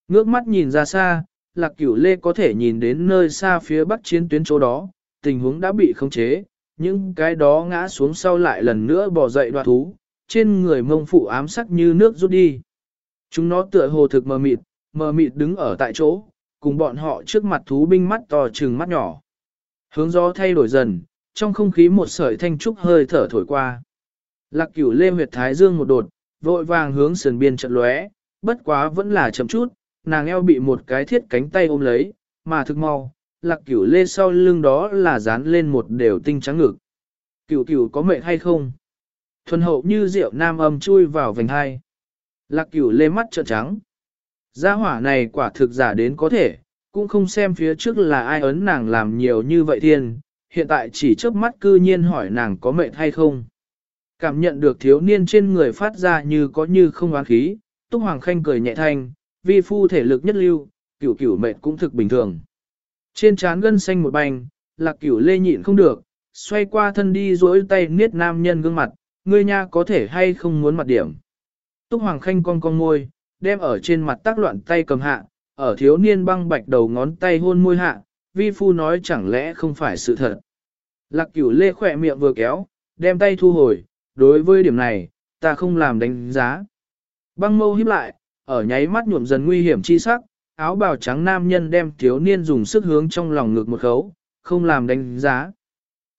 Ngước mắt nhìn ra xa, lạc cửu lê có thể nhìn đến nơi xa phía bắc chiến tuyến chỗ đó, tình huống đã bị khống chế, những cái đó ngã xuống sau lại lần nữa bò dậy đoạt thú, trên người mông phụ ám sắc như nước rút đi. Chúng nó tựa hồ thực mờ mịt, mờ mịt đứng ở tại chỗ, cùng bọn họ trước mặt thú binh mắt to trừng mắt nhỏ. Hướng gió thay đổi dần, trong không khí một sợi thanh trúc hơi thở thổi qua. Lạc cửu lê huyệt thái dương một đột, vội vàng hướng sườn biên trận lóe, bất quá vẫn là chậm chút, nàng eo bị một cái thiết cánh tay ôm lấy, mà thực mau, lạc cửu lê sau lưng đó là dán lên một đều tinh trắng ngực. Cửu cửu có mệt hay không? Thuần hậu như rượu nam âm chui vào vành hai. Lạc cửu lê mắt trợn trắng. Gia hỏa này quả thực giả đến có thể, cũng không xem phía trước là ai ấn nàng làm nhiều như vậy thiên, hiện tại chỉ chớp mắt cư nhiên hỏi nàng có mệt hay không. Cảm nhận được thiếu niên trên người phát ra như có như không oán khí, Túc Hoàng Khanh cười nhẹ thanh, vi phu thể lực nhất lưu, cửu cửu mệt cũng thực bình thường. Trên trán gân xanh một bành, lạc cửu lê nhịn không được, xoay qua thân đi duỗi tay niết nam nhân gương mặt, ngươi nha có thể hay không muốn mặt điểm. Túc Hoàng Khanh cong cong môi, đem ở trên mặt tác loạn tay cầm hạ, ở thiếu niên băng bạch đầu ngón tay hôn môi hạ, vi phu nói chẳng lẽ không phải sự thật. Lạc cửu lê khỏe miệng vừa kéo, đem tay thu hồi, đối với điểm này, ta không làm đánh giá. Băng mâu híp lại, ở nháy mắt nhuộm dần nguy hiểm chi sắc, áo bào trắng nam nhân đem thiếu niên dùng sức hướng trong lòng ngực một khấu, không làm đánh giá.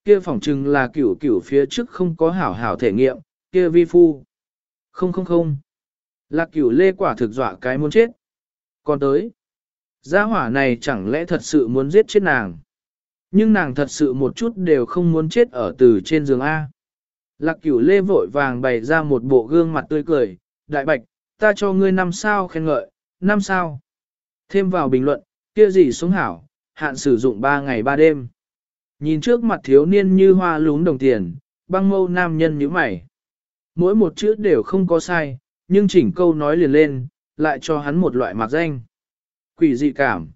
Kia phỏng chừng là cửu cửu phía trước không có hảo hảo thể nghiệm, kia vi phu. Không không không. Lạc cửu lê quả thực dọa cái muốn chết. Còn tới. Gia hỏa này chẳng lẽ thật sự muốn giết chết nàng. Nhưng nàng thật sự một chút đều không muốn chết ở từ trên giường A. Lạc cửu lê vội vàng bày ra một bộ gương mặt tươi cười, đại bạch, ta cho ngươi năm sao khen ngợi, năm sao. Thêm vào bình luận, kia gì xuống hảo, hạn sử dụng 3 ngày 3 đêm. Nhìn trước mặt thiếu niên như hoa lún đồng tiền, băng mâu nam nhân như mày. Mỗi một chữ đều không có sai, nhưng chỉnh câu nói liền lên, lại cho hắn một loại mạc danh. Quỷ dị cảm.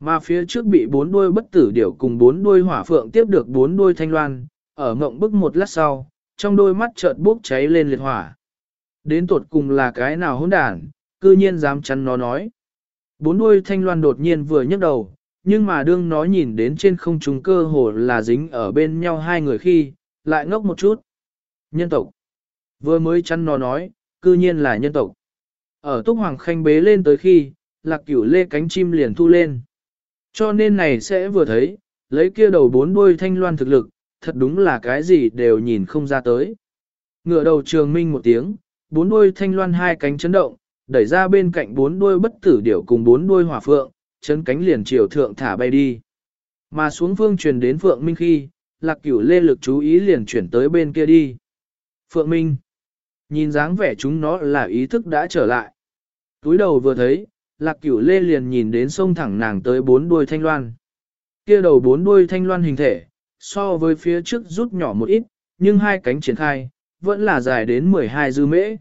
Mà phía trước bị bốn đuôi bất tử điểu cùng bốn đuôi hỏa phượng tiếp được bốn đuôi thanh loan, ở ngộng bức một lát sau, trong đôi mắt chợt bốc cháy lên liệt hỏa. Đến tuột cùng là cái nào hỗn đản, cư nhiên dám chắn nó nói. Bốn đuôi thanh loan đột nhiên vừa nhấc đầu, nhưng mà đương nó nhìn đến trên không trung cơ hồ là dính ở bên nhau hai người khi, lại ngốc một chút. Nhân tộc. Vừa mới chăn nó nói, cư nhiên là nhân tộc. Ở túc hoàng khanh bế lên tới khi, lạc cửu lê cánh chim liền thu lên. Cho nên này sẽ vừa thấy, lấy kia đầu bốn đuôi thanh loan thực lực, thật đúng là cái gì đều nhìn không ra tới. Ngựa đầu trường minh một tiếng, bốn đuôi thanh loan hai cánh chấn động, đẩy ra bên cạnh bốn đuôi bất tử điểu cùng bốn đuôi hỏa phượng, chấn cánh liền chiều thượng thả bay đi. Mà xuống phương truyền đến phượng minh khi, lạc cửu lê lực chú ý liền chuyển tới bên kia đi. Phượng minh, nhìn dáng vẻ chúng nó là ý thức đã trở lại. Túi đầu vừa thấy, lạc cửu lê liền nhìn đến sông thẳng nàng tới bốn đuôi thanh loan. Kia đầu bốn đuôi thanh loan hình thể, so với phía trước rút nhỏ một ít, nhưng hai cánh triển khai, vẫn là dài đến 12 dư mễ.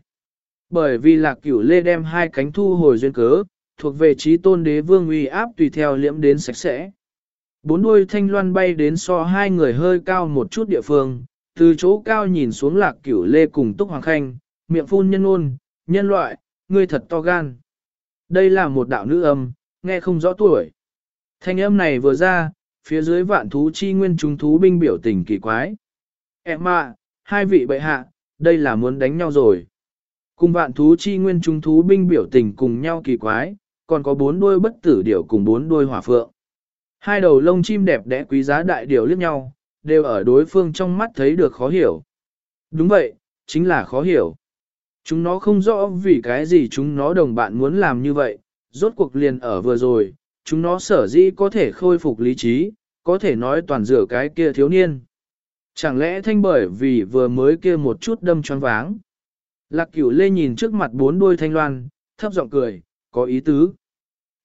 Bởi vì lạc cửu lê đem hai cánh thu hồi duyên cớ, thuộc về trí tôn đế vương uy áp tùy theo liễm đến sạch sẽ. Bốn đuôi thanh loan bay đến so hai người hơi cao một chút địa phương, Từ chỗ cao nhìn xuống lạc cửu lê cùng túc hoàng khanh, miệng phun nhân ôn, nhân loại, ngươi thật to gan. Đây là một đạo nữ âm, nghe không rõ tuổi. Thanh âm này vừa ra, phía dưới vạn thú chi nguyên chúng thú binh biểu tình kỳ quái. Em ạ, hai vị bệ hạ, đây là muốn đánh nhau rồi. Cùng vạn thú chi nguyên chúng thú binh biểu tình cùng nhau kỳ quái, còn có bốn đôi bất tử điểu cùng bốn đôi hỏa phượng. Hai đầu lông chim đẹp đẽ quý giá đại điểu liếc nhau, đều ở đối phương trong mắt thấy được khó hiểu. Đúng vậy, chính là khó hiểu. Chúng nó không rõ vì cái gì chúng nó đồng bạn muốn làm như vậy, rốt cuộc liền ở vừa rồi, chúng nó sở dĩ có thể khôi phục lý trí, có thể nói toàn dựa cái kia thiếu niên. Chẳng lẽ thanh bởi vì vừa mới kia một chút đâm choáng váng. Lạc cửu lê nhìn trước mặt bốn đôi thanh loan, thấp giọng cười, có ý tứ.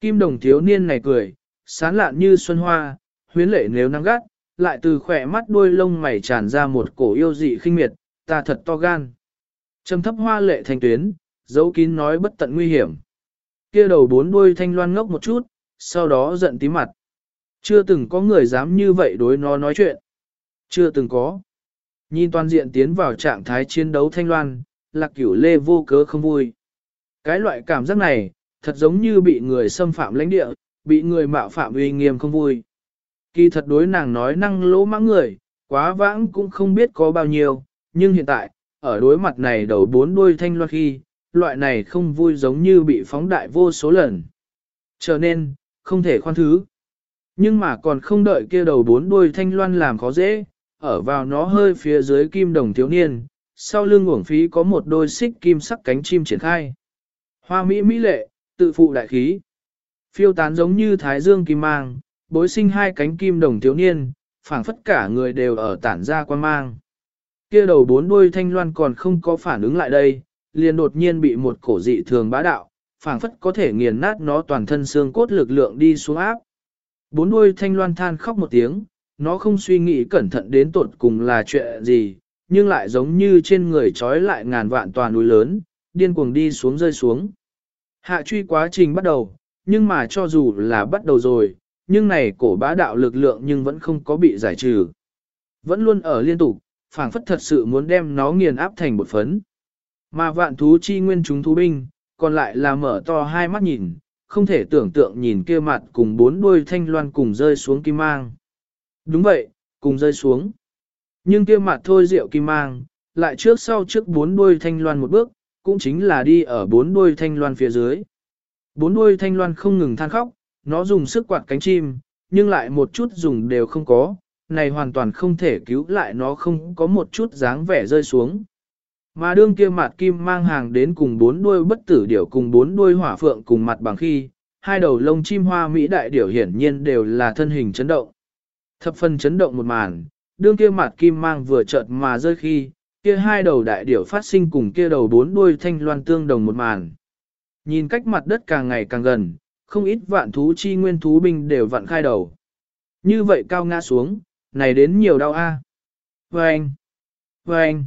Kim đồng thiếu niên này cười, sán lạn như xuân hoa, huyến lệ nếu nắng gắt, lại từ khỏe mắt đuôi lông mày tràn ra một cổ yêu dị khinh miệt, ta thật to gan. Trầm thấp hoa lệ thanh tuyến, dấu kín nói bất tận nguy hiểm. Kia đầu bốn đuôi thanh loan ngốc một chút, sau đó giận tí mặt. Chưa từng có người dám như vậy đối nó nói chuyện. Chưa từng có. Nhìn toàn diện tiến vào trạng thái chiến đấu thanh loan, lạc cửu lê vô cớ không vui. Cái loại cảm giác này, thật giống như bị người xâm phạm lãnh địa, bị người mạo phạm uy nghiêm không vui. Kỳ thật đối nàng nói năng lỗ mãng người, quá vãng cũng không biết có bao nhiêu, nhưng hiện tại, ở đối mặt này đầu bốn đuôi thanh loan khi, loại này không vui giống như bị phóng đại vô số lần. Trở nên, không thể khoan thứ. Nhưng mà còn không đợi kia đầu bốn đuôi thanh loan làm khó dễ, ở vào nó hơi phía dưới kim đồng thiếu niên, sau lưng uổng phí có một đôi xích kim sắc cánh chim triển khai. Hoa mỹ mỹ lệ, tự phụ đại khí. Phiêu tán giống như thái dương kim mang, bối sinh hai cánh kim đồng thiếu niên, phảng phất cả người đều ở tản ra quan mang. Kia đầu bốn đuôi thanh loan còn không có phản ứng lại đây, liền đột nhiên bị một cổ dị thường bá đạo, phảng phất có thể nghiền nát nó toàn thân xương cốt lực lượng đi xuống áp. Bốn đuôi thanh loan than khóc một tiếng, nó không suy nghĩ cẩn thận đến tột cùng là chuyện gì, nhưng lại giống như trên người trói lại ngàn vạn tòa núi lớn, điên cuồng đi xuống rơi xuống. Hạ truy quá trình bắt đầu, nhưng mà cho dù là bắt đầu rồi, nhưng này cổ bá đạo lực lượng nhưng vẫn không có bị giải trừ. Vẫn luôn ở liên tục, phảng phất thật sự muốn đem nó nghiền áp thành một phấn. Mà vạn thú chi nguyên chúng thú binh, còn lại là mở to hai mắt nhìn, không thể tưởng tượng nhìn kia mặt cùng bốn đuôi thanh loan cùng rơi xuống kim mang. Đúng vậy, cùng rơi xuống. Nhưng kia mặt thôi rượu kim mang, lại trước sau trước bốn đuôi thanh loan một bước, cũng chính là đi ở bốn đuôi thanh loan phía dưới. Bốn đuôi thanh loan không ngừng than khóc, nó dùng sức quạt cánh chim, nhưng lại một chút dùng đều không có, này hoàn toàn không thể cứu lại nó không có một chút dáng vẻ rơi xuống. Mà đương kia mặt kim mang hàng đến cùng bốn đuôi bất tử điểu cùng bốn đuôi hỏa phượng cùng mặt bằng khi, hai đầu lông chim hoa mỹ đại điểu hiển nhiên đều là thân hình chấn động. Thập phần chấn động một màn, đương kia mặt kim mang vừa chợt mà rơi khi, kia hai đầu đại điểu phát sinh cùng kia đầu bốn đuôi thanh loan tương đồng một màn. Nhìn cách mặt đất càng ngày càng gần, không ít vạn thú chi nguyên thú binh đều vặn khai đầu. Như vậy cao ngã xuống, này đến nhiều đau a. À. Vâng! Vâng!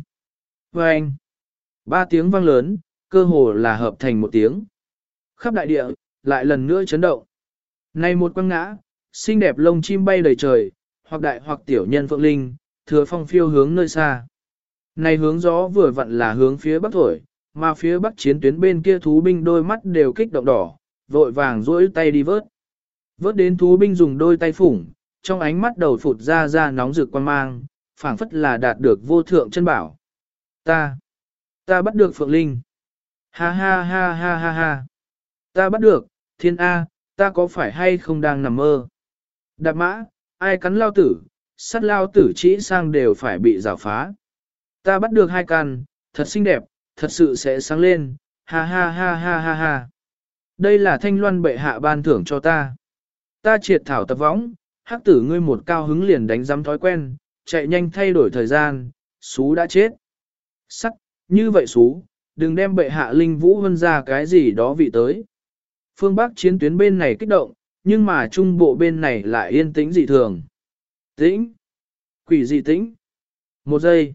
Vâng! Ba tiếng vang lớn, cơ hồ là hợp thành một tiếng. Khắp đại địa, lại lần nữa chấn động. Này một quăng ngã, xinh đẹp lông chim bay đầy trời, hoặc đại hoặc tiểu nhân phượng linh, thừa phong phiêu hướng nơi xa. Này hướng gió vừa vặn là hướng phía bắc thổi, mà phía bắc chiến tuyến bên kia thú binh đôi mắt đều kích động đỏ, vội vàng duỗi tay đi vớt. Vớt đến thú binh dùng đôi tay phủng, trong ánh mắt đầu phụt ra ra nóng rực quan mang, phảng phất là đạt được vô thượng chân bảo. Ta, ta bắt được Phượng Linh. Ha ha ha ha ha ha. Ta bắt được, thiên A, ta có phải hay không đang nằm mơ? Đạp mã, ai cắn lao tử, sắt lao tử chỉ sang đều phải bị rào phá. Ta bắt được hai căn, thật xinh đẹp, thật sự sẽ sáng lên, ha ha ha ha ha ha. Đây là thanh loan bệ hạ ban thưởng cho ta. Ta triệt thảo tập võng, hắc tử ngươi một cao hứng liền đánh giám thói quen, chạy nhanh thay đổi thời gian, xú đã chết. Sắc, như vậy xú, đừng đem bệ hạ linh vũ vân ra cái gì đó vị tới. Phương Bắc chiến tuyến bên này kích động, nhưng mà trung bộ bên này lại yên tĩnh dị thường. Tĩnh. Quỷ dị tĩnh. Một giây.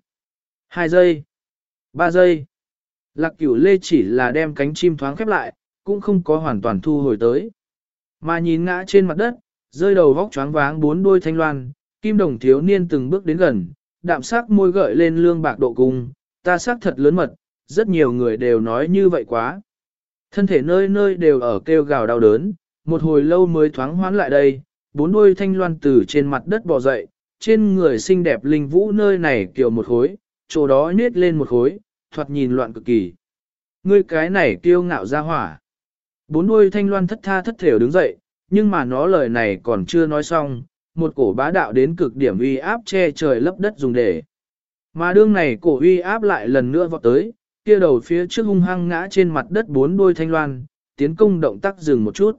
Hai giây. Ba giây. Lạc cửu lê chỉ là đem cánh chim thoáng khép lại, cũng không có hoàn toàn thu hồi tới. Mà nhìn ngã trên mặt đất, rơi đầu vóc choáng váng bốn đôi thanh loan, kim đồng thiếu niên từng bước đến gần, đạm sắc môi gợi lên lương bạc độ cung, ta sắc thật lớn mật, rất nhiều người đều nói như vậy quá. Thân thể nơi nơi đều ở kêu gào đau đớn, một hồi lâu mới thoáng hoán lại đây, bốn đôi thanh loan từ trên mặt đất bò dậy, trên người xinh đẹp linh vũ nơi này kiểu một khối, chỗ đó nết lên một khối, thoạt nhìn loạn cực kỳ. Ngươi cái này kiêu ngạo ra hỏa. Bốn đuôi thanh loan thất tha thất thểu đứng dậy, nhưng mà nó lời này còn chưa nói xong, một cổ bá đạo đến cực điểm uy áp che trời lấp đất dùng để. Mà đương này cổ uy áp lại lần nữa vọt tới, kia đầu phía trước hung hăng ngã trên mặt đất bốn đuôi thanh loan, tiến công động tác dừng một chút.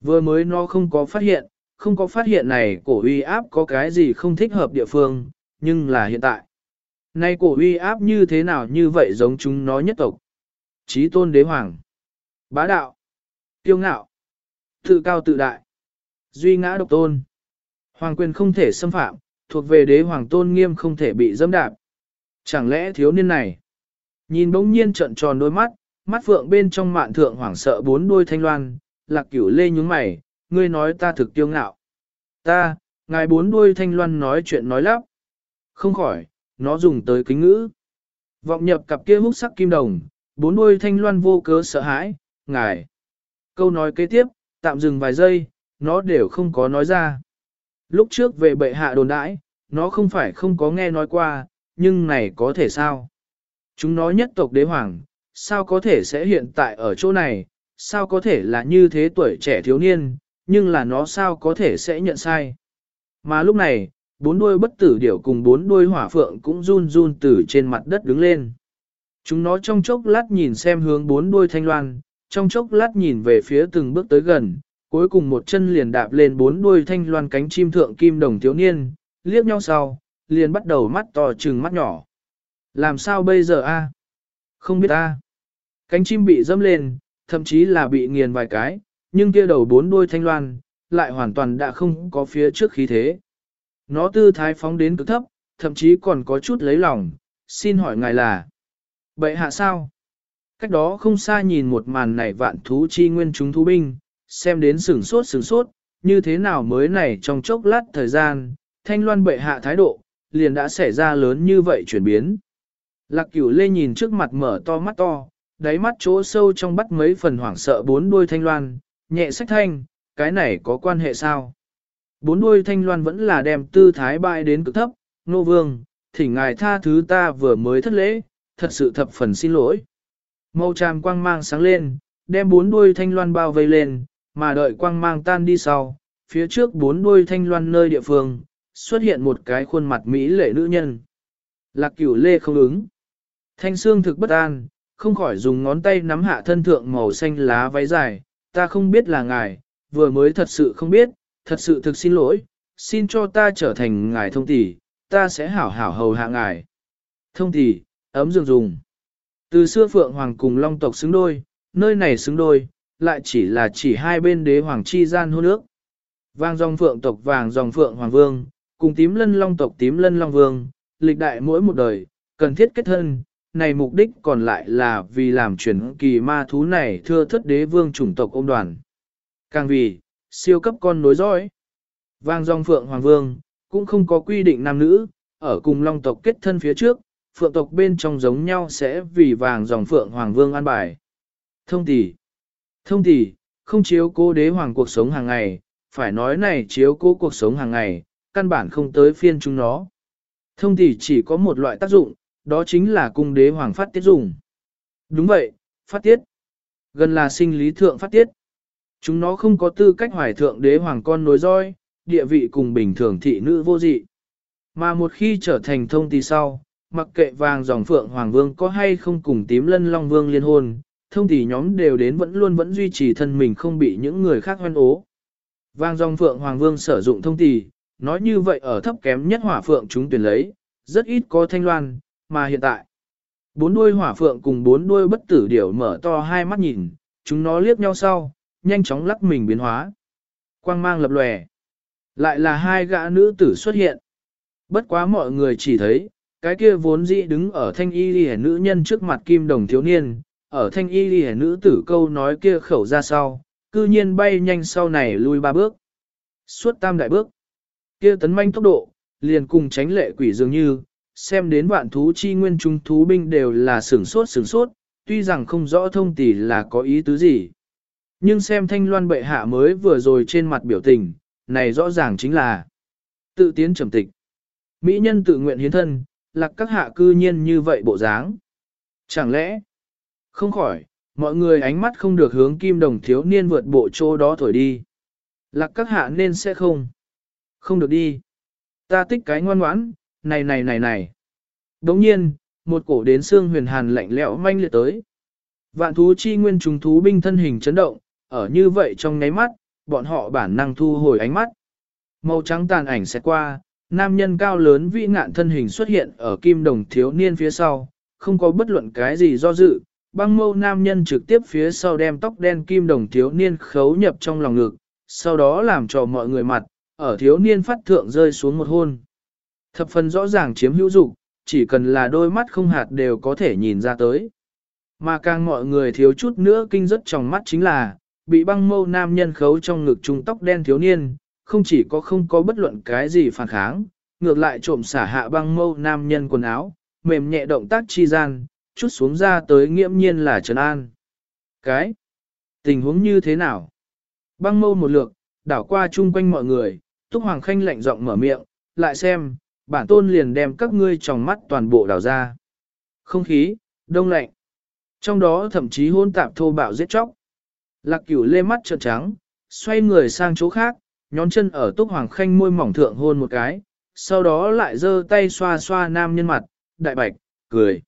Vừa mới nó không có phát hiện, không có phát hiện này cổ uy áp có cái gì không thích hợp địa phương, nhưng là hiện tại. Nay cổ uy áp như thế nào như vậy giống chúng nó nhất tộc. Chí tôn đế hoàng. Bá đạo. Tiêu ngạo. Tự cao tự đại. Duy ngã độc tôn. Hoàng quyền không thể xâm phạm, thuộc về đế hoàng tôn nghiêm không thể bị dâm đạp. Chẳng lẽ thiếu niên này? Nhìn bỗng nhiên trận tròn đôi mắt, mắt phượng bên trong mạn thượng hoảng sợ bốn đôi thanh loan, lạc cửu lê nhúng mày, ngươi nói ta thực tiêu ngạo. Ta, ngài bốn đuôi thanh loan nói chuyện nói lắp. Không khỏi, nó dùng tới kính ngữ. Vọng nhập cặp kia húc sắc kim đồng, bốn đuôi thanh loan vô cớ sợ hãi, ngài. Câu nói kế tiếp, tạm dừng vài giây, nó đều không có nói ra. Lúc trước về bệ hạ đồn đãi, nó không phải không có nghe nói qua, nhưng này có thể sao? Chúng nó nhất tộc đế hoàng, sao có thể sẽ hiện tại ở chỗ này, sao có thể là như thế tuổi trẻ thiếu niên, nhưng là nó sao có thể sẽ nhận sai. Mà lúc này, bốn đuôi bất tử điểu cùng bốn đuôi hỏa phượng cũng run run từ trên mặt đất đứng lên. Chúng nó trong chốc lát nhìn xem hướng bốn đuôi thanh loan, trong chốc lát nhìn về phía từng bước tới gần, cuối cùng một chân liền đạp lên bốn đuôi thanh loan cánh chim thượng kim đồng thiếu niên, liếc nhau sau, liền bắt đầu mắt to trừng mắt nhỏ. Làm sao bây giờ a? Không biết a. Cánh chim bị dâm lên, thậm chí là bị nghiền vài cái, nhưng kia đầu bốn đuôi thanh loan, lại hoàn toàn đã không có phía trước khí thế. Nó tư thái phóng đến cực thấp, thậm chí còn có chút lấy lòng, xin hỏi ngài là, bệ hạ sao? Cách đó không xa nhìn một màn này vạn thú chi nguyên chúng thú binh, xem đến sửng sốt sửng sốt, như thế nào mới này trong chốc lát thời gian, thanh loan bệ hạ thái độ, liền đã xảy ra lớn như vậy chuyển biến. Lạc cửu lê nhìn trước mặt mở to mắt to, đáy mắt chỗ sâu trong bắt mấy phần hoảng sợ bốn đuôi thanh loan, nhẹ sách thanh, cái này có quan hệ sao? Bốn đuôi thanh loan vẫn là đem tư thái bại đến cực thấp, nô vương, thỉnh ngài tha thứ ta vừa mới thất lễ, thật sự thập phần xin lỗi. Màu tràm quang mang sáng lên, đem bốn đuôi thanh loan bao vây lên, mà đợi quang mang tan đi sau, phía trước bốn đuôi thanh loan nơi địa phương, xuất hiện một cái khuôn mặt mỹ lệ nữ nhân. Lạc cửu lê không ứng. Thanh xương thực bất an, không khỏi dùng ngón tay nắm hạ thân thượng màu xanh lá váy dài, ta không biết là ngài, vừa mới thật sự không biết, thật sự thực xin lỗi, xin cho ta trở thành ngài thông tỷ, ta sẽ hảo hảo hầu hạ ngài. Thông tỷ, ấm dường dùng. Từ xưa Phượng Hoàng cùng Long tộc xứng đôi, nơi này xứng đôi, lại chỉ là chỉ hai bên đế hoàng chi gian hôn ước. Vàng dòng Phượng tộc vàng dòng Phượng Hoàng Vương, cùng tím lân Long tộc tím lân Long Vương, lịch đại mỗi một đời, cần thiết kết thân, này mục đích còn lại là vì làm chuyển kỳ ma thú này thưa thất đế vương chủng tộc ôm đoàn. Càng vì, siêu cấp con nối dõi. Vang dòng phượng hoàng vương, cũng không có quy định nam nữ, ở cùng long tộc kết thân phía trước, phượng tộc bên trong giống nhau sẽ vì vàng dòng phượng hoàng vương an bài. Thông tỷ, thông tỷ, không chiếu cố đế hoàng cuộc sống hàng ngày, phải nói này chiếu cố cuộc sống hàng ngày, căn bản không tới phiên chúng nó. Thông tỷ chỉ có một loại tác dụng, đó chính là cung đế hoàng phát tiết dùng. Đúng vậy, phát tiết. Gần là sinh lý thượng phát tiết. Chúng nó không có tư cách hoài thượng đế hoàng con nối roi, địa vị cùng bình thường thị nữ vô dị. Mà một khi trở thành thông tì sau, mặc kệ vàng dòng phượng hoàng vương có hay không cùng tím lân long vương liên hôn, thông tì nhóm đều đến vẫn luôn vẫn duy trì thân mình không bị những người khác hoan ố. Vàng dòng phượng hoàng vương sử dụng thông tì, nói như vậy ở thấp kém nhất hỏa phượng chúng tuyển lấy, rất ít có thanh loan, mà hiện tại, bốn đuôi hỏa phượng cùng bốn đuôi bất tử điểu mở to hai mắt nhìn, chúng nó liếc nhau sau, nhanh chóng lắc mình biến hóa. Quang mang lập lòe. Lại là hai gã nữ tử xuất hiện. Bất quá mọi người chỉ thấy, cái kia vốn dĩ đứng ở thanh y ghi nữ nhân trước mặt kim đồng thiếu niên, ở thanh y ghi nữ tử câu nói kia khẩu ra sau, cư nhiên bay nhanh sau này lui ba bước. Suốt tam đại bước. Kia tấn manh tốc độ, liền cùng tránh lệ quỷ dường như, xem đến vạn thú chi nguyên trung thú binh đều là sửng sốt sửng sốt, tuy rằng không rõ thông tỷ là có ý tứ gì. Nhưng xem thanh loan bệ hạ mới vừa rồi trên mặt biểu tình, này rõ ràng chính là tự tiến trầm tịch. Mỹ nhân tự nguyện hiến thân, lạc các hạ cư nhiên như vậy bộ dáng. Chẳng lẽ, không khỏi, mọi người ánh mắt không được hướng kim đồng thiếu niên vượt bộ chỗ đó thổi đi. Lạc các hạ nên sẽ không. Không được đi. Ta tích cái ngoan ngoãn, này này này này. Đồng nhiên, một cổ đến xương huyền hàn lạnh lẽo manh liệt tới. Vạn thú chi nguyên trùng thú binh thân hình chấn động, ở như vậy trong nháy mắt, bọn họ bản năng thu hồi ánh mắt. Màu trắng tàn ảnh sẽ qua, nam nhân cao lớn vĩ ngạn thân hình xuất hiện ở kim đồng thiếu niên phía sau, không có bất luận cái gì do dự, băng mâu nam nhân trực tiếp phía sau đem tóc đen kim đồng thiếu niên khấu nhập trong lòng ngực, sau đó làm cho mọi người mặt, ở thiếu niên phát thượng rơi xuống một hôn. Thập phần rõ ràng chiếm hữu dục, chỉ cần là đôi mắt không hạt đều có thể nhìn ra tới. Mà càng mọi người thiếu chút nữa kinh rất trong mắt chính là, bị băng mâu nam nhân khấu trong ngực trung tóc đen thiếu niên, không chỉ có không có bất luận cái gì phản kháng, ngược lại trộm xả hạ băng mâu nam nhân quần áo, mềm nhẹ động tác chi gian, chút xuống ra tới nghiễm nhiên là Trần An. Cái? Tình huống như thế nào? Băng mâu một lượt, đảo qua chung quanh mọi người, Túc Hoàng Khanh lạnh giọng mở miệng, lại xem, bản tôn liền đem các ngươi trong mắt toàn bộ đảo ra. Không khí, đông lạnh. Trong đó thậm chí hôn tạp thô bạo giết chóc. Lạc cửu lê mắt trợn trắng, xoay người sang chỗ khác, nhón chân ở Túc Hoàng Khanh môi mỏng thượng hôn một cái, sau đó lại giơ tay xoa xoa nam nhân mặt, đại bạch, cười.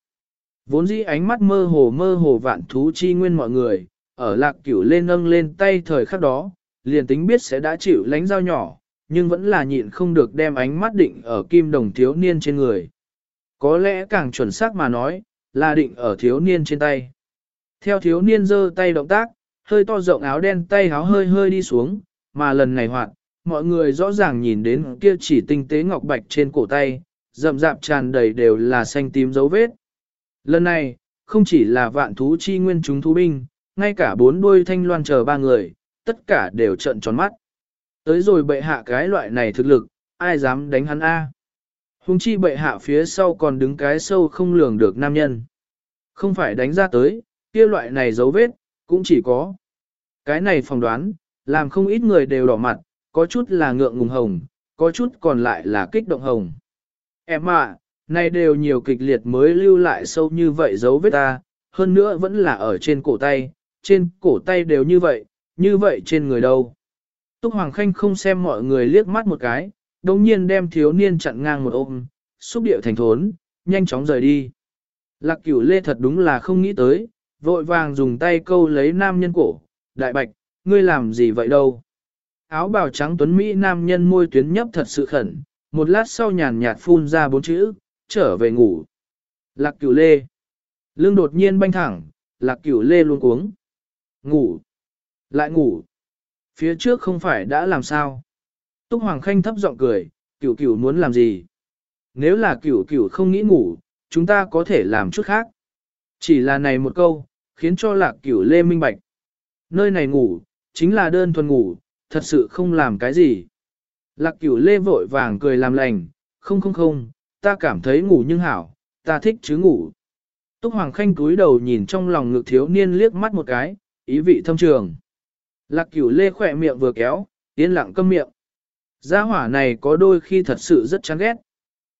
Vốn dĩ ánh mắt mơ hồ mơ hồ vạn thú chi nguyên mọi người, ở lạc cửu lên nâng lên tay thời khắc đó, liền tính biết sẽ đã chịu lánh dao nhỏ, nhưng vẫn là nhịn không được đem ánh mắt định ở kim đồng thiếu niên trên người. Có lẽ càng chuẩn xác mà nói, là định ở thiếu niên trên tay. Theo thiếu niên giơ tay động tác, hơi to rộng áo đen tay áo hơi hơi đi xuống, mà lần này hoạt, mọi người rõ ràng nhìn đến kia chỉ tinh tế ngọc bạch trên cổ tay, rậm rạp tràn đầy đều là xanh tím dấu vết. Lần này, không chỉ là vạn thú chi nguyên chúng thú binh, ngay cả bốn đuôi thanh loan chờ ba người, tất cả đều trợn tròn mắt. Tới rồi bệ hạ cái loại này thực lực, ai dám đánh hắn A. Hùng chi bệ hạ phía sau còn đứng cái sâu không lường được nam nhân. Không phải đánh ra tới, kia loại này dấu vết, cũng chỉ có. Cái này phỏng đoán, làm không ít người đều đỏ mặt, có chút là ngượng ngùng hồng, có chút còn lại là kích động hồng. Em ạ, này đều nhiều kịch liệt mới lưu lại sâu như vậy dấu vết ta, hơn nữa vẫn là ở trên cổ tay, trên cổ tay đều như vậy, như vậy trên người đâu. Túc Hoàng Khanh không xem mọi người liếc mắt một cái, đồng nhiên đem thiếu niên chặn ngang một ôm, xúc điệu thành thốn, nhanh chóng rời đi. Lạc cửu lê thật đúng là không nghĩ tới, vội vàng dùng tay câu lấy nam nhân cổ, đại bạch, ngươi làm gì vậy đâu. Áo bào trắng tuấn Mỹ nam nhân môi tuyến nhấp thật sự khẩn, một lát sau nhàn nhạt phun ra bốn chữ, trở về ngủ. Lạc cửu lê. Lưng đột nhiên banh thẳng, lạc cửu lê luôn cuống. Ngủ. Lại ngủ. Phía trước không phải đã làm sao. Túc Hoàng Khanh thấp giọng cười, cửu cửu muốn làm gì? Nếu là cửu cửu không nghĩ ngủ, chúng ta có thể làm chút khác. Chỉ là này một câu, khiến cho lạc cửu lê minh bạch. Nơi này ngủ, chính là đơn thuần ngủ, thật sự không làm cái gì. Lạc cửu lê vội vàng cười làm lành, không không không, ta cảm thấy ngủ nhưng hảo, ta thích chứ ngủ. Túc Hoàng Khanh cúi đầu nhìn trong lòng ngực thiếu niên liếc mắt một cái, ý vị thâm trường. Lạc cửu lê khỏe miệng vừa kéo, yên lặng câm miệng. Gia hỏa này có đôi khi thật sự rất chán ghét.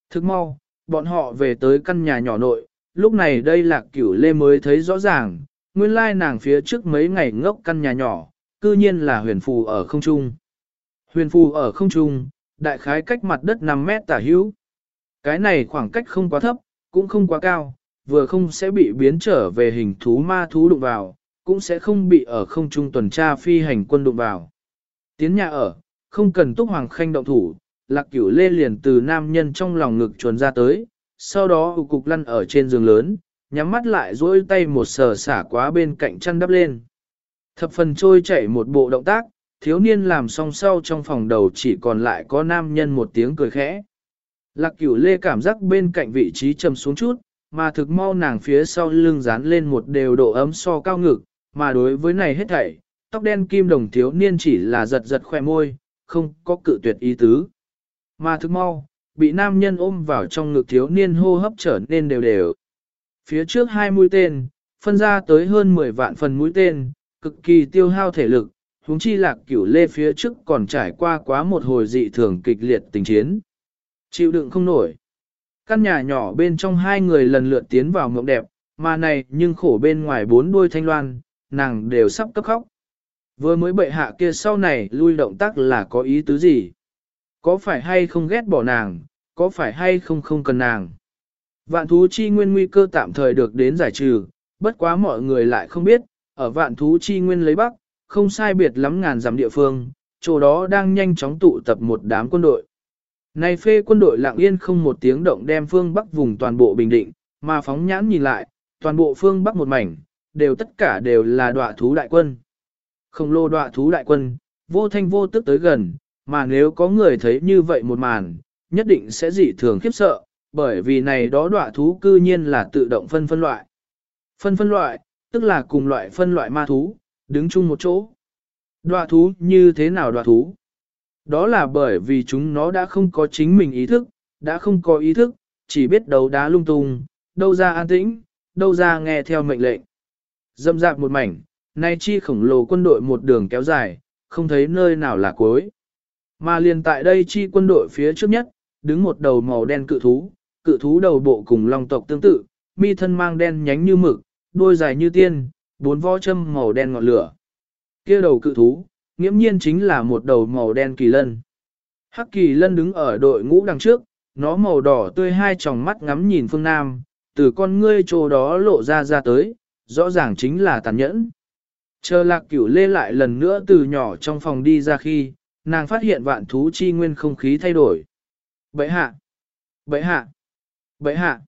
Thức mau, bọn họ về tới căn nhà nhỏ nội, lúc này đây lạc cửu lê mới thấy rõ ràng, nguyên lai nàng phía trước mấy ngày ngốc căn nhà nhỏ, cư nhiên là huyền phù ở không trung. Huyền phù ở không trung, đại khái cách mặt đất 5 mét tả hữu. Cái này khoảng cách không quá thấp, cũng không quá cao, vừa không sẽ bị biến trở về hình thú ma thú đụng vào, cũng sẽ không bị ở không trung tuần tra phi hành quân đụng vào. Tiến nhà ở, không cần túc hoàng khanh động thủ, lạc cửu lê liền từ nam nhân trong lòng ngực chuồn ra tới, sau đó cục lăn ở trên giường lớn, nhắm mắt lại duỗi tay một sờ xả quá bên cạnh chăn đắp lên. Thập phần trôi chảy một bộ động tác, thiếu niên làm xong sau trong phòng đầu chỉ còn lại có nam nhân một tiếng cười khẽ. Lạc cửu lê cảm giác bên cạnh vị trí trầm xuống chút, mà thực mau nàng phía sau lưng dán lên một đều độ ấm so cao ngực, mà đối với này hết thảy, tóc đen kim đồng thiếu niên chỉ là giật giật khoe môi, không có cự tuyệt ý tứ. Mà thực mau, bị nam nhân ôm vào trong ngực thiếu niên hô hấp trở nên đều đều. Phía trước hai mũi tên, phân ra tới hơn 10 vạn phần mũi tên, cực kỳ tiêu hao thể lực, huống chi lạc cửu lê phía trước còn trải qua quá một hồi dị thường kịch liệt tình chiến. Chịu đựng không nổi. Căn nhà nhỏ bên trong hai người lần lượt tiến vào mộng đẹp, mà này nhưng khổ bên ngoài bốn đuôi thanh loan, nàng đều sắp cấp khóc. Vừa mới bệ hạ kia sau này lui động tác là có ý tứ gì? Có phải hay không ghét bỏ nàng, có phải hay không không cần nàng? Vạn thú chi nguyên nguy cơ tạm thời được đến giải trừ, bất quá mọi người lại không biết, ở vạn thú chi nguyên lấy bắc, không sai biệt lắm ngàn dặm địa phương, chỗ đó đang nhanh chóng tụ tập một đám quân đội. Này phê quân đội lặng yên không một tiếng động đem phương bắc vùng toàn bộ bình định, mà phóng nhãn nhìn lại, toàn bộ phương bắc một mảnh, đều tất cả đều là đọa thú đại quân. Không lô đọa thú đại quân, vô thanh vô tức tới gần, mà nếu có người thấy như vậy một màn, nhất định sẽ dị thường khiếp sợ, bởi vì này đó đọa thú cư nhiên là tự động phân phân loại. Phân phân loại, tức là cùng loại phân loại ma thú, đứng chung một chỗ. Đọa thú như thế nào đọa thú? Đó là bởi vì chúng nó đã không có chính mình ý thức, đã không có ý thức, chỉ biết đấu đá lung tung, đâu ra an tĩnh, đâu ra nghe theo mệnh lệnh. Dâm dạp một mảnh, nay chi khổng lồ quân đội một đường kéo dài, không thấy nơi nào là cuối. Mà liền tại đây chi quân đội phía trước nhất, đứng một đầu màu đen cự thú, cự thú đầu bộ cùng long tộc tương tự, mi thân mang đen nhánh như mực, đôi dài như tiên, bốn vó châm màu đen ngọn lửa. kia đầu cự thú, nghiễm nhiên chính là một đầu màu đen kỳ lân. Hắc kỳ lân đứng ở đội ngũ đằng trước, nó màu đỏ tươi hai tròng mắt ngắm nhìn phương Nam, từ con ngươi chỗ đó lộ ra ra tới, rõ ràng chính là tàn nhẫn. Chờ lạc cửu lê lại lần nữa từ nhỏ trong phòng đi ra khi, nàng phát hiện vạn thú chi nguyên không khí thay đổi. Bậy hạ! Bậy hạ! Bậy hạ!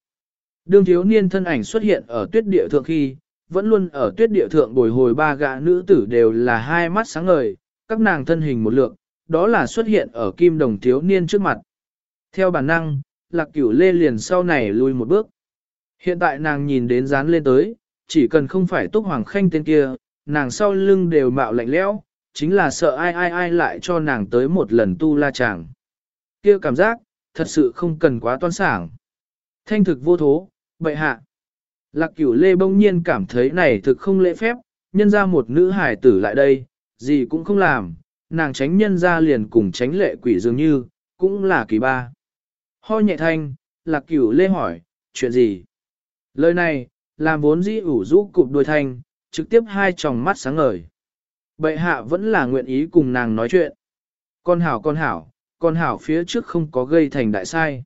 Đương thiếu niên thân ảnh xuất hiện ở tuyết địa thượng khi, vẫn luôn ở tuyết địa thượng bồi hồi ba gã nữ tử đều là hai mắt sáng ngời, các nàng thân hình một lượng, đó là xuất hiện ở kim đồng thiếu niên trước mặt. Theo bản năng, lạc cửu lê liền sau này lùi một bước. Hiện tại nàng nhìn đến dán lên tới, chỉ cần không phải túc hoàng khanh tên kia, nàng sau lưng đều mạo lạnh lẽo, chính là sợ ai ai ai lại cho nàng tới một lần tu la chàng. kia cảm giác, thật sự không cần quá toan sảng. Thanh thực vô thố, bệ hạ. Lạc cửu lê bỗng nhiên cảm thấy này thực không lễ phép, nhân ra một nữ hải tử lại đây, gì cũng không làm, nàng tránh nhân ra liền cùng tránh lệ quỷ dường như, cũng là kỳ ba. Ho nhẹ thanh, lạc cửu lê hỏi, chuyện gì? Lời này, làm vốn dĩ ủ rũ cụp đôi thanh, trực tiếp hai tròng mắt sáng ngời. Bệ hạ vẫn là nguyện ý cùng nàng nói chuyện. Con hảo con hảo, con hảo phía trước không có gây thành đại sai.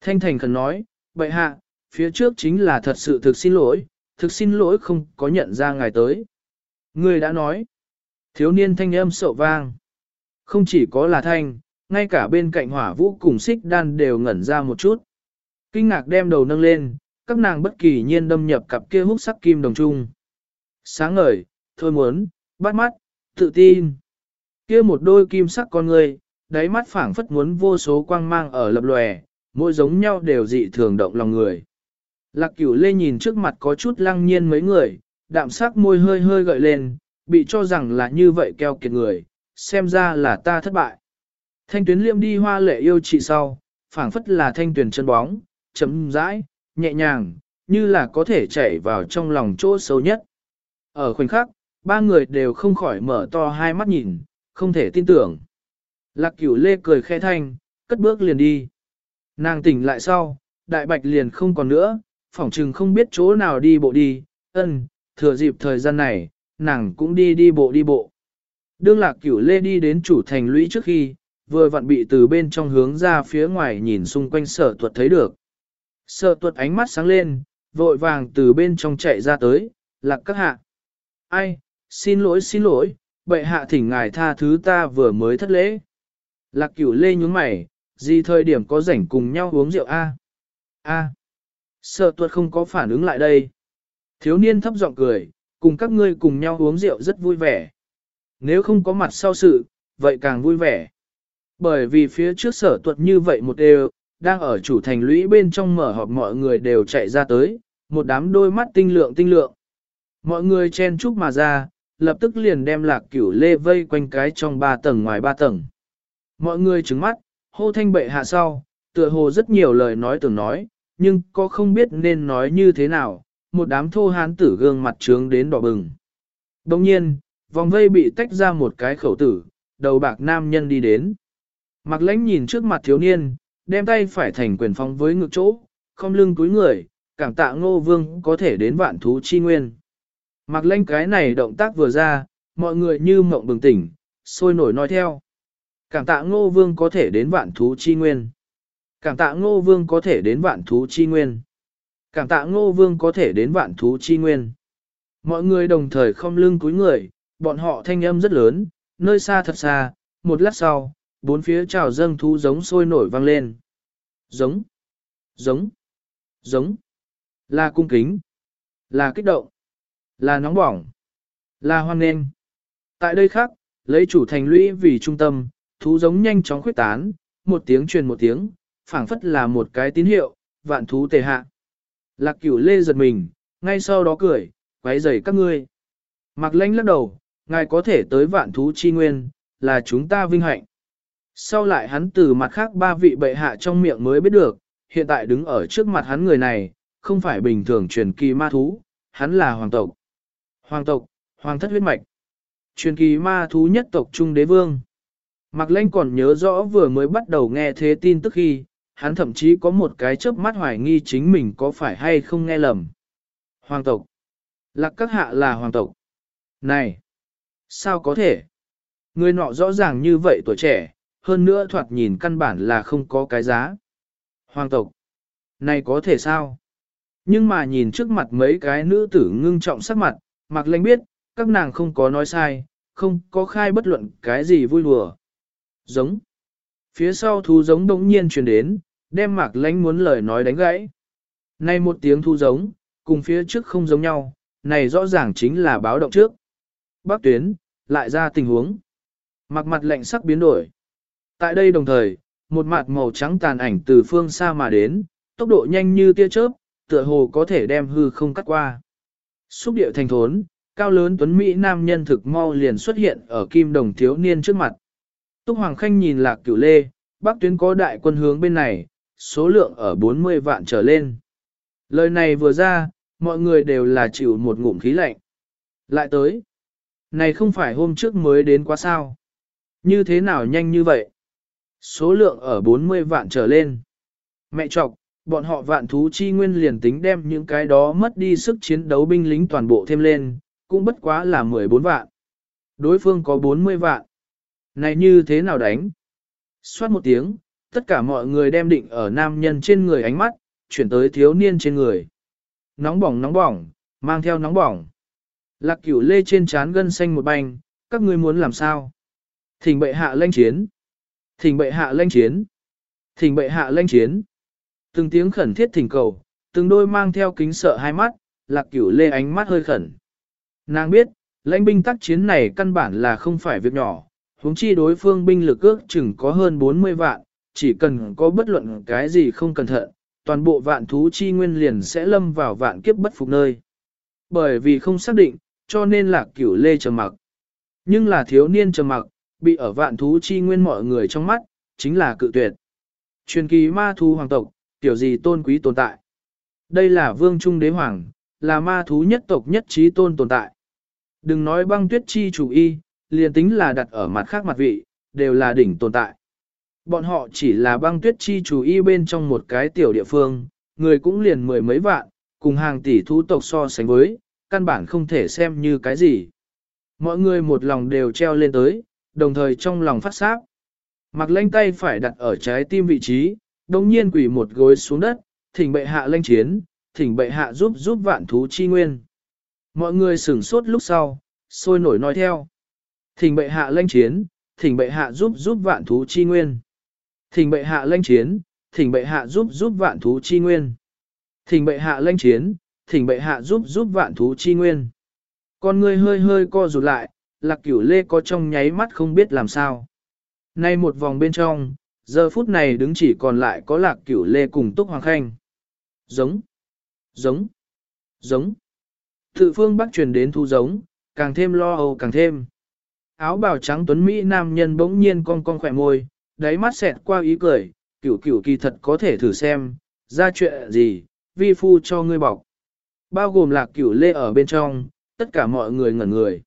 Thanh thành khẩn nói, bệ hạ, phía trước chính là thật sự thực xin lỗi, thực xin lỗi không có nhận ra ngài tới. Người đã nói, thiếu niên thanh âm sậu vang. Không chỉ có là thanh, ngay cả bên cạnh hỏa vũ cùng xích đan đều ngẩn ra một chút. Kinh ngạc đem đầu nâng lên, các nàng bất kỳ nhiên đâm nhập cặp kia hút sắc kim đồng trung. Sáng ngời, thôi muốn, bắt mắt, tự tin. Kia một đôi kim sắc con người, đáy mắt phảng phất muốn vô số quang mang ở lập lòe, mỗi giống nhau đều dị thường động lòng người. Lạc cửu lê nhìn trước mặt có chút lăng nhiên mấy người, đạm sắc môi hơi hơi gợi lên, bị cho rằng là như vậy keo kiệt người, xem ra là ta thất bại. Thanh tuyến liêm đi hoa lệ yêu chị sau, phảng phất là thanh tuyển chân bóng, chấm rãi, nhẹ nhàng, như là có thể chảy vào trong lòng chỗ sâu nhất. Ở khoảnh khắc, ba người đều không khỏi mở to hai mắt nhìn, không thể tin tưởng. Lạc cửu lê cười khẽ thanh, cất bước liền đi. Nàng tỉnh lại sau, đại bạch liền không còn nữa, phỏng chừng không biết chỗ nào đi bộ đi, ân, thừa dịp thời gian này, nàng cũng đi đi bộ đi bộ. Đương lạc cửu lê đi đến chủ thành lũy trước khi, vừa vặn bị từ bên trong hướng ra phía ngoài nhìn xung quanh sở tuật thấy được. Sở tuật ánh mắt sáng lên, vội vàng từ bên trong chạy ra tới, lạc các hạ. Ai, xin lỗi xin lỗi, bệ hạ thỉnh ngài tha thứ ta vừa mới thất lễ. Lạc cửu lê nhúng mày, gì thời điểm có rảnh cùng nhau uống rượu a? A. Sợ tuật không có phản ứng lại đây. Thiếu niên thấp giọng cười, cùng các ngươi cùng nhau uống rượu rất vui vẻ. Nếu không có mặt sau sự, vậy càng vui vẻ. Bởi vì phía trước sở tuật như vậy một đều, đang ở chủ thành lũy bên trong mở họp mọi người đều chạy ra tới, một đám đôi mắt tinh lượng tinh lượng. Mọi người chen chúc mà ra, lập tức liền đem lạc cửu lê vây quanh cái trong ba tầng ngoài ba tầng. Mọi người trứng mắt, hô thanh bệ hạ sau, Tựa hồ rất nhiều lời nói tưởng nói, nhưng có không biết nên nói như thế nào, một đám thô hán tử gương mặt trướng đến đỏ bừng. Đồng nhiên, vòng vây bị tách ra một cái khẩu tử, đầu bạc nam nhân đi đến. Mặc lãnh nhìn trước mặt thiếu niên, đem tay phải thành quyền phong với ngực chỗ, không lưng túi người, cảm tạ ngô vương có thể đến vạn thú chi nguyên. Mặc lên cái này động tác vừa ra, mọi người như mộng bừng tỉnh, sôi nổi nói theo. Cảm tạ ngô vương có thể đến vạn thú chi nguyên. Cảm tạ ngô vương có thể đến vạn thú chi nguyên. Cảm tạ ngô vương có thể đến vạn thú chi nguyên. Mọi người đồng thời không lưng cúi người, bọn họ thanh âm rất lớn, nơi xa thật xa, một lát sau, bốn phía trào dâng thú giống sôi nổi vang lên. Giống, giống, giống, là cung kính, là kích động, là nóng bỏng, là hoan nghênh. Tại đây khác, lấy chủ thành lũy vì trung tâm, thú giống nhanh chóng khuyết tán, một tiếng truyền một tiếng, phảng phất là một cái tín hiệu, vạn thú tề hạ. Lạc cửu lê giật mình, ngay sau đó cười, quấy rầy các ngươi. Mạc lanh lắc đầu, ngài có thể tới vạn thú chi nguyên, là chúng ta vinh hạnh. Sau lại hắn từ mặt khác ba vị bệ hạ trong miệng mới biết được, hiện tại đứng ở trước mặt hắn người này, không phải bình thường truyền kỳ ma thú, hắn là hoàng tộc. Hoàng tộc, hoàng thất huyết mạch. Truyền kỳ ma thú nhất tộc Trung Đế Vương. Mạc Lanh còn nhớ rõ vừa mới bắt đầu nghe thế tin tức khi, hắn thậm chí có một cái chớp mắt hoài nghi chính mình có phải hay không nghe lầm. Hoàng tộc. Lạc các hạ là hoàng tộc. Này! Sao có thể? Người nọ rõ ràng như vậy tuổi trẻ, hơn nữa thoạt nhìn căn bản là không có cái giá. Hoàng tộc. Này có thể sao? Nhưng mà nhìn trước mặt mấy cái nữ tử ngưng trọng sắc mặt, Mạc Lanh biết, các nàng không có nói sai, không có khai bất luận cái gì vui đùa. Giống. Phía sau thú giống đống nhiên truyền đến, đem Mạc Lanh muốn lời nói đánh gãy. Này một tiếng thú giống, cùng phía trước không giống nhau, này rõ ràng chính là báo động trước. Bác tuyến, lại ra tình huống. Mạc mặt lạnh sắc biến đổi. Tại đây đồng thời, một mặt màu trắng tàn ảnh từ phương xa mà đến, tốc độ nhanh như tia chớp, tựa hồ có thể đem hư không cắt qua. Xúc điệu thành thốn, cao lớn tuấn Mỹ nam nhân thực mau liền xuất hiện ở kim đồng thiếu niên trước mặt. Túc Hoàng Khanh nhìn lạc cửu lê, bắc tuyến có đại quân hướng bên này, số lượng ở 40 vạn trở lên. Lời này vừa ra, mọi người đều là chịu một ngụm khí lạnh. Lại tới. Này không phải hôm trước mới đến quá sao. Như thế nào nhanh như vậy? Số lượng ở 40 vạn trở lên. Mẹ chọc, bọn họ vạn thú chi nguyên liền tính đem những cái đó mất đi sức chiến đấu binh lính toàn bộ thêm lên, cũng bất quá là 14 vạn. Đối phương có 40 vạn. Này như thế nào đánh? Xoát một tiếng, tất cả mọi người đem định ở nam nhân trên người ánh mắt, chuyển tới thiếu niên trên người. Nóng bỏng nóng bỏng, mang theo nóng bỏng. Lạc cửu lê trên trán gân xanh một banh, các ngươi muốn làm sao? Thỉnh bệ hạ lanh chiến. Thỉnh bệ hạ lanh chiến. Thỉnh bệ hạ lanh chiến. Từng tiếng khẩn thiết thỉnh cầu, từng đôi mang theo kính sợ hai mắt, lạc cửu lê ánh mắt hơi khẩn. Nàng biết, lãnh binh tác chiến này căn bản là không phải việc nhỏ, huống chi đối phương binh lực ước chừng có hơn 40 vạn, chỉ cần có bất luận cái gì không cẩn thận, toàn bộ vạn thú chi nguyên liền sẽ lâm vào vạn kiếp bất phục nơi. Bởi vì không xác định, cho nên lạc cửu lê trầm mặc. Nhưng là thiếu niên trầm mặc, bị ở vạn thú chi nguyên mọi người trong mắt, chính là cự tuyệt. Truyền kỳ ma thú hoàng tộc, tiểu gì tôn quý tồn tại. Đây là vương trung đế hoàng, là ma thú nhất tộc nhất trí tôn tồn tại. Đừng nói băng tuyết chi chủ y, liền tính là đặt ở mặt khác mặt vị, đều là đỉnh tồn tại. Bọn họ chỉ là băng tuyết chi chủ y bên trong một cái tiểu địa phương, người cũng liền mười mấy vạn, cùng hàng tỷ thú tộc so sánh với, căn bản không thể xem như cái gì. Mọi người một lòng đều treo lên tới, đồng thời trong lòng phát sáp. Mặc lanh tay phải đặt ở trái tim vị trí, đồng nhiên quỷ một gối xuống đất, thỉnh bệ hạ lanh chiến, thỉnh bệ hạ giúp giúp vạn thú chi nguyên. Mọi người sửng sốt lúc sau, sôi nổi nói theo. Thỉnh bệ hạ lanh chiến, thỉnh bệ hạ giúp giúp vạn thú chi nguyên. Thỉnh bệ hạ lanh chiến, thỉnh bệ hạ giúp giúp vạn thú chi nguyên. Thỉnh bệ hạ lanh chiến, thỉnh bệ hạ giúp giúp vạn thú chi nguyên. Con người hơi hơi co rụt lại, lạc cửu lê có trong nháy mắt không biết làm sao. Nay một vòng bên trong, giờ phút này đứng chỉ còn lại có lạc cửu lê cùng túc hoàng khanh. Giống, giống, giống. Tự phương bắc truyền đến thu giống, càng thêm lo âu càng thêm. Áo bào trắng tuấn Mỹ nam nhân bỗng nhiên cong cong khỏe môi, đáy mắt xẹt qua ý cười, cửu cửu kỳ thật có thể thử xem, ra chuyện gì, vi phu cho ngươi bọc. Bao gồm lạc cửu lê ở bên trong, tất cả mọi người ngẩn người.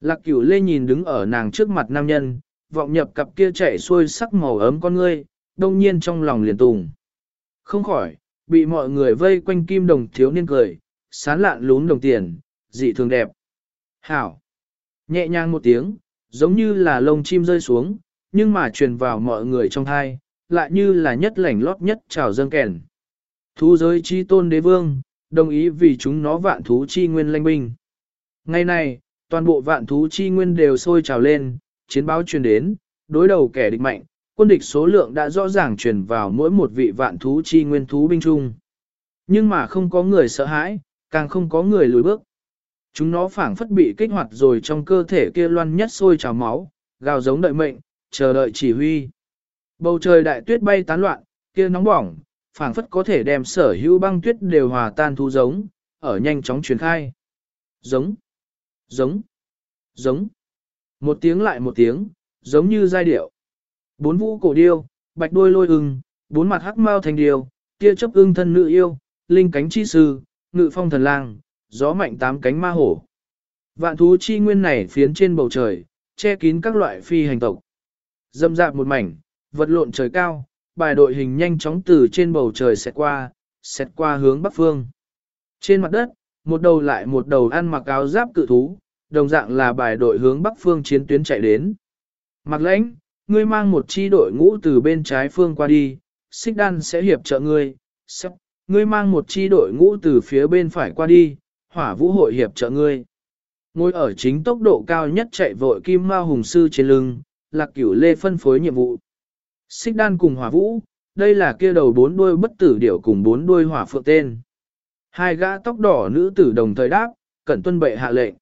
Lạc cửu lê nhìn đứng ở nàng trước mặt nam nhân, vọng nhập cặp kia chạy xuôi sắc màu ấm con ngươi, đông nhiên trong lòng liền tùng. Không khỏi, bị mọi người vây quanh kim đồng thiếu niên cười, sán lạn lún đồng tiền, dị thường đẹp. Hảo! Nhẹ nhàng một tiếng, giống như là lông chim rơi xuống, nhưng mà truyền vào mọi người trong thai, lại như là nhất lảnh lót nhất trào dâng kèn. Thú giới chi tôn đế vương, đồng ý vì chúng nó vạn thú chi nguyên lanh binh. Ngày nay toàn bộ vạn thú chi nguyên đều sôi trào lên, chiến báo truyền đến, đối đầu kẻ địch mạnh, quân địch số lượng đã rõ ràng truyền vào mỗi một vị vạn thú chi nguyên thú binh chung. Nhưng mà không có người sợ hãi, càng không có người lùi bước. Chúng nó phảng phất bị kích hoạt rồi trong cơ thể kia loan nhất sôi trào máu, gào giống đợi mệnh, chờ đợi chỉ huy. Bầu trời đại tuyết bay tán loạn, kia nóng bỏng, phảng phất có thể đem sở hữu băng tuyết đều hòa tan thu giống, ở nhanh chóng truyền khai. Giống, giống, giống. Một tiếng lại một tiếng, giống như giai điệu. Bốn vũ cổ điêu, bạch đôi lôi ưng, bốn mặt hắc mao thành điêu, kia chấp ưng thân nữ yêu, linh cánh chi sư, ngự phong thần lang, gió mạnh tám cánh ma hổ. Vạn thú chi nguyên này phiến trên bầu trời, che kín các loại phi hành tộc. Dâm dạp một mảnh, vật lộn trời cao, bài đội hình nhanh chóng từ trên bầu trời xẹt qua, xẹt qua hướng bắc phương. Trên mặt đất, một đầu lại một đầu ăn mặc áo giáp cự thú, đồng dạng là bài đội hướng bắc phương chiến tuyến chạy đến. Mặc lãnh, ngươi mang một chi đội ngũ từ bên trái phương qua đi, xích đan sẽ hiệp trợ ngươi, sắp, ngươi mang một chi đội ngũ từ phía bên phải qua đi, hỏa vũ hội hiệp trợ ngươi. Ngồi ở chính tốc độ cao nhất chạy vội kim ma hùng sư trên lưng, lạc cửu lê phân phối nhiệm vụ. Xích đan cùng hỏa vũ, đây là kia đầu bốn đuôi bất tử điểu cùng bốn đuôi hỏa phượng tên. Hai gã tóc đỏ nữ tử đồng thời đáp, cẩn tuân bệ hạ lệnh.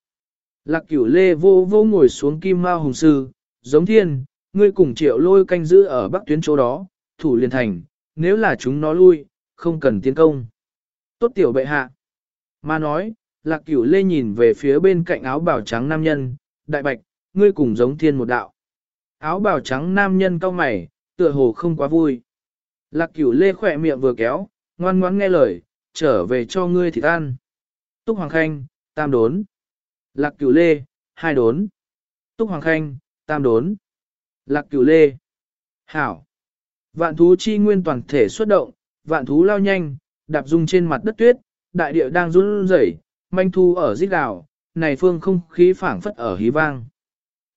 Lạc cửu lê vô vô ngồi xuống kim mao hùng sư, giống thiên, ngươi cùng triệu lôi canh giữ ở bắc tuyến chỗ đó, thủ liền thành, nếu là chúng nó lui, không cần tiến công. Tốt tiểu bệ hạ. Mà nói, lạc cửu lê nhìn về phía bên cạnh áo bào trắng nam nhân, đại bạch, ngươi cùng giống thiên một đạo. Áo bào trắng nam nhân cau mày, tựa hồ không quá vui. Lạc cửu lê khỏe miệng vừa kéo, ngoan ngoãn nghe lời, trở về cho ngươi thịt ăn. Túc Hoàng Khanh, tam đốn. Lạc cửu lê, hai đốn. Túc Hoàng Khanh, tam đốn. Lạc cửu lê. Hảo. Vạn thú chi nguyên toàn thể xuất động, vạn thú lao nhanh, đạp dung trên mặt đất tuyết, đại địa đang run rẩy, manh thu ở rít gào, này phương không khí phảng phất ở hí vang.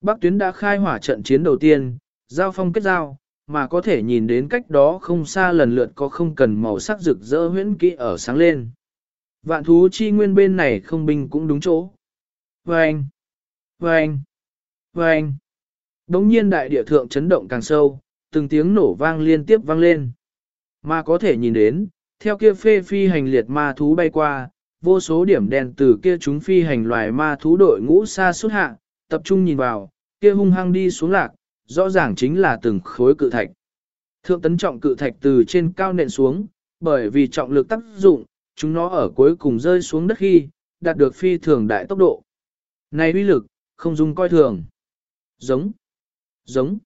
Bắc tuyến đã khai hỏa trận chiến đầu tiên, giao phong kết giao, mà có thể nhìn đến cách đó không xa lần lượt có không cần màu sắc rực rỡ huyễn kỹ ở sáng lên. Vạn thú chi nguyên bên này không binh cũng đúng chỗ. Vâng! Vâng! Vâng! Đống nhiên đại địa thượng chấn động càng sâu, từng tiếng nổ vang liên tiếp vang lên. Mà có thể nhìn đến, theo kia phê phi hành liệt ma thú bay qua, vô số điểm đèn từ kia chúng phi hành loài ma thú đội ngũ xa xuất hạ, tập trung nhìn vào, kia hung hăng đi xuống lạc, rõ ràng chính là từng khối cự thạch. Thượng tấn trọng cự thạch từ trên cao nện xuống, bởi vì trọng lực tác dụng, chúng nó ở cuối cùng rơi xuống đất khi, đạt được phi thường đại tốc độ. Này uy lực, không dùng coi thường. Giống, giống,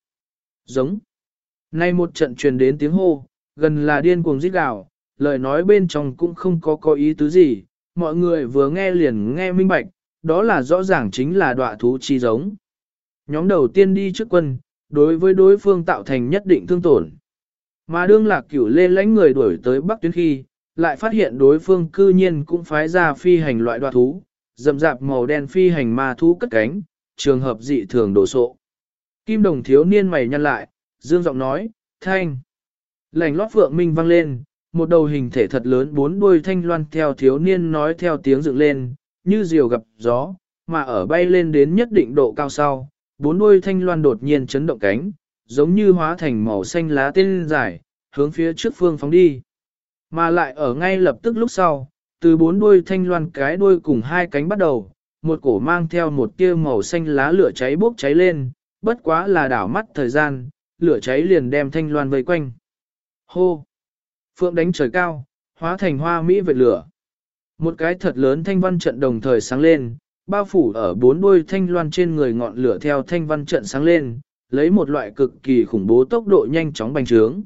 giống. Nay một trận truyền đến tiếng hô, gần là điên cuồng rít gào, lời nói bên trong cũng không có có ý tứ gì, mọi người vừa nghe liền nghe minh bạch, đó là rõ ràng chính là đọa thú chi giống. Nhóm đầu tiên đi trước quân, đối với đối phương tạo thành nhất định thương tổn. Mà đương lạc cửu lê lãnh người đuổi tới bắc tuyến khi, lại phát hiện đối phương cư nhiên cũng phái ra phi hành loại đoạt thú, dầm dạp màu đen phi hành ma thú cất cánh, trường hợp dị thường đổ sộ. Kim đồng thiếu niên mày nhăn lại, dương giọng nói, thanh. Lành lót phượng minh vang lên, một đầu hình thể thật lớn bốn đuôi thanh loan theo thiếu niên nói theo tiếng dựng lên, như diều gặp gió, mà ở bay lên đến nhất định độ cao sau, bốn đuôi thanh loan đột nhiên chấn động cánh, giống như hóa thành màu xanh lá tên dài, hướng phía trước phương phóng đi. Mà lại ở ngay lập tức lúc sau, từ bốn đuôi thanh loan cái đuôi cùng hai cánh bắt đầu, một cổ mang theo một tia màu xanh lá lửa cháy bốc cháy lên, bất quá là đảo mắt thời gian, lửa cháy liền đem thanh loan vây quanh. Hô! Phượng đánh trời cao, hóa thành hoa mỹ vệt lửa. Một cái thật lớn thanh văn trận đồng thời sáng lên, bao phủ ở bốn đuôi thanh loan trên người ngọn lửa theo thanh văn trận sáng lên, lấy một loại cực kỳ khủng bố tốc độ nhanh chóng bành trướng.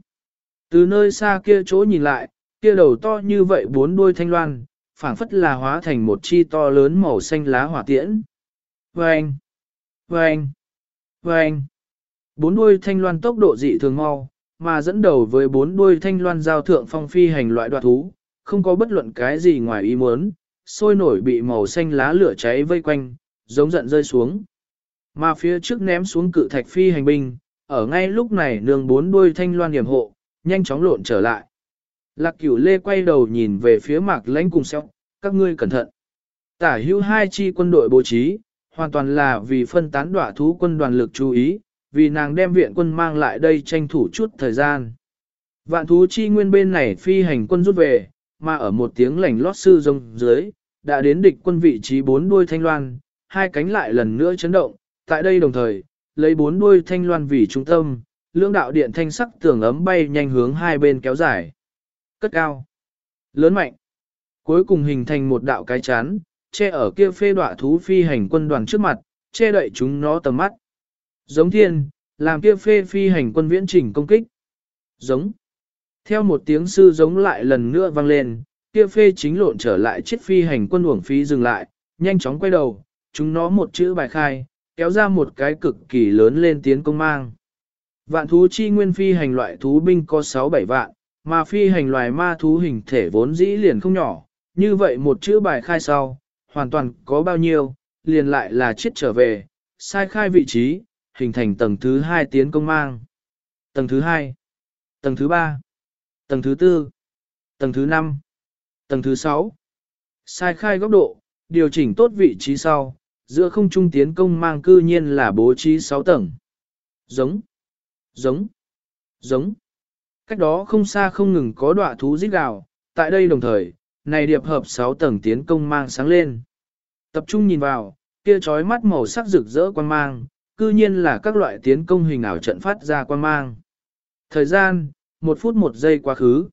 Từ nơi xa kia chỗ nhìn lại, kia đầu to như vậy bốn đuôi thanh loan, phảng phất là hóa thành một chi to lớn màu xanh lá hỏa tiễn. Vâng! Vâng! Vâng! Bốn đuôi thanh loan tốc độ dị thường mau, mà dẫn đầu với bốn đuôi thanh loan giao thượng phong phi hành loại đoạt thú, không có bất luận cái gì ngoài ý muốn, sôi nổi bị màu xanh lá lửa cháy vây quanh, giống giận rơi xuống. Mà phía trước ném xuống cự thạch phi hành binh, ở ngay lúc này nương bốn đuôi thanh loan điểm hộ, nhanh chóng lộn trở lại. Lạc cửu lê quay đầu nhìn về phía mạc lãnh cùng xeo, các ngươi cẩn thận. Tả hữu hai chi quân đội bố trí, hoàn toàn là vì phân tán đỏa thú quân đoàn lực chú ý, vì nàng đem viện quân mang lại đây tranh thủ chút thời gian. Vạn thú chi nguyên bên này phi hành quân rút về, mà ở một tiếng lảnh lót sư rông dưới, đã đến địch quân vị trí bốn đuôi thanh loan, hai cánh lại lần nữa chấn động, tại đây đồng thời, lấy bốn đuôi thanh loan vì trung tâm, lưỡng đạo điện thanh sắc tường ấm bay nhanh hướng hai bên kéo dài. Cất cao, lớn mạnh, cuối cùng hình thành một đạo cái chán, che ở kia phê đọa thú phi hành quân đoàn trước mặt, che đậy chúng nó tầm mắt. Giống thiên, làm kia phê phi hành quân viễn trình công kích. Giống. Theo một tiếng sư giống lại lần nữa vang lên, kia phê chính lộn trở lại chiếc phi hành quân uổng phí dừng lại, nhanh chóng quay đầu, chúng nó một chữ bài khai, kéo ra một cái cực kỳ lớn lên tiến công mang. Vạn thú chi nguyên phi hành loại thú binh có 6-7 vạn, mà phi hành loài ma thú hình thể vốn dĩ liền không nhỏ, như vậy một chữ bài khai sau, hoàn toàn có bao nhiêu, liền lại là chết trở về, sai khai vị trí, hình thành tầng thứ 2 tiến công mang. Tầng thứ 2, tầng thứ 3, tầng thứ 4, tầng thứ 5, tầng thứ 6. Sai khai góc độ, điều chỉnh tốt vị trí sau, giữa không trung tiến công mang cư nhiên là bố trí 6 tầng. Giống, giống, giống. Cách đó không xa không ngừng có đọa thú rít gào, tại đây đồng thời, này điệp hợp 6 tầng tiến công mang sáng lên. Tập trung nhìn vào, kia chói mắt màu sắc rực rỡ quan mang, cư nhiên là các loại tiến công hình ảo trận phát ra quan mang. Thời gian, một phút một giây quá khứ.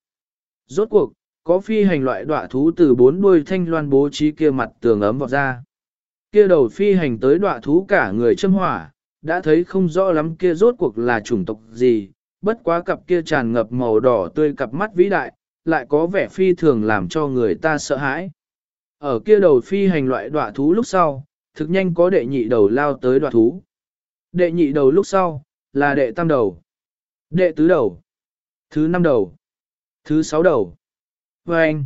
Rốt cuộc, có phi hành loại đọa thú từ bốn đuôi thanh loan bố trí kia mặt tường ấm vọt ra. Kia đầu phi hành tới đọa thú cả người châm hỏa, đã thấy không rõ lắm kia rốt cuộc là chủng tộc gì, bất quá cặp kia tràn ngập màu đỏ tươi cặp mắt vĩ đại, lại có vẻ phi thường làm cho người ta sợ hãi. Ở kia đầu phi hành loại đọa thú lúc sau, thực nhanh có đệ nhị đầu lao tới đọa thú. Đệ nhị đầu lúc sau, là đệ tam đầu, đệ tứ đầu, thứ năm đầu, thứ sáu đầu. Và anh,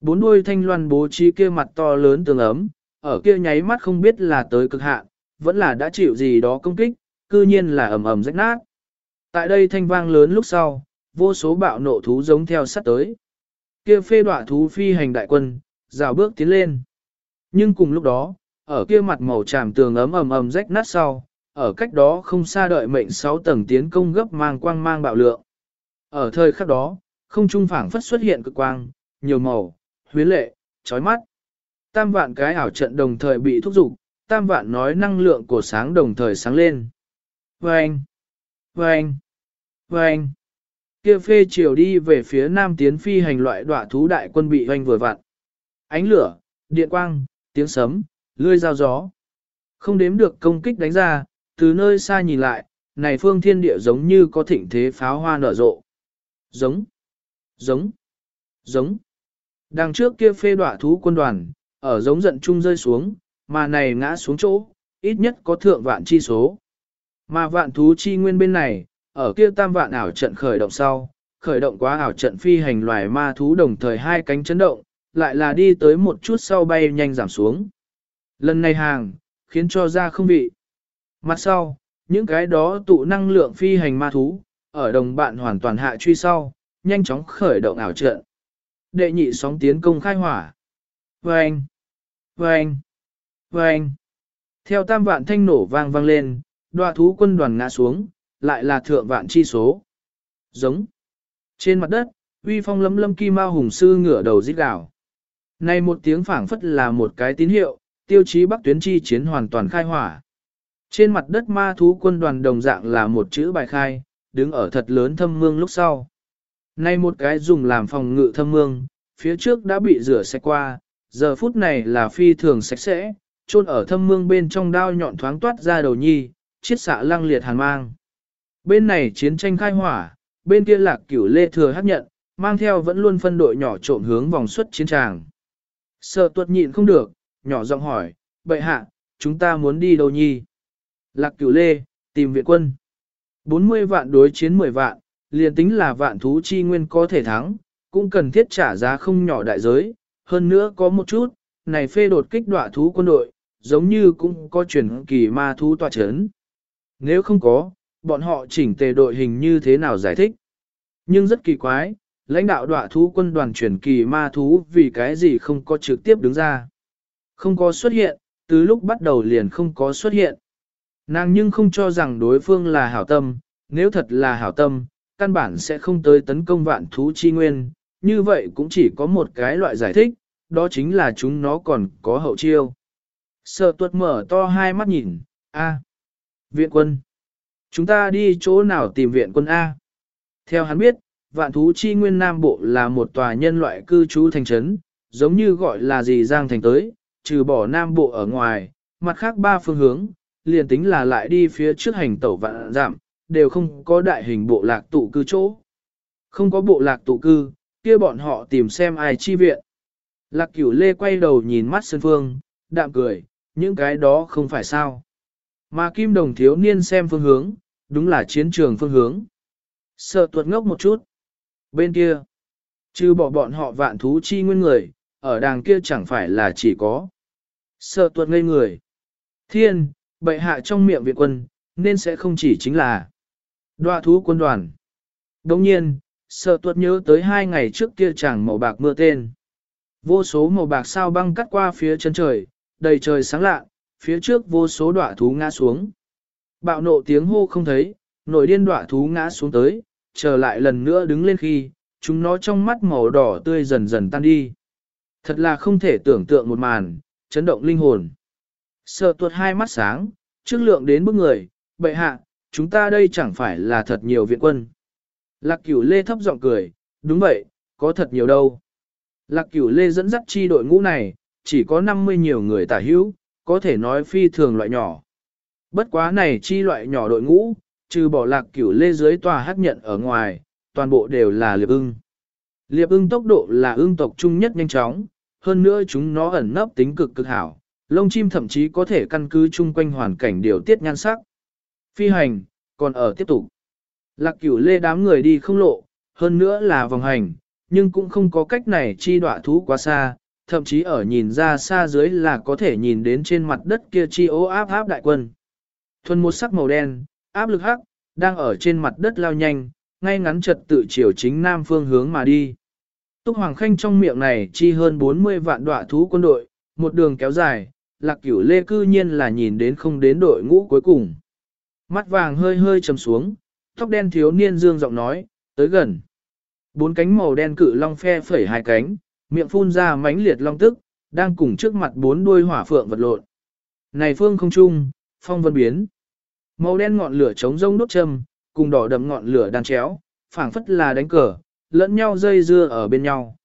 bốn đuôi thanh loan bố trí kia mặt to lớn tường ấm, ở kia nháy mắt không biết là tới cực hạn, vẫn là đã chịu gì đó công kích, cư nhiên là ầm ầm rách nát. Tại đây thanh vang lớn lúc sau, vô số bạo nộ thú giống theo sát tới. Kia phê đọa thú phi hành đại quân, rào bước tiến lên. Nhưng cùng lúc đó, ở kia mặt màu tràm tường ấm ầm ầm rách nát sau, ở cách đó không xa đợi mệnh 6 tầng tiến công gấp mang quang mang bạo lượng. Ở thời khắc đó, không trung phảng phất xuất hiện cực quang, nhiều màu, huyến lệ, chói mắt. Tam vạn cái ảo trận đồng thời bị thúc dục, tam vạn nói năng lượng của sáng đồng thời sáng lên. Vâng! Vâng! Vâng! Kia phê chiều đi về phía nam tiến phi hành loại đọa thú đại quân bị hoành vừa vặn. Ánh lửa, điện quang, tiếng sấm, lươi dao gió. Không đếm được công kích đánh ra, từ nơi xa nhìn lại, này phương thiên địa giống như có thịnh thế pháo hoa nở rộ. Giống, giống, giống. Đằng trước kia phê đọa thú quân đoàn, ở giống giận chung rơi xuống, mà này ngã xuống chỗ, ít nhất có thượng vạn chi số. Mà vạn thú chi nguyên bên này, ở kia tam vạn ảo trận khởi động sau, khởi động quá ảo trận phi hành loài ma thú đồng thời hai cánh chấn động, lại là đi tới một chút sau bay nhanh giảm xuống. Lần này hàng, khiến cho ra không vị. Mặt sau, những cái đó tụ năng lượng phi hành ma thú, ở đồng bạn hoàn toàn hạ truy sau, nhanh chóng khởi động ảo trận. Đệ nhị sóng tiến công khai hỏa. Vâng! Vâng! Vâng! Theo tam vạn thanh nổ vang vang lên, đoạ thú quân đoàn ngã xuống, lại là thượng vạn chi số. Giống! Trên mặt đất, uy phong lấm lâm kim ma hùng sư ngửa đầu rít gào. Này một tiếng phảng phất là một cái tín hiệu, tiêu chí bắc tuyến chi chiến hoàn toàn khai hỏa. Trên mặt đất ma thú quân đoàn đồng dạng là một chữ bài khai, đứng ở thật lớn thâm mương lúc sau. Nay một cái dùng làm phòng ngự thâm mương, phía trước đã bị rửa sạch qua, giờ phút này là phi thường sạch sẽ, chôn ở thâm mương bên trong đao nhọn thoáng toát ra đầu nhi, chiết xạ lăng liệt hàn mang. Bên này chiến tranh khai hỏa, bên kia lạc cửu lê thừa hấp nhận, mang theo vẫn luôn phân đội nhỏ trộm hướng vòng xuất chiến tràng. Sợ tuột nhịn không được, nhỏ giọng hỏi, bệ hạ, chúng ta muốn đi đâu nhi? Lạc cửu lê, tìm viện quân. 40 vạn đối chiến 10 vạn, liền tính là vạn thú chi nguyên có thể thắng, cũng cần thiết trả giá không nhỏ đại giới. Hơn nữa có một chút, này phê đột kích đọa thú quân đội, giống như cũng có chuyển kỳ ma thú tòa chấn. Nếu không có, bọn họ chỉnh tề đội hình như thế nào giải thích? Nhưng rất kỳ quái, lãnh đạo đọa thú quân đoàn chuyển kỳ ma thú vì cái gì không có trực tiếp đứng ra. Không có xuất hiện, từ lúc bắt đầu liền không có xuất hiện. Nàng nhưng không cho rằng đối phương là hảo tâm, nếu thật là hảo tâm, căn bản sẽ không tới tấn công vạn thú chi nguyên, như vậy cũng chỉ có một cái loại giải thích, đó chính là chúng nó còn có hậu chiêu. Sợ tuột mở to hai mắt nhìn, A. Viện quân. Chúng ta đi chỗ nào tìm viện quân A? Theo hắn biết, vạn thú chi nguyên Nam Bộ là một tòa nhân loại cư trú thành trấn, giống như gọi là gì Giang Thành tới, trừ bỏ Nam Bộ ở ngoài, mặt khác ba phương hướng, liền tính là lại đi phía trước hành tẩu vạn giảm, đều không có đại hình bộ lạc tụ cư chỗ. Không có bộ lạc tụ cư, kia bọn họ tìm xem ai chi viện. Lạc cửu lê quay đầu nhìn mắt Sơn Phương, đạm cười, những cái đó không phải sao. Mà kim đồng thiếu niên xem phương hướng, đúng là chiến trường phương hướng. Sợ tuột ngốc một chút. Bên kia, trừ bỏ bọn họ vạn thú chi nguyên người, ở đàng kia chẳng phải là chỉ có. Sợ tuột ngây người. Thiên, bệ hạ trong miệng viện quân, nên sẽ không chỉ chính là đoạ thú quân đoàn. Đồng nhiên, sợ tuột nhớ tới hai ngày trước kia chẳng màu bạc mưa tên. Vô số màu bạc sao băng cắt qua phía chân trời, đầy trời sáng lạ, phía trước vô số đọa thú ngã xuống. Bạo nộ tiếng hô không thấy, nổi điên đọa thú ngã xuống tới, trở lại lần nữa đứng lên khi, chúng nó trong mắt màu đỏ tươi dần dần tan đi. Thật là không thể tưởng tượng một màn, chấn động linh hồn. Sợ tuột hai mắt sáng, trước lượng đến bức người, bệ hạ, chúng ta đây chẳng phải là thật nhiều viện quân. Lạc cửu lê thấp giọng cười, đúng vậy, có thật nhiều đâu. Lạc cửu lê dẫn dắt chi đội ngũ này, chỉ có 50 nhiều người tả hữu, có thể nói phi thường loại nhỏ. Bất quá này chi loại nhỏ đội ngũ, trừ bỏ lạc cửu lê dưới tòa hắc nhận ở ngoài, toàn bộ đều là liệp ưng. Liệp ưng tốc độ là ưng tộc trung nhất nhanh chóng, hơn nữa chúng nó ẩn nấp tính cực cực hảo, lông chim thậm chí có thể căn cứ chung quanh hoàn cảnh điều tiết nhan sắc. Phi hành, còn ở tiếp tục. Lạc cửu lê đám người đi không lộ, hơn nữa là vòng hành, nhưng cũng không có cách này chi đọa thú quá xa, thậm chí ở nhìn ra xa dưới là có thể nhìn đến trên mặt đất kia chi ố áp áp đại quân. Thuần một sắc màu đen, áp lực hắc, đang ở trên mặt đất lao nhanh, ngay ngắn trật tự chiều chính nam phương hướng mà đi. Túc Hoàng Khanh trong miệng này chi hơn 40 vạn đọa thú quân đội, một đường kéo dài, lạc cửu lê cư nhiên là nhìn đến không đến đội ngũ cuối cùng. Mắt vàng hơi hơi trầm xuống, tóc đen thiếu niên dương giọng nói, tới gần. Bốn cánh màu đen cự long phe phẩy hai cánh, miệng phun ra mãnh liệt long tức, đang cùng trước mặt bốn đuôi hỏa phượng vật lộn. Này phương không trung, phong vân biến. Màu đen ngọn lửa chống rông đốt châm, cùng đỏ đậm ngọn lửa đan chéo, phảng phất là đánh cờ, lẫn nhau dây dưa ở bên nhau.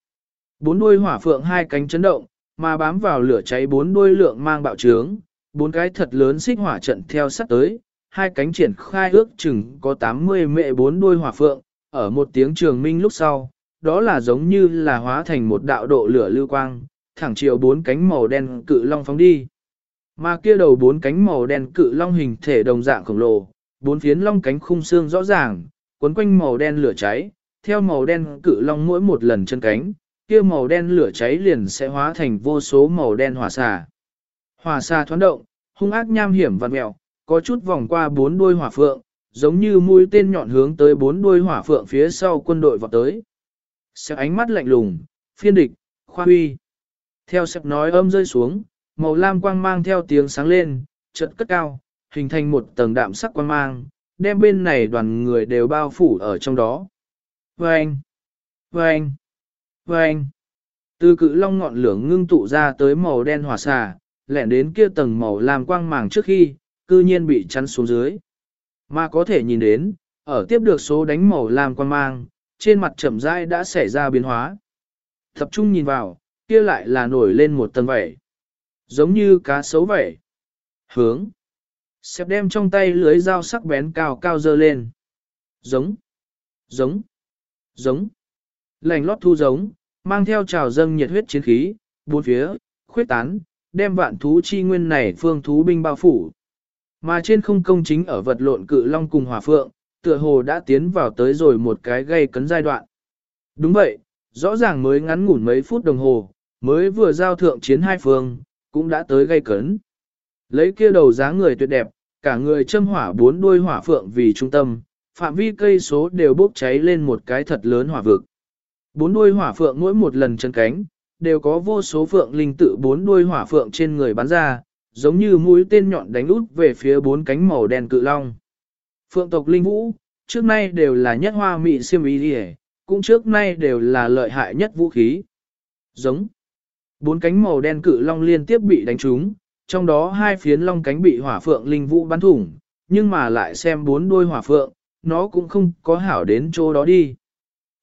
Bốn đuôi hỏa phượng hai cánh chấn động, mà bám vào lửa cháy bốn đuôi lượng mang bạo trướng, bốn cái thật lớn xích hỏa trận theo sát tới, hai cánh triển khai ước chừng có 80 mệ bốn đuôi hỏa phượng, ở một tiếng trường minh lúc sau, đó là giống như là hóa thành một đạo độ lửa lưu quang, thẳng chiều bốn cánh màu đen cự long phóng đi. Mà kia đầu bốn cánh màu đen cự long hình thể đồng dạng khổng lồ, bốn phiến long cánh khung xương rõ ràng, cuốn quanh màu đen lửa cháy, theo màu đen cự long mỗi một lần chân cánh, kia màu đen lửa cháy liền sẽ hóa thành vô số màu đen hỏa xà. Hỏa xà thoáng động, hung ác nham hiểm vặn mẹo, có chút vòng qua bốn đuôi hỏa phượng, giống như mũi tên nhọn hướng tới bốn đuôi hỏa phượng phía sau quân đội vọt tới. Sẹp ánh mắt lạnh lùng, phiên địch, khoa huy. Theo sẹp nói âm rơi xuống, màu lam quang mang theo tiếng sáng lên, chợt cất cao, hình thành một tầng đạm sắc quang mang, đem bên này đoàn người đều bao phủ ở trong đó. Vâng! Vâng! Vâng! Từ cự long ngọn lửa ngưng tụ ra tới màu đen hỏa xà, lẻn đến kia tầng màu lam quang màng trước khi, cư nhiên bị chắn xuống dưới. Mà có thể nhìn đến, ở tiếp được số đánh màu lam quang mang, trên mặt chậm rãi đã xảy ra biến hóa. Tập trung nhìn vào, kia lại là nổi lên một tầng vảy, Giống như cá sấu vảy. Hướng. Xếp đem trong tay lưới dao sắc bén cao cao dơ lên. Giống. Giống. Giống. Lành lót thu giống, mang theo trào dâng nhiệt huyết chiến khí, bốn phía, khuyết tán, đem vạn thú chi nguyên này phương thú binh bao phủ. Mà trên không công chính ở vật lộn cự long cùng hỏa phượng, tựa hồ đã tiến vào tới rồi một cái gây cấn giai đoạn. Đúng vậy, rõ ràng mới ngắn ngủn mấy phút đồng hồ, mới vừa giao thượng chiến hai phương, cũng đã tới gây cấn. Lấy kia đầu dáng người tuyệt đẹp, cả người châm hỏa bốn đuôi hỏa phượng vì trung tâm, phạm vi cây số đều bốc cháy lên một cái thật lớn hỏa vực. Bốn đuôi hỏa phượng mỗi một lần chân cánh, đều có vô số phượng linh tự bốn đuôi hỏa phượng trên người bắn ra, giống như mũi tên nhọn đánh út về phía bốn cánh màu đen cự long. Phượng tộc linh vũ, trước nay đều là nhất hoa mị siêm ý đi cũng trước nay đều là lợi hại nhất vũ khí. Giống. Bốn cánh màu đen cự long liên tiếp bị đánh trúng, trong đó hai phiến long cánh bị hỏa phượng linh vũ bắn thủng, nhưng mà lại xem bốn đôi hỏa phượng, nó cũng không có hảo đến chỗ đó đi.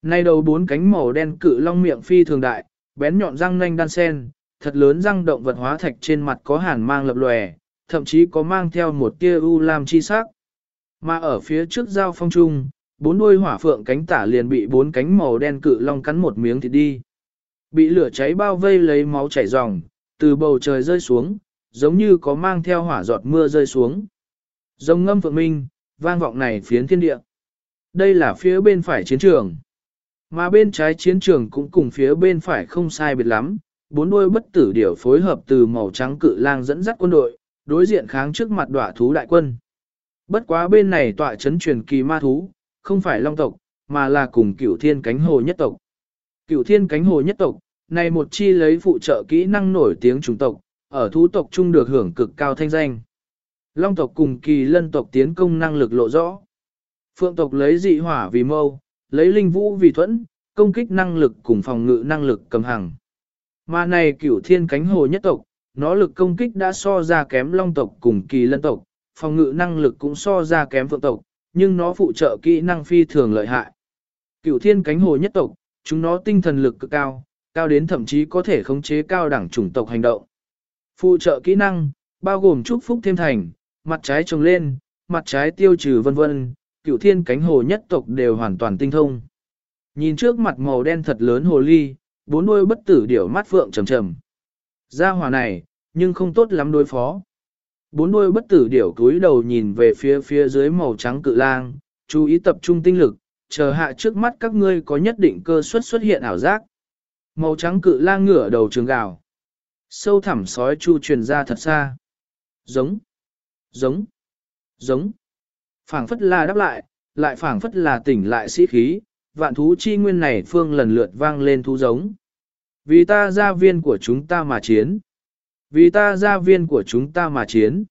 Nay đầu bốn cánh màu đen cự long miệng phi thường đại, bén nhọn răng nanh đan sen, thật lớn răng động vật hóa thạch trên mặt có hàn mang lập lòe, thậm chí có mang theo một tia u lam chi sắc. Mà ở phía trước giao phong trung, bốn đuôi hỏa phượng cánh tả liền bị bốn cánh màu đen cự long cắn một miếng thịt đi. Bị lửa cháy bao vây lấy máu chảy ròng, từ bầu trời rơi xuống, giống như có mang theo hỏa giọt mưa rơi xuống. Rồng ngâm phượng minh, vang vọng này phiến thiên địa. Đây là phía bên phải chiến trường. Mà bên trái chiến trường cũng cùng phía bên phải không sai biệt lắm, bốn đuôi bất tử điểu phối hợp từ màu trắng cự lang dẫn dắt quân đội, đối diện kháng trước mặt đọa thú đại quân. Bất quá bên này tọa chấn truyền kỳ ma thú, không phải long tộc, mà là cùng cửu thiên cánh hồ nhất tộc. Cửu thiên cánh hồ nhất tộc, này một chi lấy phụ trợ kỹ năng nổi tiếng chủng tộc, ở thú tộc chung được hưởng cực cao thanh danh. Long tộc cùng kỳ lân tộc tiến công năng lực lộ rõ. Phượng tộc lấy dị hỏa vì mâu, lấy linh vũ vì thuẫn, công kích năng lực cùng phòng ngự năng lực cầm hàng. Mà này cửu thiên cánh hồ nhất tộc, nó lực công kích đã so ra kém long tộc cùng kỳ lân tộc, phòng ngự năng lực cũng so ra kém phượng tộc, nhưng nó phụ trợ kỹ năng phi thường lợi hại. Cửu thiên cánh hồ nhất tộc, chúng nó tinh thần lực cực cao, cao đến thậm chí có thể khống chế cao đẳng chủng tộc hành động. Phụ trợ kỹ năng, bao gồm chúc phúc thêm thành, mặt trái trồng lên, mặt trái tiêu trừ vân vân, cửu thiên cánh hồ nhất tộc đều hoàn toàn tinh thông. Nhìn trước mặt màu đen thật lớn hồ ly, bốn đôi bất tử điểu mắt phượng trầm trầm. Ra hỏa này, nhưng không tốt lắm đối phó. Bốn đôi bất tử điểu cúi đầu nhìn về phía phía dưới màu trắng cự lang, chú ý tập trung tinh lực, chờ hạ trước mắt các ngươi có nhất định cơ suất xuất hiện ảo giác. Màu trắng cự lang ngửa đầu trường gào. Sâu thẳm sói chu truyền ra thật xa. Giống, giống, giống. phảng phất là đáp lại, lại phảng phất là tỉnh lại sĩ khí, vạn thú chi nguyên này phương lần lượt vang lên thú giống. Vì ta gia viên của chúng ta mà chiến. Vì ta gia viên của chúng ta mà chiến.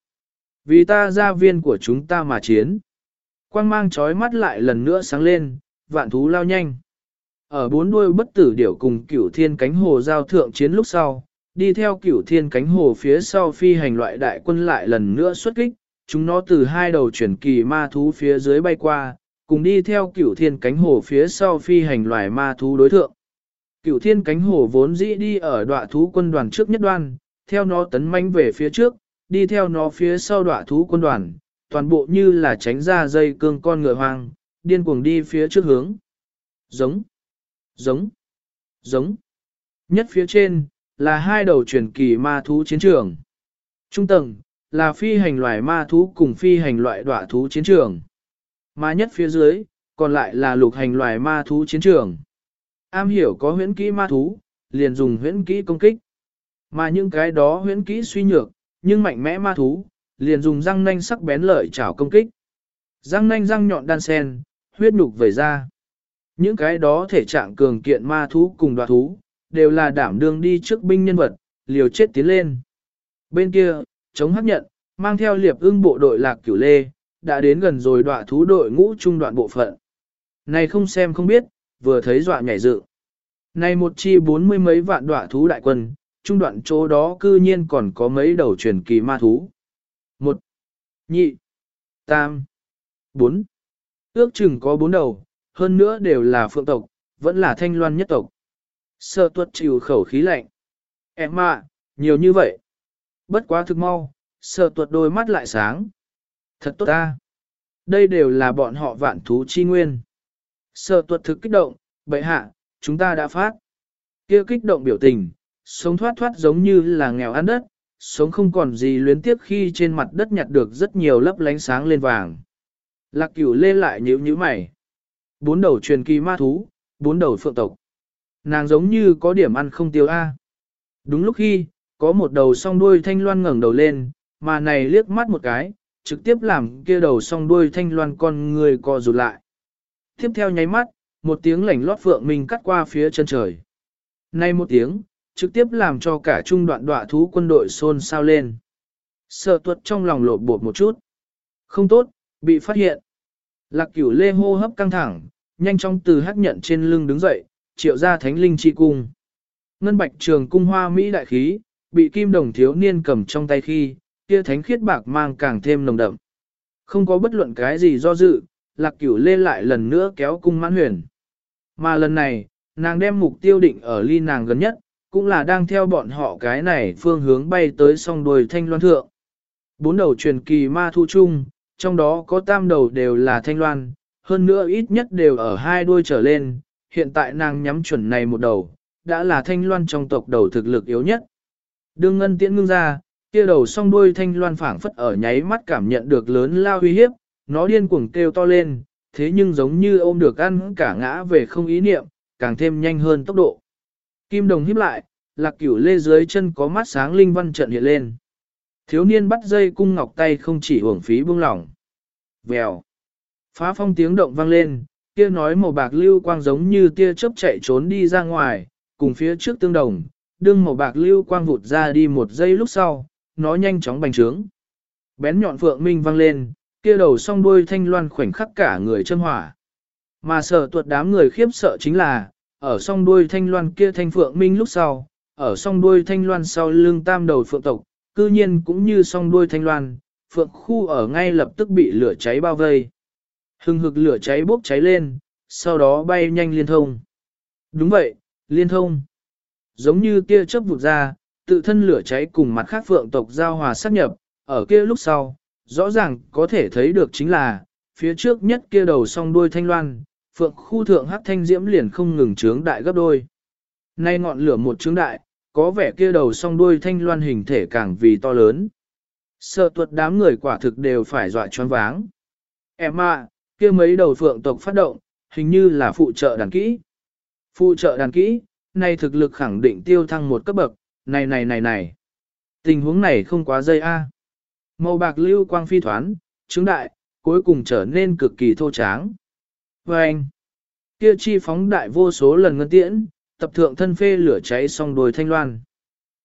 Vì ta gia viên của chúng ta mà chiến. Quang mang chói mắt lại lần nữa sáng lên, vạn thú lao nhanh. Ở bốn đuôi bất tử điểu cùng cửu thiên cánh hồ giao thượng chiến lúc sau, đi theo cửu thiên cánh hồ phía sau phi hành loại đại quân lại lần nữa xuất kích, chúng nó từ hai đầu chuyển kỳ ma thú phía dưới bay qua, cùng đi theo cửu thiên cánh hồ phía sau phi hành loài ma thú đối thượng. Cửu thiên cánh hồ vốn dĩ đi ở đọa thú quân đoàn trước nhất đoan, theo nó tấn manh về phía trước, đi theo nó phía sau đọa thú quân đoàn, toàn bộ như là tránh ra dây cương con ngựa hoang, điên cuồng đi phía trước hướng. Giống, giống, giống. Nhất phía trên, là hai đầu truyền kỳ ma thú chiến trường. Trung tầng, là phi hành loài ma thú cùng phi hành loại đọa thú chiến trường. Mà nhất phía dưới, còn lại là lục hành loài ma thú chiến trường. Am hiểu có huyễn kỹ ma thú, liền dùng huyễn kỹ công kích. Mà những cái đó huyễn kỹ suy nhược, nhưng mạnh mẽ ma thú, liền dùng răng nanh sắc bén lợi chảo công kích. Răng nanh răng nhọn đan sen, huyết nhục vẩy ra. Những cái đó thể trạng cường kiện ma thú cùng đoạt thú, đều là đảm đương đi trước binh nhân vật, liều chết tiến lên. Bên kia, chống hấp nhận, mang theo liệp ưng bộ đội lạc cửu lê, đã đến gần rồi đoạ thú đội ngũ trung đoạn bộ phận. Này không xem không biết, vừa thấy dọa nhảy dự. Này một chi bốn mươi mấy vạn đoạ thú đại quân, trung đoạn chỗ đó cư nhiên còn có mấy đầu truyền kỳ ma thú. Một, nhị, tam, bốn. Ước chừng có bốn đầu, hơn nữa đều là phượng tộc, vẫn là thanh loan nhất tộc. Sơ tuất chịu khẩu khí lạnh. Em à, nhiều như vậy. Bất quá thực mau, sơ tuất đôi mắt lại sáng. Thật tốt ta. Đây đều là bọn họ vạn thú chi nguyên. Sơ tuật thực kích động, bệ hạ, chúng ta đã phát. kia kích động biểu tình, sống thoát thoát giống như là nghèo ăn đất, sống không còn gì luyến tiếc khi trên mặt đất nhặt được rất nhiều lấp lánh sáng lên vàng. Lạc cửu lên lại nhíu nhíu mày. Bốn đầu truyền kỳ ma thú, bốn đầu phượng tộc. Nàng giống như có điểm ăn không tiêu A. Đúng lúc khi, có một đầu song đuôi thanh loan ngẩng đầu lên, mà này liếc mắt một cái, trực tiếp làm kia đầu song đuôi thanh loan con người co rụt lại. Tiếp theo nháy mắt, một tiếng lảnh lót phượng mình cắt qua phía chân trời. Nay một tiếng, trực tiếp làm cho cả trung đoạn đọa thú quân đội xôn xao lên. Sợ tuật trong lòng lột bột một chút. Không tốt, bị phát hiện. Lạc cửu lê hô hấp căng thẳng, nhanh chóng từ hắc nhận trên lưng đứng dậy, triệu ra thánh linh chi cung. Ngân bạch trường cung hoa Mỹ đại khí, bị kim đồng thiếu niên cầm trong tay khi, kia thánh khiết bạc mang càng thêm nồng đậm. Không có bất luận cái gì do dự, lạc cửu lê lại lần nữa kéo cung mãn huyền. Mà lần này, nàng đem mục tiêu định ở ly nàng gần nhất, cũng là đang theo bọn họ cái này phương hướng bay tới song đuôi thanh loan thượng. Bốn đầu truyền kỳ ma thu chung, trong đó có tam đầu đều là thanh loan, hơn nữa ít nhất đều ở hai đuôi trở lên, hiện tại nàng nhắm chuẩn này một đầu, đã là thanh loan trong tộc đầu thực lực yếu nhất. Đương ngân tiễn ngưng ra, kia đầu song đuôi thanh loan phảng phất ở nháy mắt cảm nhận được lớn lao uy hiếp, nó điên cuồng kêu to lên, thế nhưng giống như ôm được ăn cả ngã về không ý niệm, càng thêm nhanh hơn tốc độ. Kim đồng híp lại, lạc cửu lê dưới chân có mắt sáng linh văn trận hiện lên. Thiếu niên bắt dây cung ngọc tay không chỉ uổng phí buông lỏng. Vèo. Phá phong tiếng động vang lên, kia nói màu bạc lưu quang giống như tia chớp chạy trốn đi ra ngoài, cùng phía trước tương đồng, đương màu bạc lưu quang vụt ra đi một giây lúc sau, nó nhanh chóng bành trướng. Bén nhọn phượng minh vang lên, kia đầu song đuôi thanh loan khoảnh khắc cả người châm hỏa. Mà sợ tuột đám người khiếp sợ chính là, ở song đuôi thanh loan kia thanh phượng minh lúc sau, ở song đuôi thanh loan sau lưng tam đầu phượng tộc, cư nhiên cũng như song đuôi thanh loan, phượng khu ở ngay lập tức bị lửa cháy bao vây. Hừng hực lửa cháy bốc cháy lên, sau đó bay nhanh liên thông. Đúng vậy, liên thông. Giống như tia chớp vụt ra, tự thân lửa cháy cùng mặt khác phượng tộc giao hòa sát nhập, ở kia lúc sau, rõ ràng có thể thấy được chính là, phía trước nhất kia đầu song đuôi thanh loan, phượng khu thượng hắc thanh diễm liền không ngừng trướng đại gấp đôi. Nay ngọn lửa một trướng đại, có vẻ kia đầu song đuôi thanh loan hình thể càng vì to lớn. Sợ tuật đám người quả thực đều phải dọa choáng váng. Em à, kia mấy đầu phượng tộc phát động, hình như là phụ trợ đàn kỹ. Phụ trợ đàn kỹ, này thực lực khẳng định tiêu thăng một cấp bậc, này này này này. Tình huống này không quá dây a. Màu bạc lưu quang phi thoán, trứng đại, cuối cùng trở nên cực kỳ thô tráng. Và anh, kia chi phóng đại vô số lần ngân tiễn, tập thượng thân phê lửa cháy xong đồi thanh loan.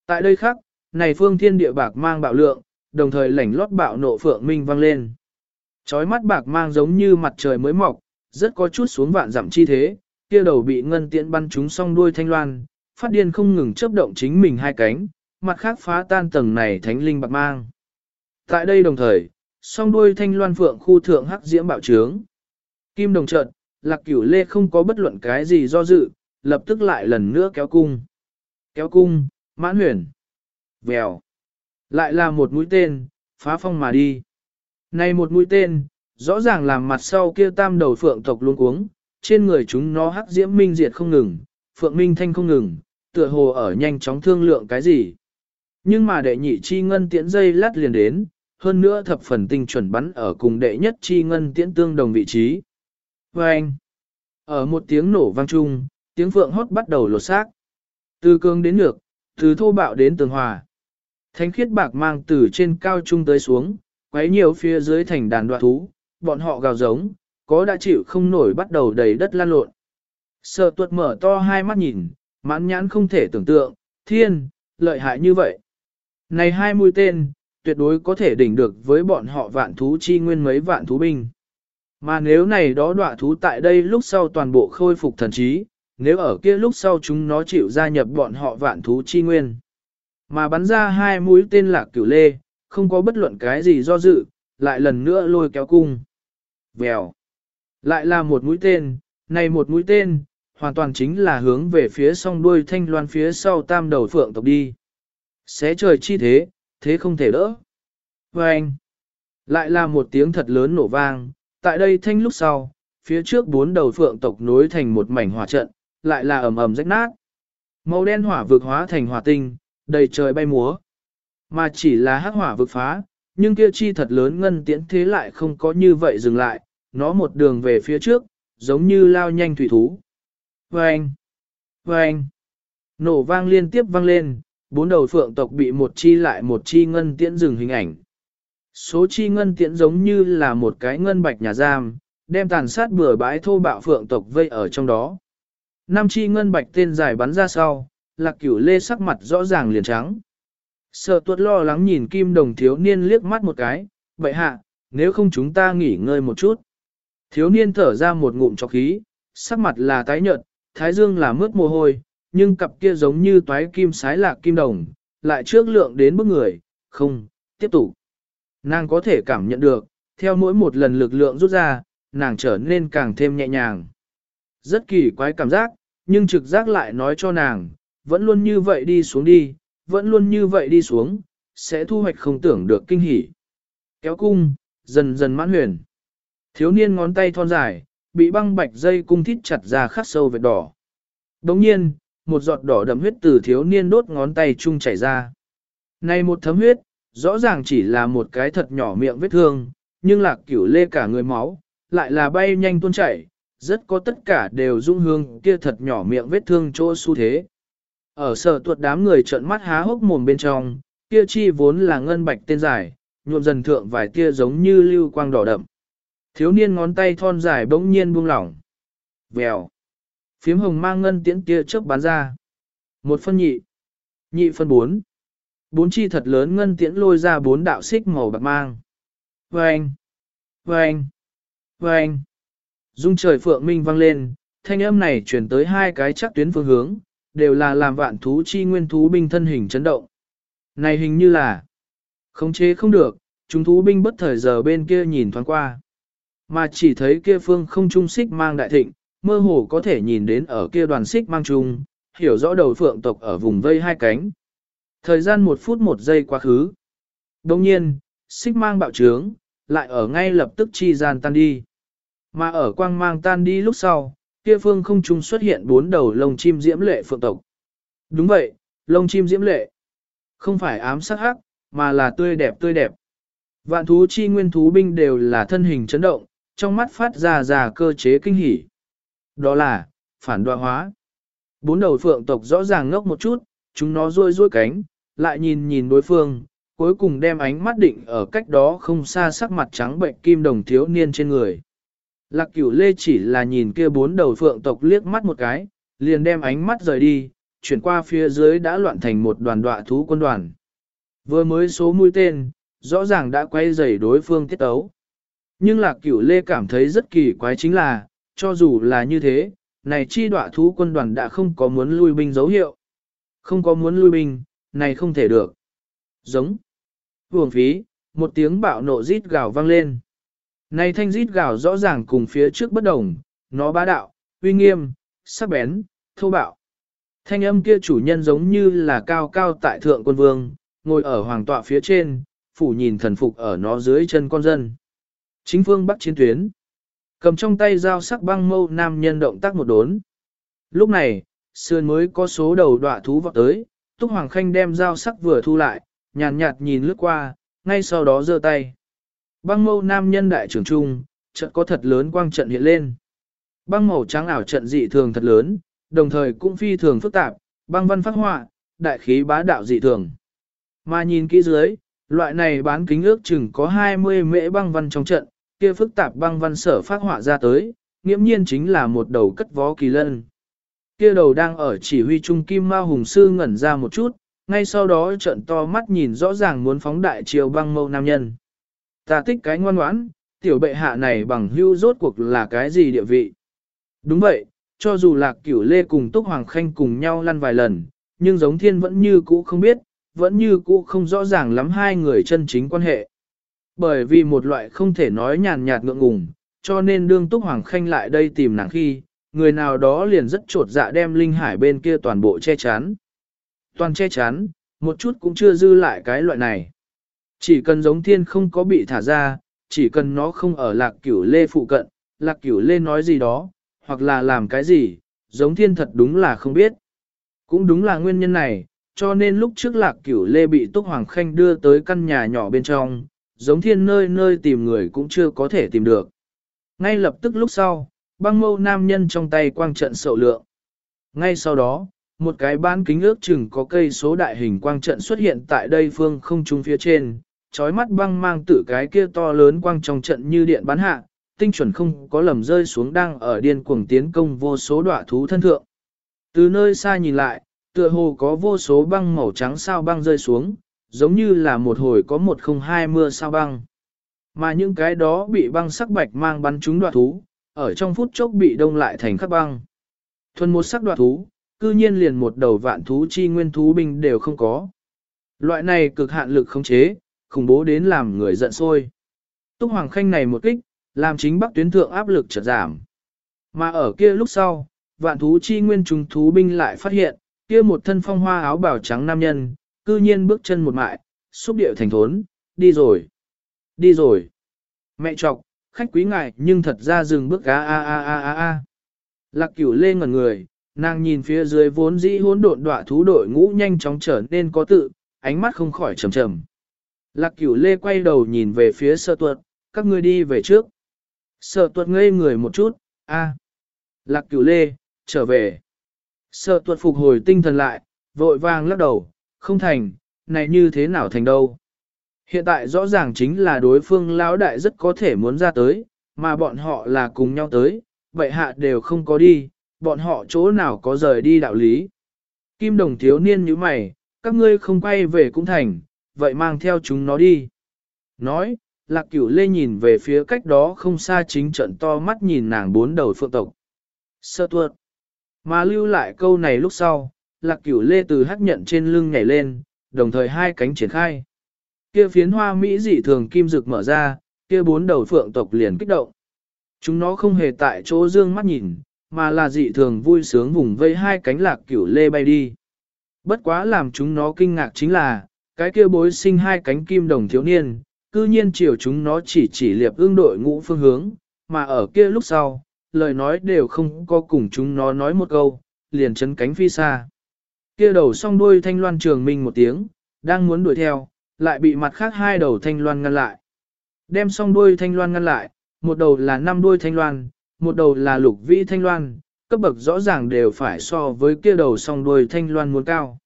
Tại đây khác, này phương thiên địa bạc mang bạo lượng, đồng thời lảnh lót bạo nộ phượng minh vang lên. Chói mắt bạc mang giống như mặt trời mới mọc, rất có chút xuống vạn giảm chi thế, kia đầu bị ngân tiễn bắn trúng song đuôi thanh loan, phát điên không ngừng chớp động chính mình hai cánh, mặt khác phá tan tầng này thánh linh bạc mang. Tại đây đồng thời, song đuôi thanh loan phượng khu thượng hắc diễm bạo trướng. Kim đồng trợn, lạc cửu lê không có bất luận cái gì do dự, lập tức lại lần nữa kéo cung. Kéo cung, mãn huyền. Vèo. Lại là một mũi tên, phá phong mà đi. Này một mũi tên, rõ ràng làm mặt sau kia tam đầu phượng tộc luôn cuống, trên người chúng nó hắc diễm minh diệt không ngừng, phượng minh thanh không ngừng, tựa hồ ở nhanh chóng thương lượng cái gì. Nhưng mà đệ nhị chi ngân tiễn dây lát liền đến, hơn nữa thập phần tinh chuẩn bắn ở cùng đệ nhất chi ngân tiễn tương đồng vị trí. Và anh, ở một tiếng nổ vang chung, tiếng phượng hót bắt đầu lột xác. Từ cương đến ngược, từ thô bạo đến tường hòa. Thánh khiết bạc mang từ trên cao trung tới xuống, quấy nhiều phía dưới thành đàn đoạn thú, bọn họ gào giống, có đã chịu không nổi bắt đầu đầy đất lan lộn. Sợ tuột mở to hai mắt nhìn, mãn nhãn không thể tưởng tượng, thiên, lợi hại như vậy. Này hai mũi tên, tuyệt đối có thể đỉnh được với bọn họ vạn thú chi nguyên mấy vạn thú binh. Mà nếu này đó đọa thú tại đây lúc sau toàn bộ khôi phục thần trí, nếu ở kia lúc sau chúng nó chịu gia nhập bọn họ vạn thú chi nguyên. Mà bắn ra hai mũi tên lạc cửu lê, không có bất luận cái gì do dự, lại lần nữa lôi kéo cung. Vèo. Lại là một mũi tên, này một mũi tên, hoàn toàn chính là hướng về phía song đuôi thanh loan phía sau tam đầu phượng tộc đi. Xé trời chi thế, thế không thể đỡ. Và anh, lại là một tiếng thật lớn nổ vang, tại đây thanh lúc sau, phía trước bốn đầu phượng tộc nối thành một mảnh hỏa trận, lại là ầm ầm rách nát. Màu đen hỏa vực hóa thành hỏa tinh, đầy trời bay múa. Mà chỉ là hắc hỏa vực phá, nhưng kia chi thật lớn ngân tiễn thế lại không có như vậy dừng lại, nó một đường về phía trước, giống như lao nhanh thủy thú. Vâng! Vâng! Nổ vang liên tiếp vang lên, bốn đầu phượng tộc bị một chi lại một chi ngân tiễn dừng hình ảnh. Số chi ngân tiễn giống như là một cái ngân bạch nhà giam, đem tàn sát bừa bãi thô bạo phượng tộc vây ở trong đó. Năm chi ngân bạch tên dài bắn ra sau, lạc cửu lê sắc mặt rõ ràng liền trắng. Sợ tuột lo lắng nhìn kim đồng thiếu niên liếc mắt một cái, vậy hạ, nếu không chúng ta nghỉ ngơi một chút. Thiếu niên thở ra một ngụm cho khí, sắc mặt là tái nhợt, thái dương là mướt mồ hôi, nhưng cặp kia giống như toái kim sái lạc kim đồng, lại trước lượng đến bức người, không, tiếp tục. Nàng có thể cảm nhận được, theo mỗi một lần lực lượng rút ra, nàng trở nên càng thêm nhẹ nhàng. Rất kỳ quái cảm giác, nhưng trực giác lại nói cho nàng, vẫn luôn như vậy đi xuống đi, vẫn luôn như vậy đi xuống, sẽ thu hoạch không tưởng được kinh hỉ. Kéo cung, dần dần mãn huyền. Thiếu niên ngón tay thon dài, bị băng bạch dây cung thít chặt ra khắc sâu vệt đỏ. Đồng nhiên, một giọt đỏ đậm huyết từ thiếu niên đốt ngón tay chung chảy ra. Này một thấm huyết, rõ ràng chỉ là một cái thật nhỏ miệng vết thương, nhưng lạc cửu lê cả người máu, lại là bay nhanh tuôn chảy, rất có tất cả đều dung hương kia thật nhỏ miệng vết thương chỗ xu thế. Ở sở tuột đám người trợn mắt há hốc mồm bên trong, kia chi vốn là ngân bạch tên dài, nhuộm dần thượng vài tia giống như lưu quang đỏ đậm. Thiếu niên ngón tay thon dài bỗng nhiên buông lỏng. Vèo. Phiếm hồng mang ngân tiễn tia chớp bán ra. Một phân nhị. Nhị phân bốn. Bốn chi thật lớn ngân tiễn lôi ra bốn đạo xích màu bạc mang. Vâng. Vâng. Vâng. Dung trời phượng minh vang lên, thanh âm này chuyển tới hai cái chắc tuyến phương hướng, đều là làm vạn thú chi nguyên thú binh thân hình chấn động. Này hình như là không chế không được, chúng thú binh bất thời giờ bên kia nhìn thoáng qua. Mà chỉ thấy kia phương không trung xích mang đại thịnh, mơ hồ có thể nhìn đến ở kia đoàn xích mang trung, hiểu rõ đầu phượng tộc ở vùng vây hai cánh. Thời gian một phút một giây quá khứ. Đồng nhiên, xích mang bạo trướng, lại ở ngay lập tức chi gian tan đi. Mà ở quang mang tan đi lúc sau, kia phương không trung xuất hiện bốn đầu lông chim diễm lệ phượng tộc. Đúng vậy, lông chim diễm lệ. Không phải ám sắc hắc, mà là tươi đẹp tươi đẹp. Vạn thú chi nguyên thú binh đều là thân hình chấn động, trong mắt phát ra ra cơ chế kinh hỉ. Đó là, phản đoạ hóa. Bốn đầu phượng tộc rõ ràng ngốc một chút, chúng nó ruôi ruôi cánh, lại nhìn nhìn đối phương, cuối cùng đem ánh mắt định ở cách đó không xa sắc mặt trắng bệnh kim đồng thiếu niên trên người. Lạc cửu lê chỉ là nhìn kia bốn đầu phượng tộc liếc mắt một cái, liền đem ánh mắt rời đi, chuyển qua phía dưới đã loạn thành một đoàn đọa thú quân đoàn. Vừa mới số mũi tên, rõ ràng đã quay dày đối phương tiết ấu. Nhưng lạc cửu lê cảm thấy rất kỳ quái chính là, cho dù là như thế, này chi đọa thú quân đoàn đã không có muốn lui binh dấu hiệu. Không có muốn lui binh, này không thể được. Giống. vương phí, một tiếng bạo nộ rít gào vang lên. Này thanh rít gào rõ ràng cùng phía trước bất đồng, nó bá đạo, uy nghiêm, sắc bén, thô bạo. Thanh âm kia chủ nhân giống như là cao cao tại thượng quân vương, ngồi ở hoàng tọa phía trên, phủ nhìn thần phục ở nó dưới chân con dân. Chính phương bắc chiến tuyến. Cầm trong tay dao sắc băng mâu nam nhân động tác một đốn. Lúc này, sườn mới có số đầu đọa thú vọt tới, Túc Hoàng Khanh đem dao sắc vừa thu lại, nhàn nhạt, nhìn lướt qua, ngay sau đó giơ tay. Băng mâu nam nhân đại trưởng trung, trận có thật lớn quang trận hiện lên. Băng màu trắng ảo trận dị thường thật lớn, đồng thời cũng phi thường phức tạp, băng văn phát họa, đại khí bá đạo dị thường. Mà nhìn kỹ dưới, loại này bán kính ước chừng có 20 mễ băng văn trong trận, kia phức tạp băng văn sở phát họa ra tới, nghiễm nhiên chính là một đầu cất vó kỳ lân. Kia đầu đang ở chỉ huy trung kim ma hùng sư ngẩn ra một chút, ngay sau đó trận to mắt nhìn rõ ràng muốn phóng đại chiều băng mâu nam nhân. Ta thích cái ngoan ngoãn, tiểu bệ hạ này bằng hưu rốt cuộc là cái gì địa vị. Đúng vậy, cho dù lạc cửu lê cùng Túc Hoàng Khanh cùng nhau lăn vài lần, nhưng giống thiên vẫn như cũ không biết, vẫn như cũ không rõ ràng lắm hai người chân chính quan hệ. Bởi vì một loại không thể nói nhàn nhạt ngượng ngùng, cho nên đương Túc Hoàng Khanh lại đây tìm nàng khi, người nào đó liền rất trột dạ đem Linh Hải bên kia toàn bộ che chắn. Toàn che chắn, một chút cũng chưa dư lại cái loại này. Chỉ cần giống thiên không có bị thả ra, chỉ cần nó không ở lạc cửu lê phụ cận, lạc cửu lê nói gì đó, hoặc là làm cái gì, giống thiên thật đúng là không biết. Cũng đúng là nguyên nhân này, cho nên lúc trước lạc cửu lê bị Túc Hoàng Khanh đưa tới căn nhà nhỏ bên trong, giống thiên nơi nơi tìm người cũng chưa có thể tìm được. Ngay lập tức lúc sau, băng mâu nam nhân trong tay quang trận sậu lượng. Ngay sau đó, một cái bán kính ước chừng có cây số đại hình quang trận xuất hiện tại đây phương không trung phía trên, Trói mắt băng mang tự cái kia to lớn quang trong trận như điện bắn hạ, tinh chuẩn không có lầm rơi xuống đang ở điên cuồng tiến công vô số đọa thú thân thượng. Từ nơi xa nhìn lại, tựa hồ có vô số băng màu trắng sao băng rơi xuống, giống như là một hồi có một không hai mưa sao băng. Mà những cái đó bị băng sắc bạch mang bắn trúng đoạt thú, ở trong phút chốc bị đông lại thành khắc băng. Thuần một sắc đoạt thú, cư nhiên liền một đầu vạn thú chi nguyên thú binh đều không có. Loại này cực hạn lực khống chế, khủng bố đến làm người giận sôi. Túc Hoàng Khanh này một kích, làm chính bắc tuyến thượng áp lực chợt giảm. Mà ở kia lúc sau, vạn thú chi nguyên trùng thú binh lại phát hiện, kia một thân phong hoa áo bào trắng nam nhân, cư nhiên bước chân một mại, xúc điệu thành thốn, đi rồi, đi rồi. Mẹ chọc, khách quý ngài, nhưng thật ra dừng bước a a a a a a. Lạc cửu lê ngẩn người, nàng nhìn phía dưới vốn dĩ hỗn độn đọa thú đội ngũ nhanh chóng trở nên có tự, ánh mắt không khỏi trầm trầm. Lạc cửu lê quay đầu nhìn về phía sơ tuật, các ngươi đi về trước. Sợ tuật ngây người một chút, a. Lạc cửu lê, trở về. Sợ tuật phục hồi tinh thần lại, vội vàng lắc đầu, không thành, này như thế nào thành đâu. Hiện tại rõ ràng chính là đối phương lão đại rất có thể muốn ra tới, mà bọn họ là cùng nhau tới, vậy hạ đều không có đi, bọn họ chỗ nào có rời đi đạo lý. Kim đồng thiếu niên như mày, các ngươi không quay về cũng thành, vậy mang theo chúng nó đi. Nói, lạc cửu lê nhìn về phía cách đó không xa chính trận to mắt nhìn nàng bốn đầu phượng tộc. Sơ tuột. Mà lưu lại câu này lúc sau, lạc cửu lê từ hắc nhận trên lưng nhảy lên, đồng thời hai cánh triển khai. Kia phiến hoa Mỹ dị thường kim rực mở ra, kia bốn đầu phượng tộc liền kích động. Chúng nó không hề tại chỗ dương mắt nhìn, mà là dị thường vui sướng vùng vây hai cánh lạc cửu lê bay đi. Bất quá làm chúng nó kinh ngạc chính là, cái kia bối sinh hai cánh kim đồng thiếu niên, cư nhiên chiều chúng nó chỉ chỉ liệp ương đội ngũ phương hướng, mà ở kia lúc sau, lời nói đều không có cùng chúng nó nói một câu, liền chấn cánh phi xa. Kia đầu song đuôi thanh loan trường minh một tiếng, đang muốn đuổi theo, lại bị mặt khác hai đầu thanh loan ngăn lại. Đem song đuôi thanh loan ngăn lại, một đầu là năm đuôi thanh loan, một đầu là lục vĩ thanh loan, cấp bậc rõ ràng đều phải so với kia đầu song đuôi thanh loan muốn cao.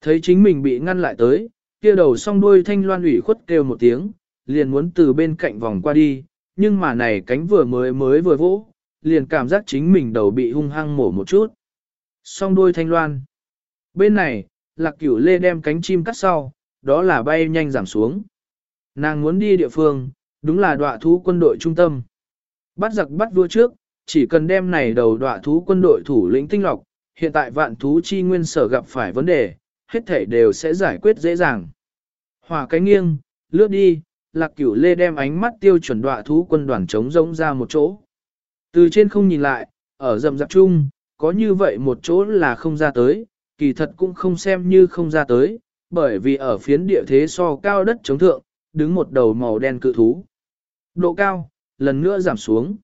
Thấy chính mình bị ngăn lại tới, kia đầu song đuôi thanh loan ủy khuất kêu một tiếng, liền muốn từ bên cạnh vòng qua đi, nhưng mà này cánh vừa mới mới vừa vỗ, liền cảm giác chính mình đầu bị hung hăng mổ một chút. Song đuôi thanh loan. Bên này, lạc cửu lê đem cánh chim cắt sau, đó là bay nhanh giảm xuống. Nàng muốn đi địa phương, đúng là đọa thú quân đội trung tâm. Bắt giặc bắt vua trước, chỉ cần đem này đầu đọa thú quân đội thủ lĩnh tinh lọc, hiện tại vạn thú chi nguyên sở gặp phải vấn đề, hết thể đều sẽ giải quyết dễ dàng. Hòa cái nghiêng, lướt đi, lạc cửu lê đem ánh mắt tiêu chuẩn đọa thú quân đoàn chống rỗng ra một chỗ. Từ trên không nhìn lại, ở rầm rạp chung, có như vậy một chỗ là không ra tới, kỳ thật cũng không xem như không ra tới, bởi vì ở phiến địa thế so cao đất chống thượng, đứng một đầu màu đen cự thú. Độ cao, lần nữa giảm xuống.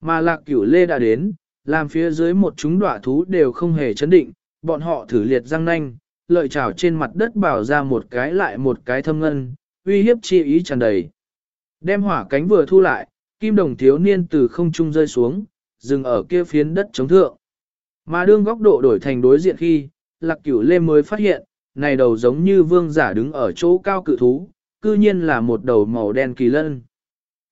Mà lạc cửu lê đã đến, làm phía dưới một chúng đọa thú đều không hề chấn định, bọn họ thử liệt răng nanh, lợi trào trên mặt đất bảo ra một cái lại một cái thâm ngân, uy hiếp chi ý tràn đầy. Đem hỏa cánh vừa thu lại, kim đồng thiếu niên từ không trung rơi xuống, dừng ở kia phiến đất chống thượng. Mà đương góc độ đổi thành đối diện khi, lạc cửu lê mới phát hiện, này đầu giống như vương giả đứng ở chỗ cao cự thú, cư nhiên là một đầu màu đen kỳ lân.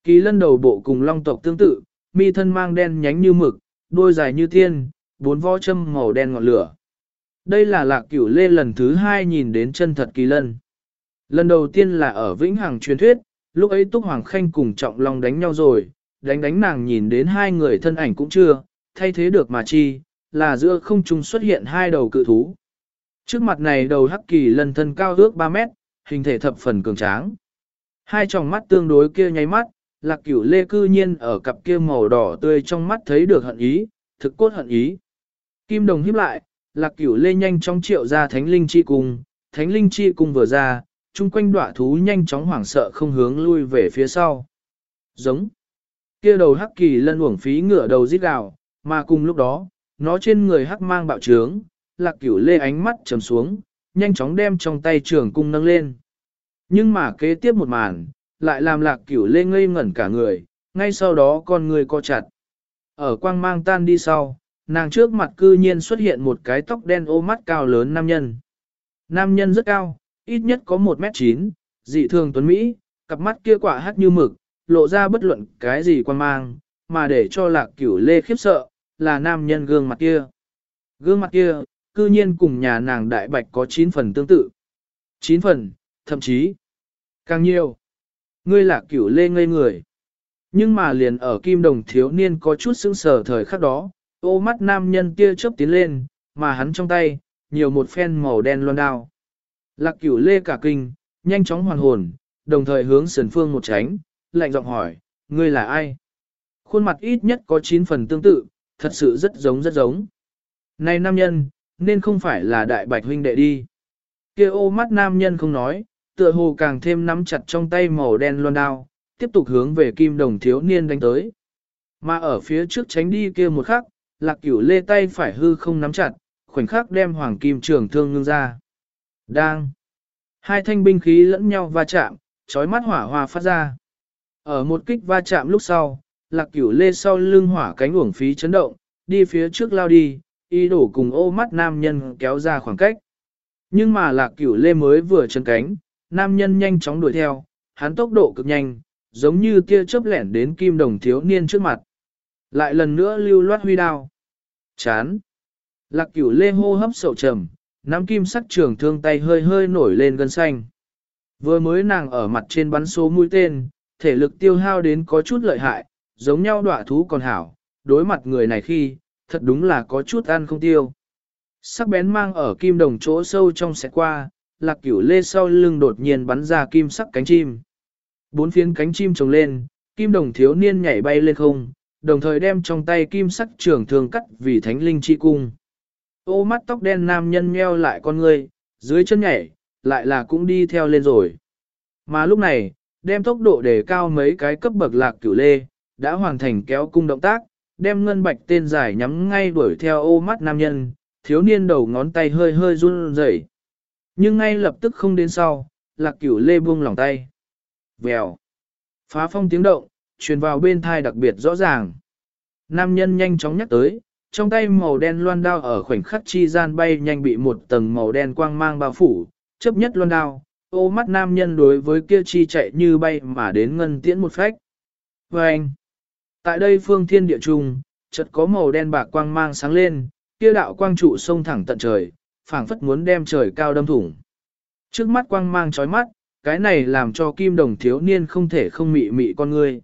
Kỳ lân đầu bộ cùng long tộc tương tự, mi thân mang đen nhánh như mực, đôi dài như tiên, bốn võ châm màu đen ngọn lửa. Đây là lạc cửu lê lần thứ hai nhìn đến chân thật kỳ lân. Lần đầu tiên là ở Vĩnh Hằng truyền thuyết, lúc ấy Túc Hoàng Khanh cùng Trọng Long đánh nhau rồi, đánh đánh nàng nhìn đến hai người thân ảnh cũng chưa, thay thế được mà chi, là giữa không trung xuất hiện hai đầu cự thú. Trước mặt này đầu hắc kỳ lân thân cao ước 3 mét, hình thể thập phần cường tráng. Hai tròng mắt tương đối kia nháy mắt, lạc cửu lê cư nhiên ở cặp kia màu đỏ tươi trong mắt thấy được hận ý, thực cốt hận ý. Kim đồng hiếp lại, lạc cửu lê nhanh chóng triệu ra thánh linh chi cung, thánh linh chi cung vừa ra, chung quanh đọa thú nhanh chóng hoảng sợ không hướng lui về phía sau. Giống. kia đầu hắc kỳ lân uổng phí ngửa đầu rít gào, mà cùng lúc đó, nó trên người hắc mang bạo trướng, lạc cửu lê ánh mắt trầm xuống, nhanh chóng đem trong tay trường cung nâng lên. Nhưng mà kế tiếp một màn, lại làm lạc cửu lê ngây ngẩn cả người, ngay sau đó con người co chặt. Ở quang mang tan đi sau, nàng trước mặt cư nhiên xuất hiện một cái tóc đen ô mắt cao lớn nam nhân. Nam nhân rất cao, ít nhất có 1m9, dị thường tuấn Mỹ, cặp mắt kia quả hát như mực, lộ ra bất luận cái gì quan mang, mà để cho lạc cửu lê khiếp sợ, là nam nhân gương mặt kia. Gương mặt kia, cư nhiên cùng nhà nàng đại bạch có 9 phần tương tự. 9 phần, thậm chí, càng nhiều. Ngươi là cửu lê ngây người. Nhưng mà liền ở kim đồng thiếu niên có chút sững sờ thời khắc đó, ô mắt nam nhân kia chớp tiến lên, mà hắn trong tay, nhiều một phen màu đen loan đao. Lạc cửu lê cả kinh, nhanh chóng hoàn hồn, đồng thời hướng sườn phương một tránh, lạnh giọng hỏi, ngươi là ai? Khuôn mặt ít nhất có 9 phần tương tự, thật sự rất giống rất giống. Này nam nhân, nên không phải là đại bạch huynh đệ đi. kia ô mắt nam nhân không nói, tựa hồ càng thêm nắm chặt trong tay màu đen loan đao, tiếp tục hướng về kim đồng thiếu niên đánh tới. Mà ở phía trước tránh đi kia một khắc, lạc cửu lê tay phải hư không nắm chặt, khoảnh khắc đem hoàng kim trường thương ngưng ra. Đang. Hai thanh binh khí lẫn nhau va chạm, chói mắt hỏa hoa phát ra. Ở một kích va chạm lúc sau, lạc cửu lê sau lưng hỏa cánh uổng phí chấn động, đi phía trước lao đi, y đổ cùng ô mắt nam nhân kéo ra khoảng cách. Nhưng mà lạc cửu lê mới vừa chân cánh, nam nhân nhanh chóng đuổi theo, hắn tốc độ cực nhanh, giống như tia chớp lẻn đến kim đồng thiếu niên trước mặt. Lại lần nữa lưu loát huy đao. Chán. Lạc cửu lê hô hấp sầu trầm, nắm kim sắc trường thương tay hơi hơi nổi lên gân xanh. Vừa mới nàng ở mặt trên bắn số mũi tên, thể lực tiêu hao đến có chút lợi hại, giống nhau đọa thú còn hảo, đối mặt người này khi, thật đúng là có chút ăn không tiêu. Sắc bén mang ở kim đồng chỗ sâu trong xe qua, lạc cửu lê sau lưng đột nhiên bắn ra kim sắc cánh chim. Bốn phiến cánh chim trồng lên, kim đồng thiếu niên nhảy bay lên không, đồng thời đem trong tay kim sắc trường thường cắt vì thánh linh chi cung. Ô mắt tóc đen nam nhân nheo lại con người, dưới chân nhảy, lại là cũng đi theo lên rồi. Mà lúc này, đem tốc độ để cao mấy cái cấp bậc lạc cửu lê, đã hoàn thành kéo cung động tác, đem ngân bạch tên dài nhắm ngay đuổi theo ô mắt nam nhân, thiếu niên đầu ngón tay hơi hơi run rẩy. Nhưng ngay lập tức không đến sau, lạc cửu lê buông lỏng tay. Vèo. Phá phong tiếng động, truyền vào bên thai đặc biệt rõ ràng. Nam nhân nhanh chóng nhắc tới, trong tay màu đen loan đao ở khoảnh khắc chi gian bay nhanh bị một tầng màu đen quang mang bao phủ, chấp nhất loan đao, ô mắt nam nhân đối với kia chi chạy như bay mà đến ngân tiễn một phách. Và anh, tại đây phương thiên địa trung, chợt có màu đen bạc quang mang sáng lên, kia đạo quang trụ sông thẳng tận trời, phảng phất muốn đem trời cao đâm thủng. Trước mắt quang mang chói mắt, cái này làm cho kim đồng thiếu niên không thể không mị mị con ngươi.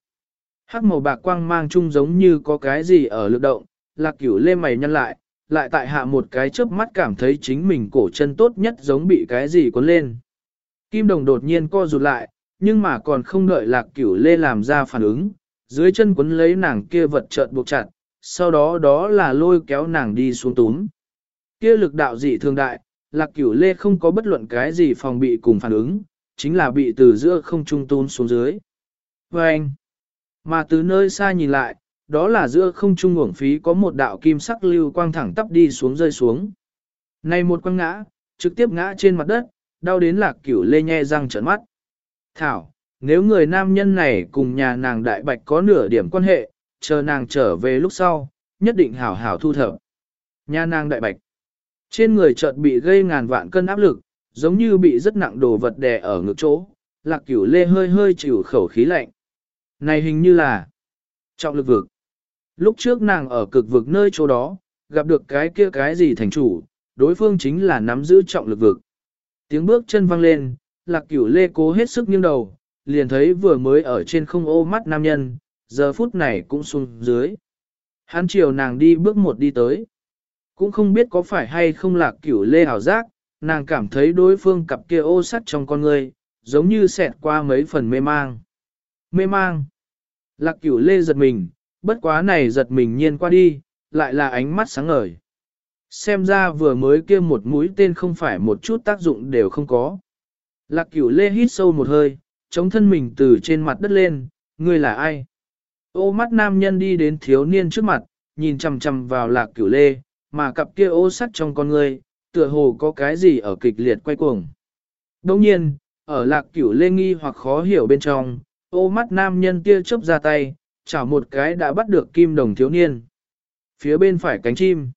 Hắc màu bạc quang mang chung giống như có cái gì ở lực động, lạc cửu lê mày nhăn lại, lại tại hạ một cái chớp mắt cảm thấy chính mình cổ chân tốt nhất giống bị cái gì cuốn lên. Kim đồng đột nhiên co rụt lại, nhưng mà còn không đợi lạc cửu lê làm ra phản ứng, dưới chân quấn lấy nàng kia vật trợn buộc chặt, sau đó đó là lôi kéo nàng đi xuống túm. Kia lực đạo dị thường đại, lạc cửu lê không có bất luận cái gì phòng bị cùng phản ứng, chính là bị từ giữa không trung tún xuống dưới. Và anh, mà từ nơi xa nhìn lại, đó là giữa không trung uổng phí có một đạo kim sắc lưu quang thẳng tắp đi xuống rơi xuống. Này một quăng ngã, trực tiếp ngã trên mặt đất, đau đến lạc cửu lê nhe răng trợn mắt. Thảo, nếu người nam nhân này cùng nhà nàng đại bạch có nửa điểm quan hệ, chờ nàng trở về lúc sau, nhất định hảo hảo thu thập. Nhà nàng đại bạch, trên người chợt bị gây ngàn vạn cân áp lực, giống như bị rất nặng đồ vật đè ở ngực chỗ, lạc cửu lê hơi hơi chịu khẩu khí lạnh. Này hình như là trọng lực vực. Lúc trước nàng ở cực vực nơi chỗ đó, gặp được cái kia cái gì thành chủ, đối phương chính là nắm giữ trọng lực vực. Tiếng bước chân vang lên, lạc cửu lê cố hết sức nghiêng đầu, liền thấy vừa mới ở trên không ô mắt nam nhân, giờ phút này cũng xuống dưới. Hắn chiều nàng đi bước một đi tới. Cũng không biết có phải hay không là cửu lê hảo giác, nàng cảm thấy đối phương cặp kia ô sắt trong con người, giống như xẹt qua mấy phần mê mang. Mê mang. Lạc cửu lê giật mình, bất quá này giật mình nhiên qua đi, lại là ánh mắt sáng ngời. Xem ra vừa mới kia một mũi tên không phải một chút tác dụng đều không có. Lạc cửu lê hít sâu một hơi, chống thân mình từ trên mặt đất lên, ngươi là ai? Ô mắt nam nhân đi đến thiếu niên trước mặt, nhìn chằm chằm vào lạc cửu lê, mà cặp kia ô sắt trong con người, tựa hồ có cái gì ở kịch liệt quay cuồng. Đồng nhiên, ở lạc cửu lê nghi hoặc khó hiểu bên trong, ô mắt nam nhân kia chớp ra tay, chảo một cái đã bắt được kim đồng thiếu niên. Phía bên phải cánh chim.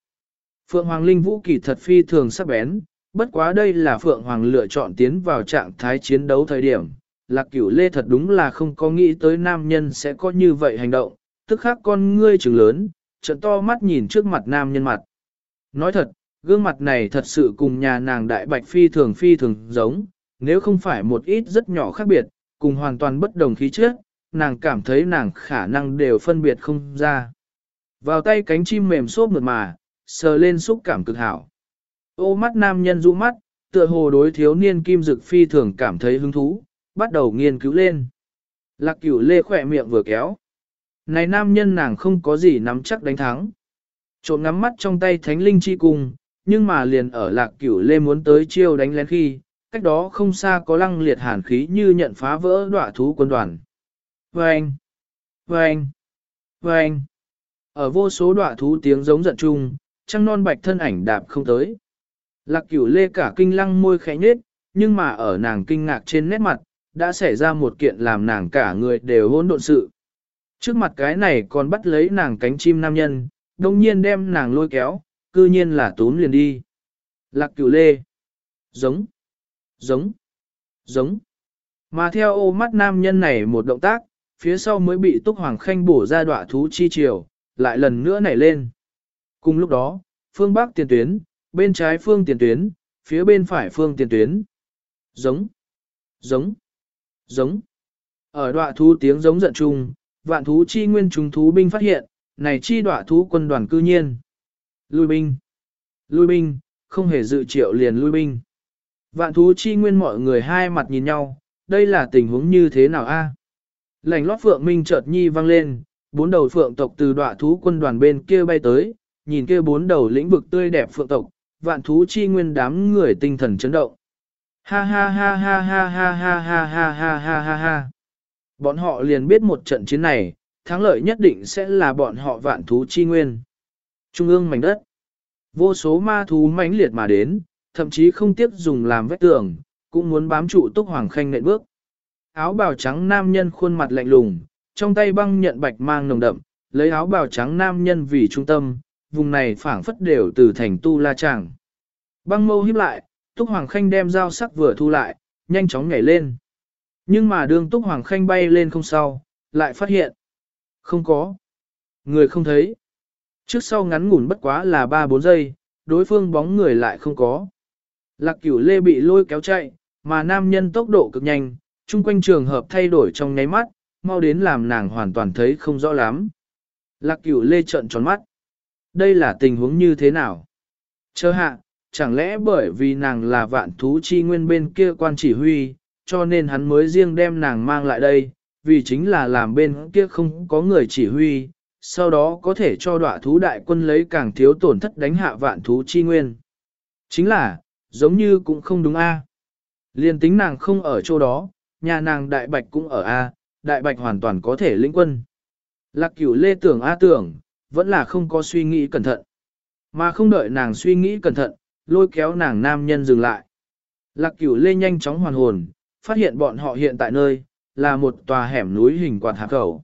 Phượng Hoàng Linh Vũ kỳ thật phi thường sắc bén, bất quá đây là Phượng Hoàng lựa chọn tiến vào trạng thái chiến đấu thời điểm. Lạc cửu lê thật đúng là không có nghĩ tới nam nhân sẽ có như vậy hành động, tức khắc con ngươi trừng lớn, trận to mắt nhìn trước mặt nam nhân mặt. Nói thật, gương mặt này thật sự cùng nhà nàng đại bạch phi thường phi thường giống, nếu không phải một ít rất nhỏ khác biệt, cùng hoàn toàn bất đồng khí chất, nàng cảm thấy nàng khả năng đều phân biệt không ra. Vào tay cánh chim mềm xốp mượt mà, sờ lên xúc cảm cực hảo. Ô mắt nam nhân rũ mắt, tựa hồ đối thiếu niên kim dực phi thường cảm thấy hứng thú, bắt đầu nghiên cứu lên. Lạc cửu lê khỏe miệng vừa kéo. Này nam nhân nàng không có gì nắm chắc đánh thắng. Trộn ngắm mắt trong tay thánh linh chi cung, nhưng mà liền ở lạc cửu lê muốn tới chiêu đánh lén khi, cách đó không xa có lăng liệt hàn khí như nhận phá vỡ đọa thú quân đoàn. Vâng! Vâng! Vâng! Ở vô số đọa thú tiếng giống giận chung, trăng non bạch thân ảnh đạp không tới. Lạc cửu lê cả kinh lăng môi khẽ nhết, nhưng mà ở nàng kinh ngạc trên nét mặt, đã xảy ra một kiện làm nàng cả người đều hôn độn sự. Trước mặt cái này còn bắt lấy nàng cánh chim nam nhân, đồng nhiên đem nàng lôi kéo, cư nhiên là tún liền đi. Lạc cửu lê. Giống. Giống. Giống. Mà theo ô mắt nam nhân này một động tác, phía sau mới bị túc hoàng khanh bổ ra đọa thú chi chiều, lại lần nữa nảy lên. Cùng lúc đó, phương bắc tiền tuyến, bên trái phương tiền tuyến, phía bên phải phương tiền tuyến. Giống. Giống. Giống. Ở đọa thú tiếng giống giận chung, vạn thú chi nguyên chúng thú binh phát hiện, này chi đọa thú quân đoàn cư nhiên. Lui binh. Lui binh, không hề dự triệu liền lui binh. Vạn thú chi nguyên mọi người hai mặt nhìn nhau, đây là tình huống như thế nào a? À? Lành lót phượng minh chợt nhi vang lên, bốn đầu phượng tộc từ đọa thú quân đoàn bên kia bay tới, nhìn kia bốn đầu lĩnh vực tươi đẹp phượng tộc, vạn thú chi nguyên đám người tinh thần chấn động. Ha ha ha ha ha ha ha ha ha ha ha ha ha. Bọn họ liền biết một trận chiến này, thắng lợi nhất định sẽ là bọn họ vạn thú chi nguyên. Trung ương mảnh đất. Vô số ma thú mãnh liệt mà đến, thậm chí không tiếc dùng làm vách tường, cũng muốn bám trụ túc hoàng khanh nện bước. Áo bào trắng nam nhân khuôn mặt lạnh lùng, trong tay băng nhận bạch mang nồng đậm, lấy áo bào trắng nam nhân vì trung tâm, vùng này phảng phất đều từ thành tu la chẳng. Băng mâu híp lại, Túc Hoàng Khanh đem dao sắc vừa thu lại, nhanh chóng nhảy lên. Nhưng mà đường Túc Hoàng Khanh bay lên không sau, lại phát hiện. Không có. Người không thấy. Trước sau ngắn ngủn bất quá là 3-4 giây, đối phương bóng người lại không có. Lạc cửu lê bị lôi kéo chạy, mà nam nhân tốc độ cực nhanh, chung quanh trường hợp thay đổi trong nháy mắt, mau đến làm nàng hoàn toàn thấy không rõ lắm. Lạc cửu lê trợn tròn mắt. Đây là tình huống như thế nào? Chờ hạ, chẳng lẽ bởi vì nàng là vạn thú chi nguyên bên kia quan chỉ huy, cho nên hắn mới riêng đem nàng mang lại đây, vì chính là làm bên kia không có người chỉ huy, sau đó có thể cho đọa thú đại quân lấy càng thiếu tổn thất đánh hạ vạn thú chi nguyên. Chính là, giống như cũng không đúng a. Liên tính nàng không ở chỗ đó, nhà nàng đại bạch cũng ở a, đại bạch hoàn toàn có thể lĩnh quân. Lạc cửu lê tưởng a tưởng, vẫn là không có suy nghĩ cẩn thận. Mà không đợi nàng suy nghĩ cẩn thận, lôi kéo nàng nam nhân dừng lại. Lạc cửu lê nhanh chóng hoàn hồn, phát hiện bọn họ hiện tại nơi, là một tòa hẻm núi hình quạt hạ khẩu.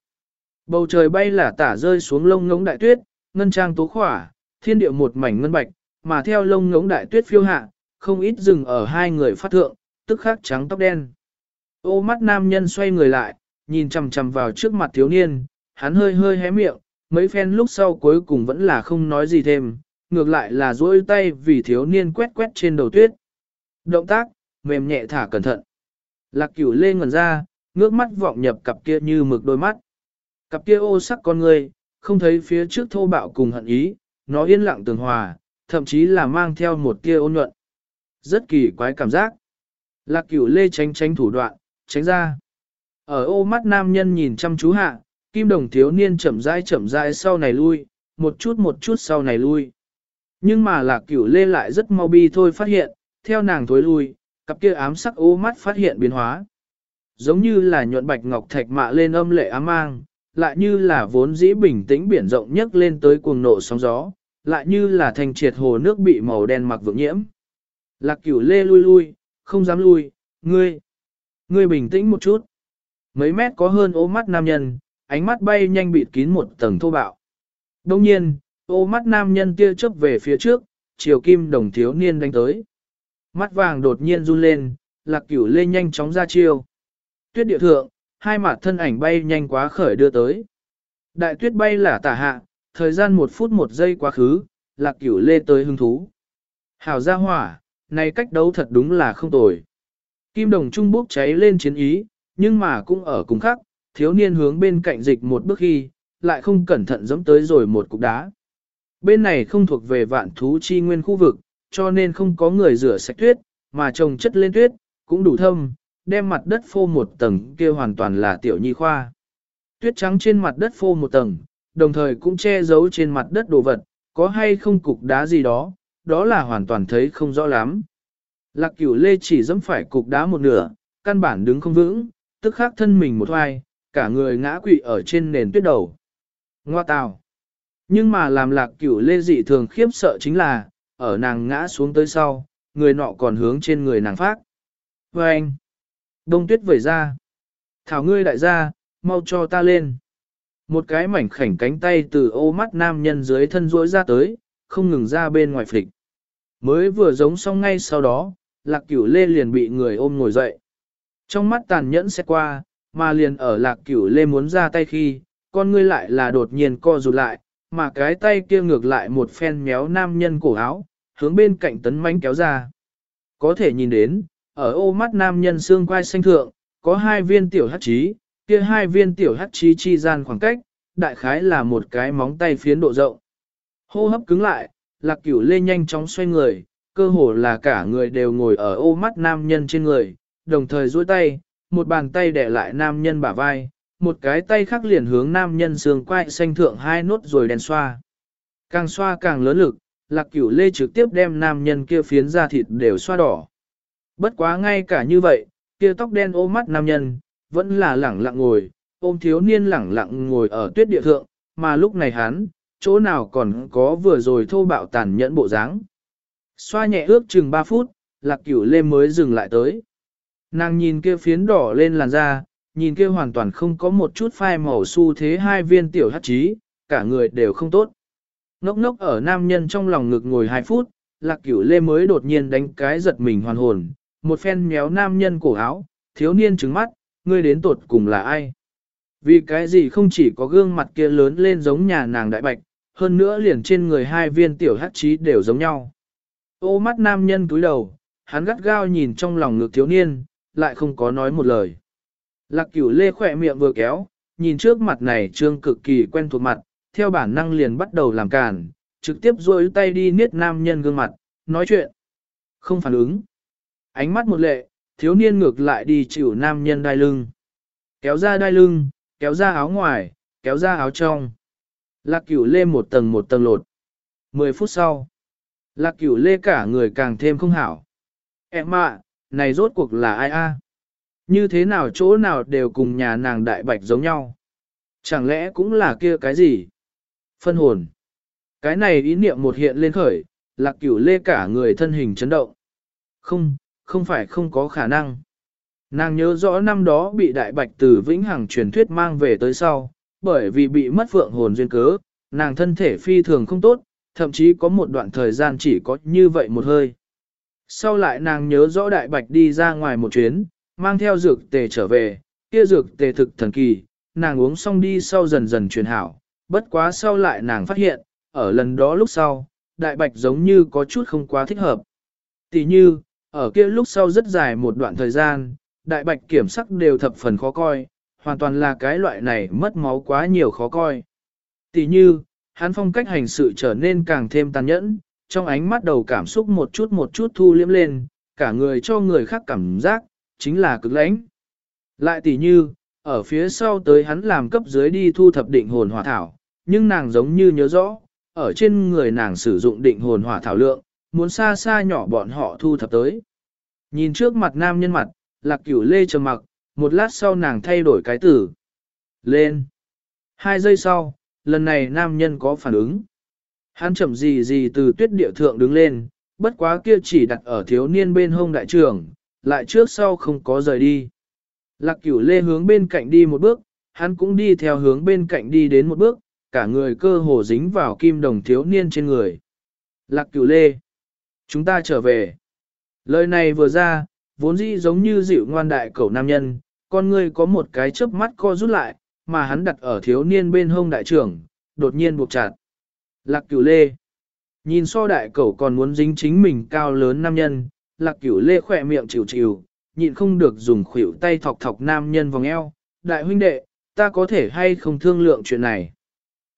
Bầu trời bay là tả rơi xuống lông ngống đại tuyết, ngân trang tố khỏa, thiên địa một mảnh ngân bạch, mà theo lông ngống đại tuyết phiêu hạ, không ít dừng ở hai người phát thượng, tức khắc trắng tóc đen. Ô mắt nam nhân xoay người lại, nhìn chằm chằm vào trước mặt thiếu niên, hắn hơi hơi hé miệng, mấy phen lúc sau cuối cùng vẫn là không nói gì thêm, ngược lại là duỗi tay vì thiếu niên quét quét trên đầu tuyết. Động tác, mềm nhẹ thả cẩn thận. Lạc cửu lê ngẩn ra, ngước mắt vọng nhập cặp kia như mực đôi mắt. Cặp kia ô sắc con người, không thấy phía trước thô bạo cùng hận ý, nó yên lặng tường hòa, thậm chí là mang theo một tia ôn nhuận. Rất kỳ quái cảm giác. Lạc cửu lê tránh tránh thủ đoạn, tránh ra. Ở ô mắt nam nhân nhìn chăm chú hạ, kim đồng thiếu niên chậm rãi chậm rãi sau này lui, một chút một chút sau này lui. Nhưng mà lạc cửu lê lại rất mau bi thôi phát hiện, theo nàng thối lui, cặp kia ám sắc ô mắt phát hiện biến hóa. Giống như là nhuận bạch ngọc thạch mạ lên âm lệ ám mang, lại như là vốn dĩ bình tĩnh biển rộng nhất lên tới cuồng nộ sóng gió, lại như là thành triệt hồ nước bị màu đen mặc vượng nhiễm. Lạc cửu lê lui lui, không dám lui, ngươi, ngươi bình tĩnh một chút. Mấy mét có hơn ô mắt nam nhân, ánh mắt bay nhanh bịt kín một tầng thô bạo. Đông nhiên, ô mắt nam nhân kia chớp về phía trước, chiều kim đồng thiếu niên đánh tới. Mắt vàng đột nhiên run lên, lạc cửu lê nhanh chóng ra chiêu. Tuyết địa thượng, hai mặt thân ảnh bay nhanh quá khởi đưa tới. Đại tuyết bay là tả hạ, thời gian một phút một giây quá khứ, lạc cửu lê tới hứng thú. Hảo gia hỏa, này cách đấu thật đúng là không tồi. Kim đồng trung bốc cháy lên chiến ý, nhưng mà cũng ở cùng khắc, thiếu niên hướng bên cạnh dịch một bước khi, lại không cẩn thận dẫm tới rồi một cục đá. Bên này không thuộc về vạn thú chi nguyên khu vực, cho nên không có người rửa sạch tuyết, mà trồng chất lên tuyết, cũng đủ thâm, đem mặt đất phô một tầng kia hoàn toàn là tiểu nhi khoa. Tuyết trắng trên mặt đất phô một tầng, đồng thời cũng che giấu trên mặt đất đồ vật, có hay không cục đá gì đó, đó là hoàn toàn thấy không rõ lắm. Lạc cửu lê chỉ dẫm phải cục đá một nửa, căn bản đứng không vững, tức khắc thân mình một hoài, cả người ngã quỵ ở trên nền tuyết đầu. Ngoa tào. Nhưng mà làm lạc cửu lê dị thường khiếp sợ chính là, ở nàng ngã xuống tới sau, người nọ còn hướng trên người nàng phát. Và anh. Đông tuyết vẩy ra. Thảo ngươi đại gia, mau cho ta lên. Một cái mảnh khảnh cánh tay từ ô mắt nam nhân dưới thân rỗi ra tới, không ngừng ra bên ngoài phịch. Mới vừa giống xong ngay sau đó, lạc cửu lê liền bị người ôm ngồi dậy. Trong mắt tàn nhẫn xét qua, mà liền ở lạc cửu lê muốn ra tay khi, con ngươi lại là đột nhiên co rụt lại, mà cái tay kia ngược lại một phen méo nam nhân cổ áo, hướng bên cạnh tấn manh kéo ra. Có thể nhìn đến, ở ô mắt nam nhân xương quai xanh thượng, có hai viên tiểu hắc trí, kia hai viên tiểu hắc trí chi gian khoảng cách, đại khái là một cái móng tay phiến độ rộng. Hô hấp cứng lại, lạc cửu lê nhanh chóng xoay người, cơ hồ là cả người đều ngồi ở ô mắt nam nhân trên người, đồng thời duỗi tay, một bàn tay đè lại nam nhân bả vai, một cái tay khác liền hướng nam nhân xương quai xanh thượng hai nốt rồi đèn xoa. Càng xoa càng lớn lực, lạc cửu lê trực tiếp đem nam nhân kia phiến ra thịt đều xoa đỏ. Bất quá ngay cả như vậy, kia tóc đen ôm mắt nam nhân, vẫn là lẳng lặng ngồi, ôm thiếu niên lẳng lặng ngồi ở tuyết địa thượng, mà lúc này hắn, chỗ nào còn có vừa rồi thô bạo tàn nhẫn bộ dáng. Xoa nhẹ ước chừng 3 phút, lạc cửu lê mới dừng lại tới. Nàng nhìn kia phiến đỏ lên làn da, nhìn kia hoàn toàn không có một chút phai màu su thế hai viên tiểu hắc trí, cả người đều không tốt. Ngốc ngốc ở nam nhân trong lòng ngực ngồi 2 phút, lạc cửu lê mới đột nhiên đánh cái giật mình hoàn hồn, một phen méo nam nhân cổ áo, thiếu niên trứng mắt, ngươi đến tột cùng là ai? Vì cái gì không chỉ có gương mặt kia lớn lên giống nhà nàng đại bạch, hơn nữa liền trên người hai viên tiểu hắc trí đều giống nhau. Ô mắt nam nhân cúi đầu, hắn gắt gao nhìn trong lòng ngực thiếu niên, lại không có nói một lời. Lạc cửu lê khỏe miệng vừa kéo, nhìn trước mặt này trương cực kỳ quen thuộc mặt, theo bản năng liền bắt đầu làm càn, trực tiếp duỗi tay đi niết nam nhân gương mặt, nói chuyện. Không phản ứng. Ánh mắt một lệ, thiếu niên ngược lại đi chịu nam nhân đai lưng. Kéo ra đai lưng, kéo ra áo ngoài, kéo ra áo trong. Lạc cửu lê một tầng một tầng lột. Mười phút sau, lạc cửu lê cả người càng thêm không hảo. Em ạ, này rốt cuộc là ai a? Như thế nào chỗ nào đều cùng nhà nàng đại bạch giống nhau? Chẳng lẽ cũng là kia cái gì? Phân hồn. Cái này ý niệm một hiện lên khởi, lạc cửu lê cả người thân hình chấn động. Không, không phải không có khả năng. Nàng nhớ rõ năm đó bị đại bạch từ vĩnh hằng truyền thuyết mang về tới sau, bởi vì bị mất phượng hồn duyên cớ, nàng thân thể phi thường không tốt, thậm chí có một đoạn thời gian chỉ có như vậy một hơi. Sau lại nàng nhớ rõ đại bạch đi ra ngoài một chuyến, mang theo dược tề trở về, kia dược tề thực thần kỳ, nàng uống xong đi sau dần dần truyền hảo, bất quá sau lại nàng phát hiện, ở lần đó lúc sau, đại bạch giống như có chút không quá thích hợp. Tỷ như, ở kia lúc sau rất dài một đoạn thời gian, đại bạch kiểm sắc đều thập phần khó coi, hoàn toàn là cái loại này mất máu quá nhiều khó coi. Tỷ như, hắn phong cách hành sự trở nên càng thêm tàn nhẫn, trong ánh mắt đầu cảm xúc một chút một chút thu liếm lên, cả người cho người khác cảm giác, chính là cực lãnh. Lại tỷ như, ở phía sau tới hắn làm cấp dưới đi thu thập định hồn hỏa thảo, nhưng nàng giống như nhớ rõ, ở trên người nàng sử dụng định hồn hỏa thảo lượng, muốn xa xa nhỏ bọn họ thu thập tới. Nhìn trước mặt nam nhân mặt, lạc cửu lê trầm mặc, một lát sau nàng thay đổi cái tử. Lên. Hai giây sau, lần này nam nhân có phản ứng. Hắn chậm gì gì từ tuyết địa thượng đứng lên, bất quá kia chỉ đặt ở thiếu niên bên hông đại trường lại trước sau không có rời đi. Lạc cửu lê hướng bên cạnh đi một bước, hắn cũng đi theo hướng bên cạnh đi đến một bước, cả người cơ hồ dính vào kim đồng thiếu niên trên người. Lạc cửu lê, chúng ta trở về. Lời này vừa ra, vốn dĩ giống như dịu ngoan đại cẩu nam nhân, con ngươi có một cái chớp mắt co rút lại, mà hắn đặt ở thiếu niên bên hông đại trưởng, đột nhiên buộc chặt. Lạc cửu lê. Nhìn so đại cẩu còn muốn dính chính mình cao lớn nam nhân, lạc cửu lê khỏe miệng chịu chịu, nhịn không được dùng khuỷu tay thọc thọc nam nhân vòng eo. Đại huynh đệ, ta có thể hay không thương lượng chuyện này.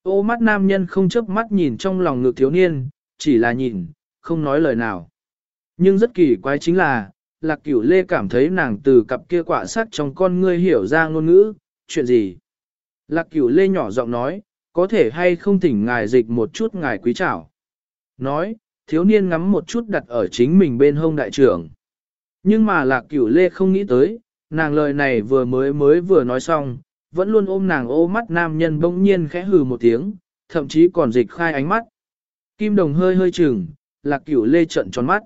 Ô mắt nam nhân không chớp mắt nhìn trong lòng ngực thiếu niên, chỉ là nhìn, không nói lời nào. Nhưng rất kỳ quái chính là, lạc cửu lê cảm thấy nàng từ cặp kia quả sắc trong con ngươi hiểu ra ngôn ngữ, chuyện gì. Lạc cửu lê nhỏ giọng nói, có thể hay không thỉnh ngài dịch một chút ngài quý trảo. Nói, thiếu niên ngắm một chút đặt ở chính mình bên hông đại trưởng. Nhưng mà lạc cửu lê không nghĩ tới, nàng lời này vừa mới mới vừa nói xong, vẫn luôn ôm nàng ô mắt nam nhân bỗng nhiên khẽ hừ một tiếng, thậm chí còn dịch khai ánh mắt. Kim đồng hơi hơi chừng, lạc cửu lê trận tròn mắt.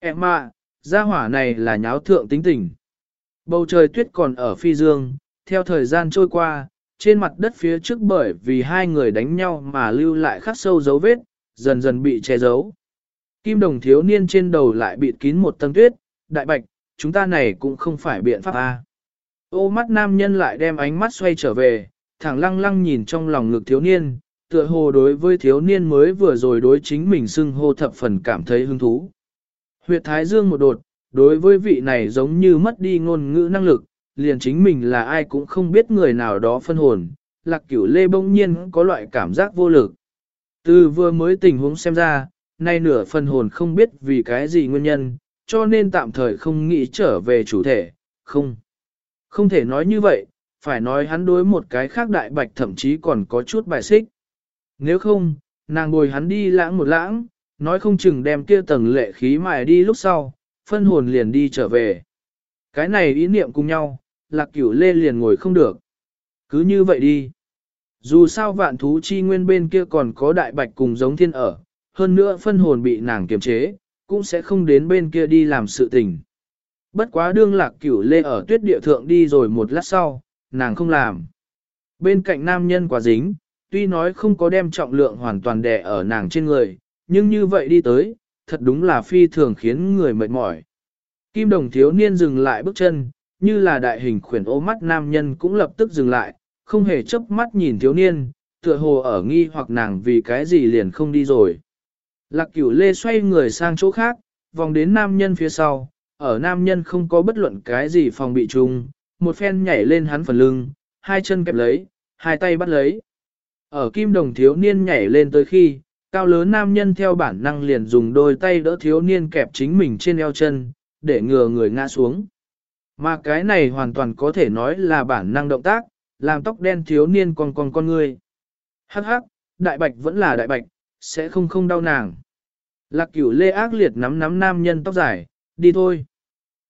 Em mà gia hỏa này là nháo thượng tính tình. Bầu trời tuyết còn ở phi dương, theo thời gian trôi qua, trên mặt đất phía trước bởi vì hai người đánh nhau mà lưu lại khắc sâu dấu vết, dần dần bị che giấu. Kim đồng thiếu niên trên đầu lại bịt kín một tầng tuyết, đại bạch, chúng ta này cũng không phải biện pháp a. Ô mắt nam nhân lại đem ánh mắt xoay trở về, thẳng lăng lăng nhìn trong lòng ngực thiếu niên, tựa hồ đối với thiếu niên mới vừa rồi đối chính mình xưng hô thập phần cảm thấy hứng thú. Huyệt thái dương một đột, đối với vị này giống như mất đi ngôn ngữ năng lực, liền chính mình là ai cũng không biết người nào đó phân hồn, lạc cửu lê bỗng nhiên có loại cảm giác vô lực. Từ vừa mới tình huống xem ra, nay nửa phần hồn không biết vì cái gì nguyên nhân, cho nên tạm thời không nghĩ trở về chủ thể, không. Không thể nói như vậy, phải nói hắn đối một cái khác đại bạch thậm chí còn có chút bài xích. Nếu không, nàng bồi hắn đi lãng một lãng, nói không chừng đem kia tầng lệ khí mài đi lúc sau, phân hồn liền đi trở về. Cái này ý niệm cùng nhau, lạc cửu lê liền ngồi không được. Cứ như vậy đi. Dù sao vạn thú chi nguyên bên kia còn có đại bạch cùng giống thiên ở, hơn nữa phân hồn bị nàng kiềm chế, cũng sẽ không đến bên kia đi làm sự tình. Bất quá đương lạc cửu lê ở tuyết địa thượng đi rồi một lát sau, nàng không làm. Bên cạnh nam nhân quá dính, tuy nói không có đem trọng lượng hoàn toàn đè ở nàng trên người, nhưng như vậy đi tới, thật đúng là phi thường khiến người mệt mỏi. Kim đồng thiếu niên dừng lại bước chân, như là đại hình khuyển ô mắt nam nhân cũng lập tức dừng lại, không hề chớp mắt nhìn thiếu niên, tựa hồ ở nghi hoặc nàng vì cái gì liền không đi rồi. Lạc cửu lê xoay người sang chỗ khác, vòng đến nam nhân phía sau, ở nam nhân không có bất luận cái gì phòng bị trùng. một phen nhảy lên hắn phần lưng, hai chân kẹp lấy, hai tay bắt lấy. Ở kim đồng thiếu niên nhảy lên tới khi, cao lớn nam nhân theo bản năng liền dùng đôi tay đỡ thiếu niên kẹp chính mình trên eo chân, để ngừa người ngã xuống. Mà cái này hoàn toàn có thể nói là bản năng động tác, làm tóc đen thiếu niên còn còn con người. Hắc hắc, đại bạch vẫn là đại bạch, sẽ không không đau nàng. Lạc cửu lê ác liệt nắm nắm nam nhân tóc dài, đi thôi.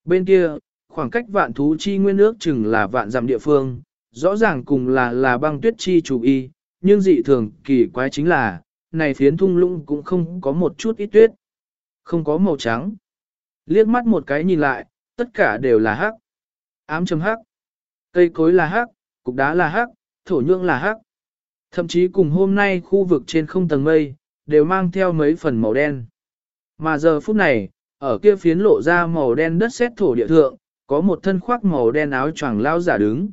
Bên kia, khoảng cách vạn thú chi nguyên ước chừng là vạn dặm địa phương, rõ ràng cùng là là băng tuyết chi chủ y, nhưng dị thường kỳ quái chính là, này phiến thung lũng cũng không có một chút ít tuyết. Không có màu trắng. Liếc mắt một cái nhìn lại, tất cả đều là hắc. Ám chấm hắc. Cây cối là hắc, cục đá là hắc, thổ nhưỡng là hắc. Thậm chí cùng hôm nay khu vực trên không tầng mây, đều mang theo mấy phần màu đen. Mà giờ phút này, ở kia phiến lộ ra màu đen đất sét thổ địa thượng, có một thân khoác màu đen áo choàng lao giả đứng.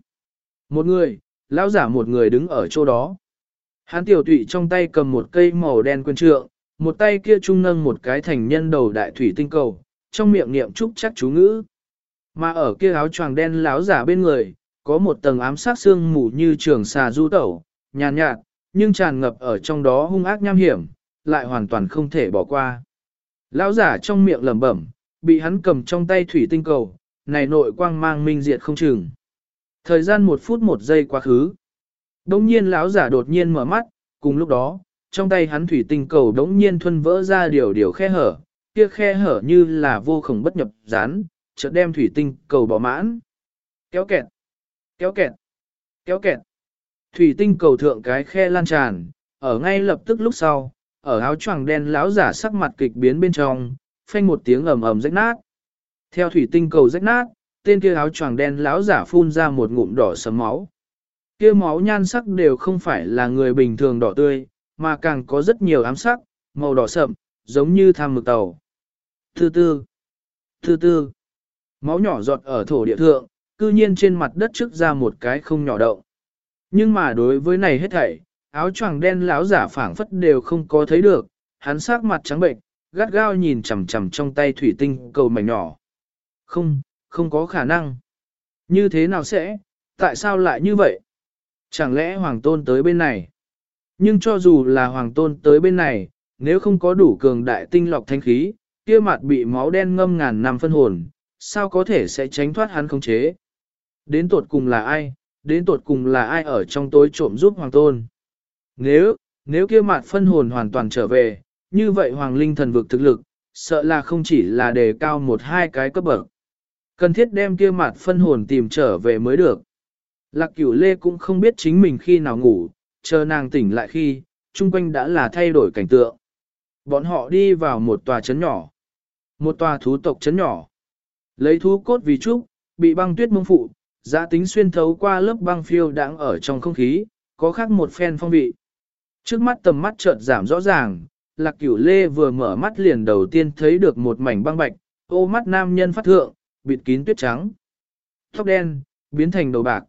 Một người, lao giả một người đứng ở chỗ đó. Hắn tiểu tụy trong tay cầm một cây màu đen quân trượng, một tay kia trung nâng một cái thành nhân đầu đại thủy tinh cầu, trong miệng niệm chúc chắc chú ngữ. Mà ở kia áo choàng đen láo giả bên người, có một tầng ám sát xương mù như trường xà du tẩu, nhàn nhạt, nhưng tràn ngập ở trong đó hung ác nham hiểm, lại hoàn toàn không thể bỏ qua. Lão giả trong miệng lẩm bẩm, bị hắn cầm trong tay thủy tinh cầu, này nội quang mang minh diệt không chừng. Thời gian một phút một giây quá khứ. Đống nhiên lão giả đột nhiên mở mắt, cùng lúc đó, trong tay hắn thủy tinh cầu đống nhiên thuân vỡ ra điều điều khe hở, kia khe hở như là vô khổng bất nhập rán, chợt đem thủy tinh cầu bỏ mãn. Kéo kẹt, kéo kẹt, kéo kẹt. Thủy tinh cầu thượng cái khe lan tràn, ở ngay lập tức lúc sau, ở áo choàng đen lão giả sắc mặt kịch biến bên trong, phanh một tiếng ầm ầm rách nát. Theo thủy tinh cầu rách nát, tên kia áo choàng đen lão giả phun ra một ngụm đỏ sấm máu. Kia máu nhan sắc đều không phải là người bình thường đỏ tươi, mà càng có rất nhiều ám sắc, màu đỏ sậm, giống như tham mực tàu. thứ tư, thứ tư, máu nhỏ giọt ở thổ địa thượng, cư nhiên trên mặt đất trước ra một cái không nhỏ động. Nhưng mà đối với này hết thảy, áo choàng đen lão giả phảng phất đều không có thấy được, hắn sắc mặt trắng bệnh, gắt gao nhìn chằm chằm trong tay thủy tinh cầu mảnh nhỏ. Không, không có khả năng. Như thế nào sẽ, tại sao lại như vậy? Chẳng lẽ hoàng tôn tới bên này? Nhưng cho dù là hoàng tôn tới bên này, nếu không có đủ cường đại tinh lọc thanh khí, kia mặt bị máu đen ngâm ngàn năm phân hồn, sao có thể sẽ tránh thoát hắn không chế? Đến tột cùng là ai? Đến tột cùng là ai ở trong tối trộm giúp hoàng tôn? Nếu, nếu kia mặt phân hồn hoàn toàn trở về, như vậy hoàng linh thần vực thực lực, sợ là không chỉ là đề cao một hai cái cấp bậc. Cần thiết đem kia mặt phân hồn tìm trở về mới được. Lạc cửu lê cũng không biết chính mình khi nào ngủ, chờ nàng tỉnh lại khi, chung quanh đã là thay đổi cảnh tượng. Bọn họ đi vào một tòa trấn nhỏ. Một tòa thú tộc trấn nhỏ. Lấy thú cốt vì trúc, bị băng tuyết mông phụ, giá tính xuyên thấu qua lớp băng phiêu đang ở trong không khí, có khác một phen phong vị. Trước mắt tầm mắt chợt giảm rõ ràng, lạc cửu lê vừa mở mắt liền đầu tiên thấy được một mảnh băng bạch, ô mắt nam nhân phát thượng, bịt kín tuyết trắng. Tóc đen, biến thành đầu bạc.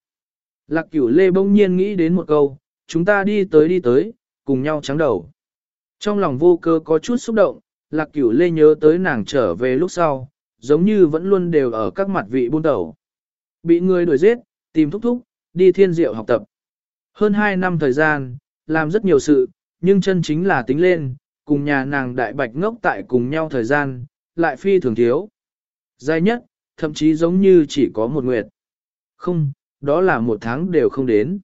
Lạc cửu lê bỗng nhiên nghĩ đến một câu, chúng ta đi tới đi tới, cùng nhau trắng đầu. Trong lòng vô cơ có chút xúc động, lạc cửu lê nhớ tới nàng trở về lúc sau, giống như vẫn luôn đều ở các mặt vị buôn đầu. Bị người đuổi giết, tìm thúc thúc, đi thiên diệu học tập. Hơn 2 năm thời gian, làm rất nhiều sự, nhưng chân chính là tính lên, cùng nhà nàng đại bạch ngốc tại cùng nhau thời gian, lại phi thường thiếu. Dài nhất, thậm chí giống như chỉ có một nguyệt. Không, đó là một tháng đều không đến.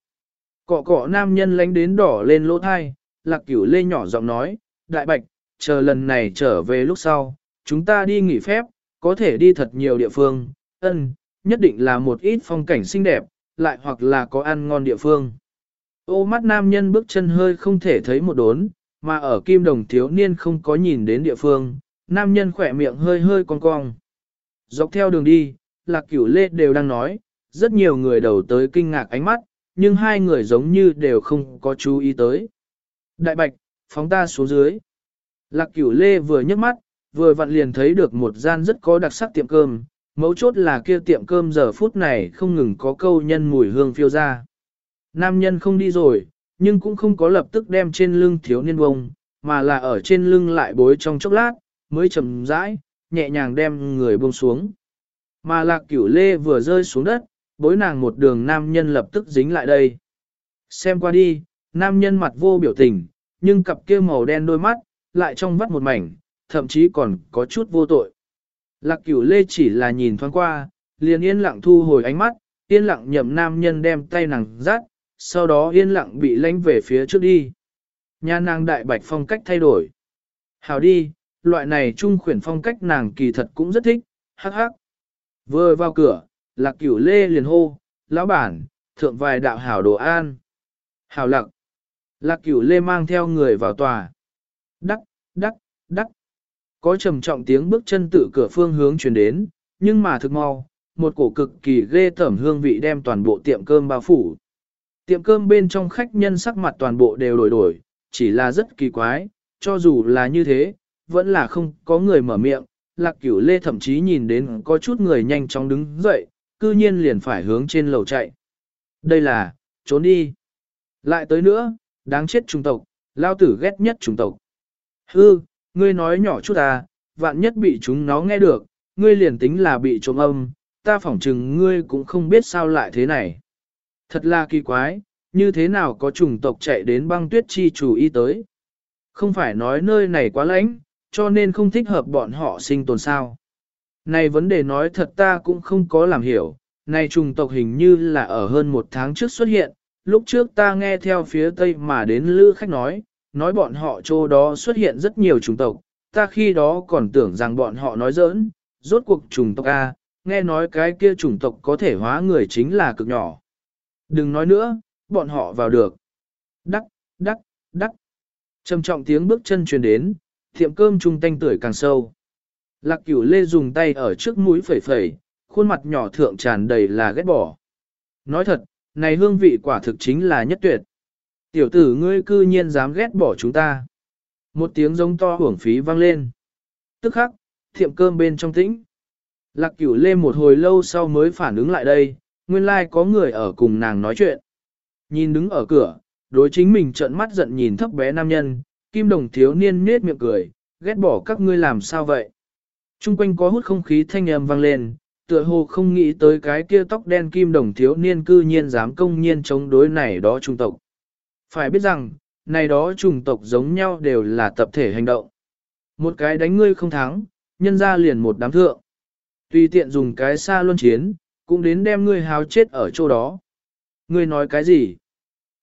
Cọ cọ nam nhân lánh đến đỏ lên lỗ thai, lạc cửu lê nhỏ giọng nói, đại bạch, chờ lần này trở về lúc sau, chúng ta đi nghỉ phép, có thể đi thật nhiều địa phương, ân, nhất định là một ít phong cảnh xinh đẹp, lại hoặc là có ăn ngon địa phương. Ô mắt nam nhân bước chân hơi không thể thấy một đốn, mà ở kim đồng thiếu niên không có nhìn đến địa phương, nam nhân khỏe miệng hơi hơi cong cong. Dọc theo đường đi, lạc cửu lê đều đang nói, rất nhiều người đầu tới kinh ngạc ánh mắt, nhưng hai người giống như đều không có chú ý tới. Đại bạch, phóng ta xuống dưới. Lạc cửu lê vừa nhấc mắt, vừa vặn liền thấy được một gian rất có đặc sắc tiệm cơm, mấu chốt là kia tiệm cơm giờ phút này không ngừng có câu nhân mùi hương phiêu ra. Nam nhân không đi rồi, nhưng cũng không có lập tức đem trên lưng thiếu niên bông, mà là ở trên lưng lại bối trong chốc lát, mới chậm rãi, nhẹ nhàng đem người buông xuống. Mà lạc cửu lê vừa rơi xuống đất, bối nàng một đường nam nhân lập tức dính lại đây. Xem qua đi, nam nhân mặt vô biểu tình, nhưng cặp kia màu đen đôi mắt, lại trong vắt một mảnh, thậm chí còn có chút vô tội. Lạc cửu lê chỉ là nhìn thoáng qua, liền yên lặng thu hồi ánh mắt, yên lặng nhậm nam nhân đem tay nàng rát, sau đó yên lặng bị lánh về phía trước đi. Nhà nàng đại bạch phong cách thay đổi. Hào đi, loại này trung khuyển phong cách nàng kỳ thật cũng rất thích, hắc hắc. Vừa vào cửa, lạc cửu lê liền hô, lão bản, thượng vài đạo hảo đồ an. hào lặc. Lạc cửu lê mang theo người vào tòa. Đắc, đắc, đắc. Có trầm trọng tiếng bước chân tự cửa phương hướng chuyển đến, nhưng mà thực mau, một cổ cực kỳ ghê tẩm hương vị đem toàn bộ tiệm cơm bao phủ. Tiệm cơm bên trong khách nhân sắc mặt toàn bộ đều đổi đổi, chỉ là rất kỳ quái, cho dù là như thế, vẫn là không có người mở miệng. Lạc cửu lê thậm chí nhìn đến có chút người nhanh chóng đứng dậy, cư nhiên liền phải hướng trên lầu chạy. Đây là, trốn đi. Lại tới nữa, đáng chết trùng tộc, lao tử ghét nhất trùng tộc. Hư, ngươi nói nhỏ chút à, vạn nhất bị chúng nó nghe được, ngươi liền tính là bị trộm âm, ta phỏng chừng ngươi cũng không biết sao lại thế này. Thật là kỳ quái, như thế nào có chủng tộc chạy đến băng tuyết chi chủ y tới. Không phải nói nơi này quá lạnh, cho nên không thích hợp bọn họ sinh tồn sao. Này vấn đề nói thật ta cũng không có làm hiểu, này trùng tộc hình như là ở hơn một tháng trước xuất hiện, lúc trước ta nghe theo phía tây mà đến lữ khách nói, nói bọn họ chỗ đó xuất hiện rất nhiều trùng tộc, ta khi đó còn tưởng rằng bọn họ nói giỡn, rốt cuộc trùng tộc A, nghe nói cái kia trùng tộc có thể hóa người chính là cực nhỏ. Đừng nói nữa, bọn họ vào được. Đắc, đắc, đắc. Trầm trọng tiếng bước chân truyền đến, tiệm cơm trung tanh tuổi càng sâu. Lạc cửu lê dùng tay ở trước mũi phẩy phẩy, khuôn mặt nhỏ thượng tràn đầy là ghét bỏ. Nói thật, này hương vị quả thực chính là nhất tuyệt. Tiểu tử ngươi cư nhiên dám ghét bỏ chúng ta. Một tiếng giống to hưởng phí vang lên. Tức khắc, tiệm cơm bên trong tĩnh. Lạc cửu lê một hồi lâu sau mới phản ứng lại đây, nguyên lai like có người ở cùng nàng nói chuyện. Nhìn đứng ở cửa, đối chính mình trợn mắt giận nhìn thấp bé nam nhân, kim đồng thiếu niên nết miệng cười, ghét bỏ các ngươi làm sao vậy. Trung quanh có hút không khí thanh âm vang lên, tựa hồ không nghĩ tới cái kia tóc đen kim đồng thiếu niên cư nhiên dám công nhiên chống đối này đó trung tộc. Phải biết rằng, này đó trùng tộc giống nhau đều là tập thể hành động. Một cái đánh ngươi không thắng, nhân ra liền một đám thượng. Tùy tiện dùng cái xa luân chiến, cũng đến đem ngươi háo chết ở chỗ đó. Ngươi nói cái gì?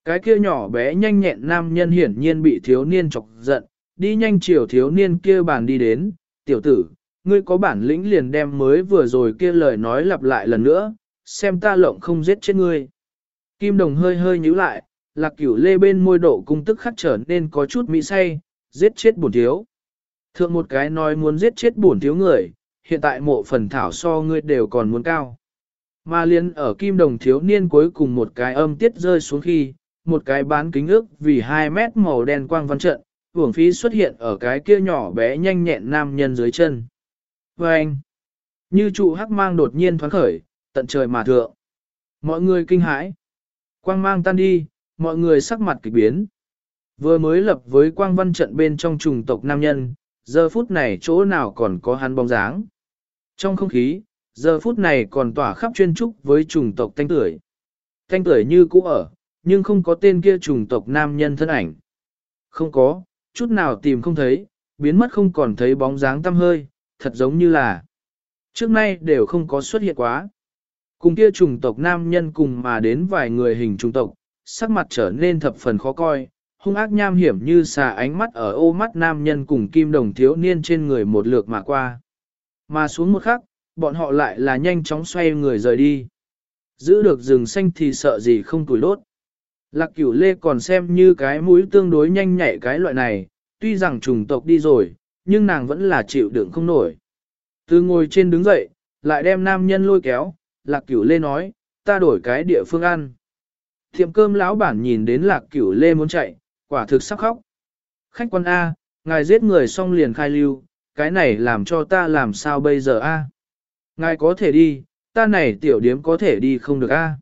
Cái kia nhỏ bé nhanh nhẹn nam nhân hiển nhiên bị thiếu niên chọc giận, đi nhanh chiều thiếu niên kia bàn đi đến, tiểu tử, ngươi có bản lĩnh liền đem mới vừa rồi kia lời nói lặp lại lần nữa, xem ta lộng không giết chết ngươi. Kim đồng hơi hơi nhíu lại, lạc cửu lê bên môi độ cung tức khắc trở nên có chút mỹ say, giết chết bổn thiếu. Thượng một cái nói muốn giết chết bổn thiếu người, hiện tại mộ phần thảo so ngươi đều còn muốn cao. Mà liên ở kim đồng thiếu niên cuối cùng một cái âm tiết rơi xuống khi, một cái bán kính ước vì 2 mét màu đen quang văn trận, hưởng phí xuất hiện ở cái kia nhỏ bé nhanh nhẹn nam nhân dưới chân. Và anh, như trụ hắc mang đột nhiên thoáng khởi, tận trời mà thượng. Mọi người kinh hãi. Quang mang tan đi, mọi người sắc mặt kịch biến. Vừa mới lập với quang văn trận bên trong trùng tộc nam nhân, giờ phút này chỗ nào còn có hắn bóng dáng. Trong không khí, giờ phút này còn tỏa khắp chuyên trúc với chủng tộc thanh tuổi. Thanh tuổi như cũ ở, nhưng không có tên kia chủng tộc nam nhân thân ảnh. Không có, chút nào tìm không thấy, biến mất không còn thấy bóng dáng tăm hơi, thật giống như là trước nay đều không có xuất hiện quá. Cùng kia chủng tộc nam nhân cùng mà đến vài người hình chủng tộc, sắc mặt trở nên thập phần khó coi, hung ác nham hiểm như xà ánh mắt ở ô mắt nam nhân cùng kim đồng thiếu niên trên người một lượt mà qua. Mà xuống một khắc, bọn họ lại là nhanh chóng xoay người rời đi. Giữ được rừng xanh thì sợ gì không tuổi đốt. Lạc cửu lê còn xem như cái mũi tương đối nhanh nhạy cái loại này, tuy rằng trùng tộc đi rồi, nhưng nàng vẫn là chịu đựng không nổi. Từ ngồi trên đứng dậy, lại đem nam nhân lôi kéo, lạc cửu lê nói, ta đổi cái địa phương ăn. Thiệm cơm lão bản nhìn đến lạc cửu lê muốn chạy, quả thực sắp khóc. Khách quan A, ngài giết người xong liền khai lưu, cái này làm cho ta làm sao bây giờ A. Ngài có thể đi, ta này tiểu điếm có thể đi không được A.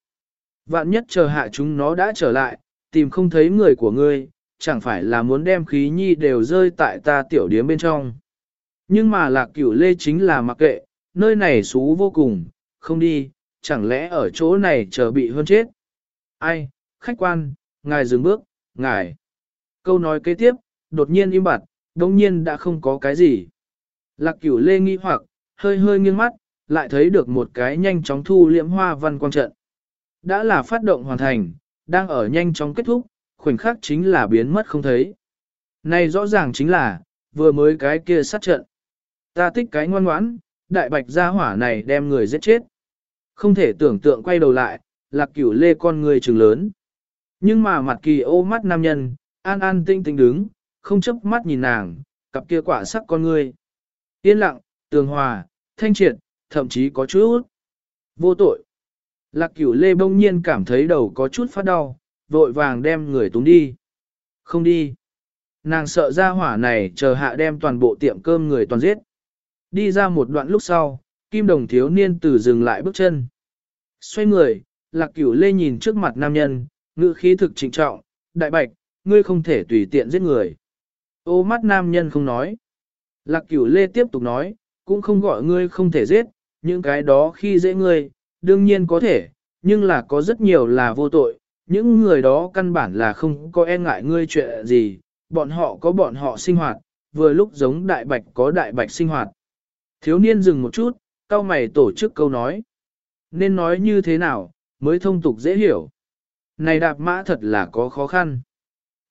Vạn nhất chờ hạ chúng nó đã trở lại, tìm không thấy người của ngươi, chẳng phải là muốn đem khí nhi đều rơi tại ta tiểu điếm bên trong. Nhưng mà lạc cửu lê chính là mặc kệ, nơi này xú vô cùng, không đi, chẳng lẽ ở chỗ này chờ bị hơn chết. Ai, khách quan, ngài dừng bước, ngài. Câu nói kế tiếp, đột nhiên im bặt, đồng nhiên đã không có cái gì. Lạc cửu lê nghi hoặc, hơi hơi nghiêng mắt, lại thấy được một cái nhanh chóng thu liễm hoa văn quang trận. Đã là phát động hoàn thành, đang ở nhanh chóng kết thúc, khoảnh khắc chính là biến mất không thấy. Này rõ ràng chính là, vừa mới cái kia sát trận. Ta thích cái ngoan ngoãn, đại bạch gia hỏa này đem người giết chết. Không thể tưởng tượng quay đầu lại, lạc cửu lê con người trừng lớn. Nhưng mà mặt kỳ ô mắt nam nhân, an an tinh tinh đứng, không chấp mắt nhìn nàng, cặp kia quả sắc con người. Yên lặng, tường hòa, thanh triệt, thậm chí có chút vô tội. Lạc cửu lê bỗng nhiên cảm thấy đầu có chút phát đau, vội vàng đem người túng đi. Không đi. Nàng sợ ra hỏa này chờ hạ đem toàn bộ tiệm cơm người toàn giết. Đi ra một đoạn lúc sau, kim đồng thiếu niên từ dừng lại bước chân. Xoay người, lạc cửu lê nhìn trước mặt nam nhân, ngữ khí thực trịnh trọng, đại bạch, ngươi không thể tùy tiện giết người. Ô mắt nam nhân không nói. Lạc cửu lê tiếp tục nói, cũng không gọi ngươi không thể giết, những cái đó khi dễ ngươi, đương nhiên có thể, nhưng là có rất nhiều là vô tội, những người đó căn bản là không có e ngại ngươi chuyện gì, bọn họ có bọn họ sinh hoạt, vừa lúc giống đại bạch có đại bạch sinh hoạt. Thiếu niên dừng một chút, cao mày tổ chức câu nói. Nên nói như thế nào, mới thông tục dễ hiểu. Này đạp mã thật là có khó khăn.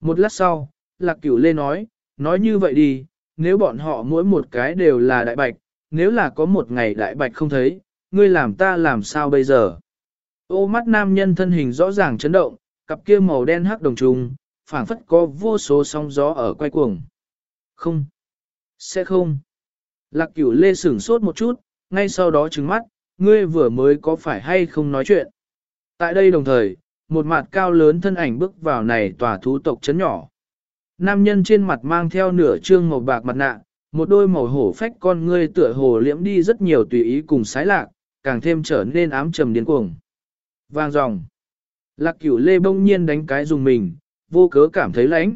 Một lát sau, lạc cửu lê nói, nói như vậy đi, nếu bọn họ mỗi một cái đều là đại bạch, nếu là có một ngày đại bạch không thấy, ngươi làm ta làm sao bây giờ? Ô mắt nam nhân thân hình rõ ràng chấn động, cặp kia màu đen hắc đồng trùng, phảng phất có vô số sóng gió ở quay cuồng. Không, sẽ không. Lạc cửu lê sửng sốt một chút, ngay sau đó trừng mắt, ngươi vừa mới có phải hay không nói chuyện. Tại đây đồng thời, một mặt cao lớn thân ảnh bước vào này tòa thú tộc chấn nhỏ. Nam nhân trên mặt mang theo nửa trương màu bạc mặt nạ, một đôi màu hổ phách con ngươi tựa hồ liễm đi rất nhiều tùy ý cùng sái lạc, càng thêm trở nên ám trầm điên cuồng. Vang dòng. Lạc cửu lê bỗng nhiên đánh cái dùng mình, vô cớ cảm thấy lãnh.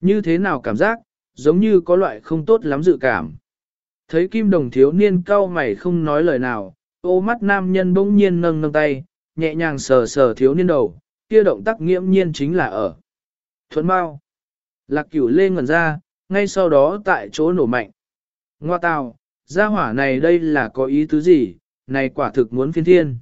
Như thế nào cảm giác, giống như có loại không tốt lắm dự cảm. Thấy kim đồng thiếu niên cau mày không nói lời nào, ô mắt nam nhân bỗng nhiên nâng nâng tay, nhẹ nhàng sờ sờ thiếu niên đầu, kia động tác nghiễm nhiên chính là ở. Thuấn bao. Lạc cửu lê ngẩn ra, ngay sau đó tại chỗ nổ mạnh. Ngoa tào, gia hỏa này đây là có ý tứ gì, này quả thực muốn phiên thiên.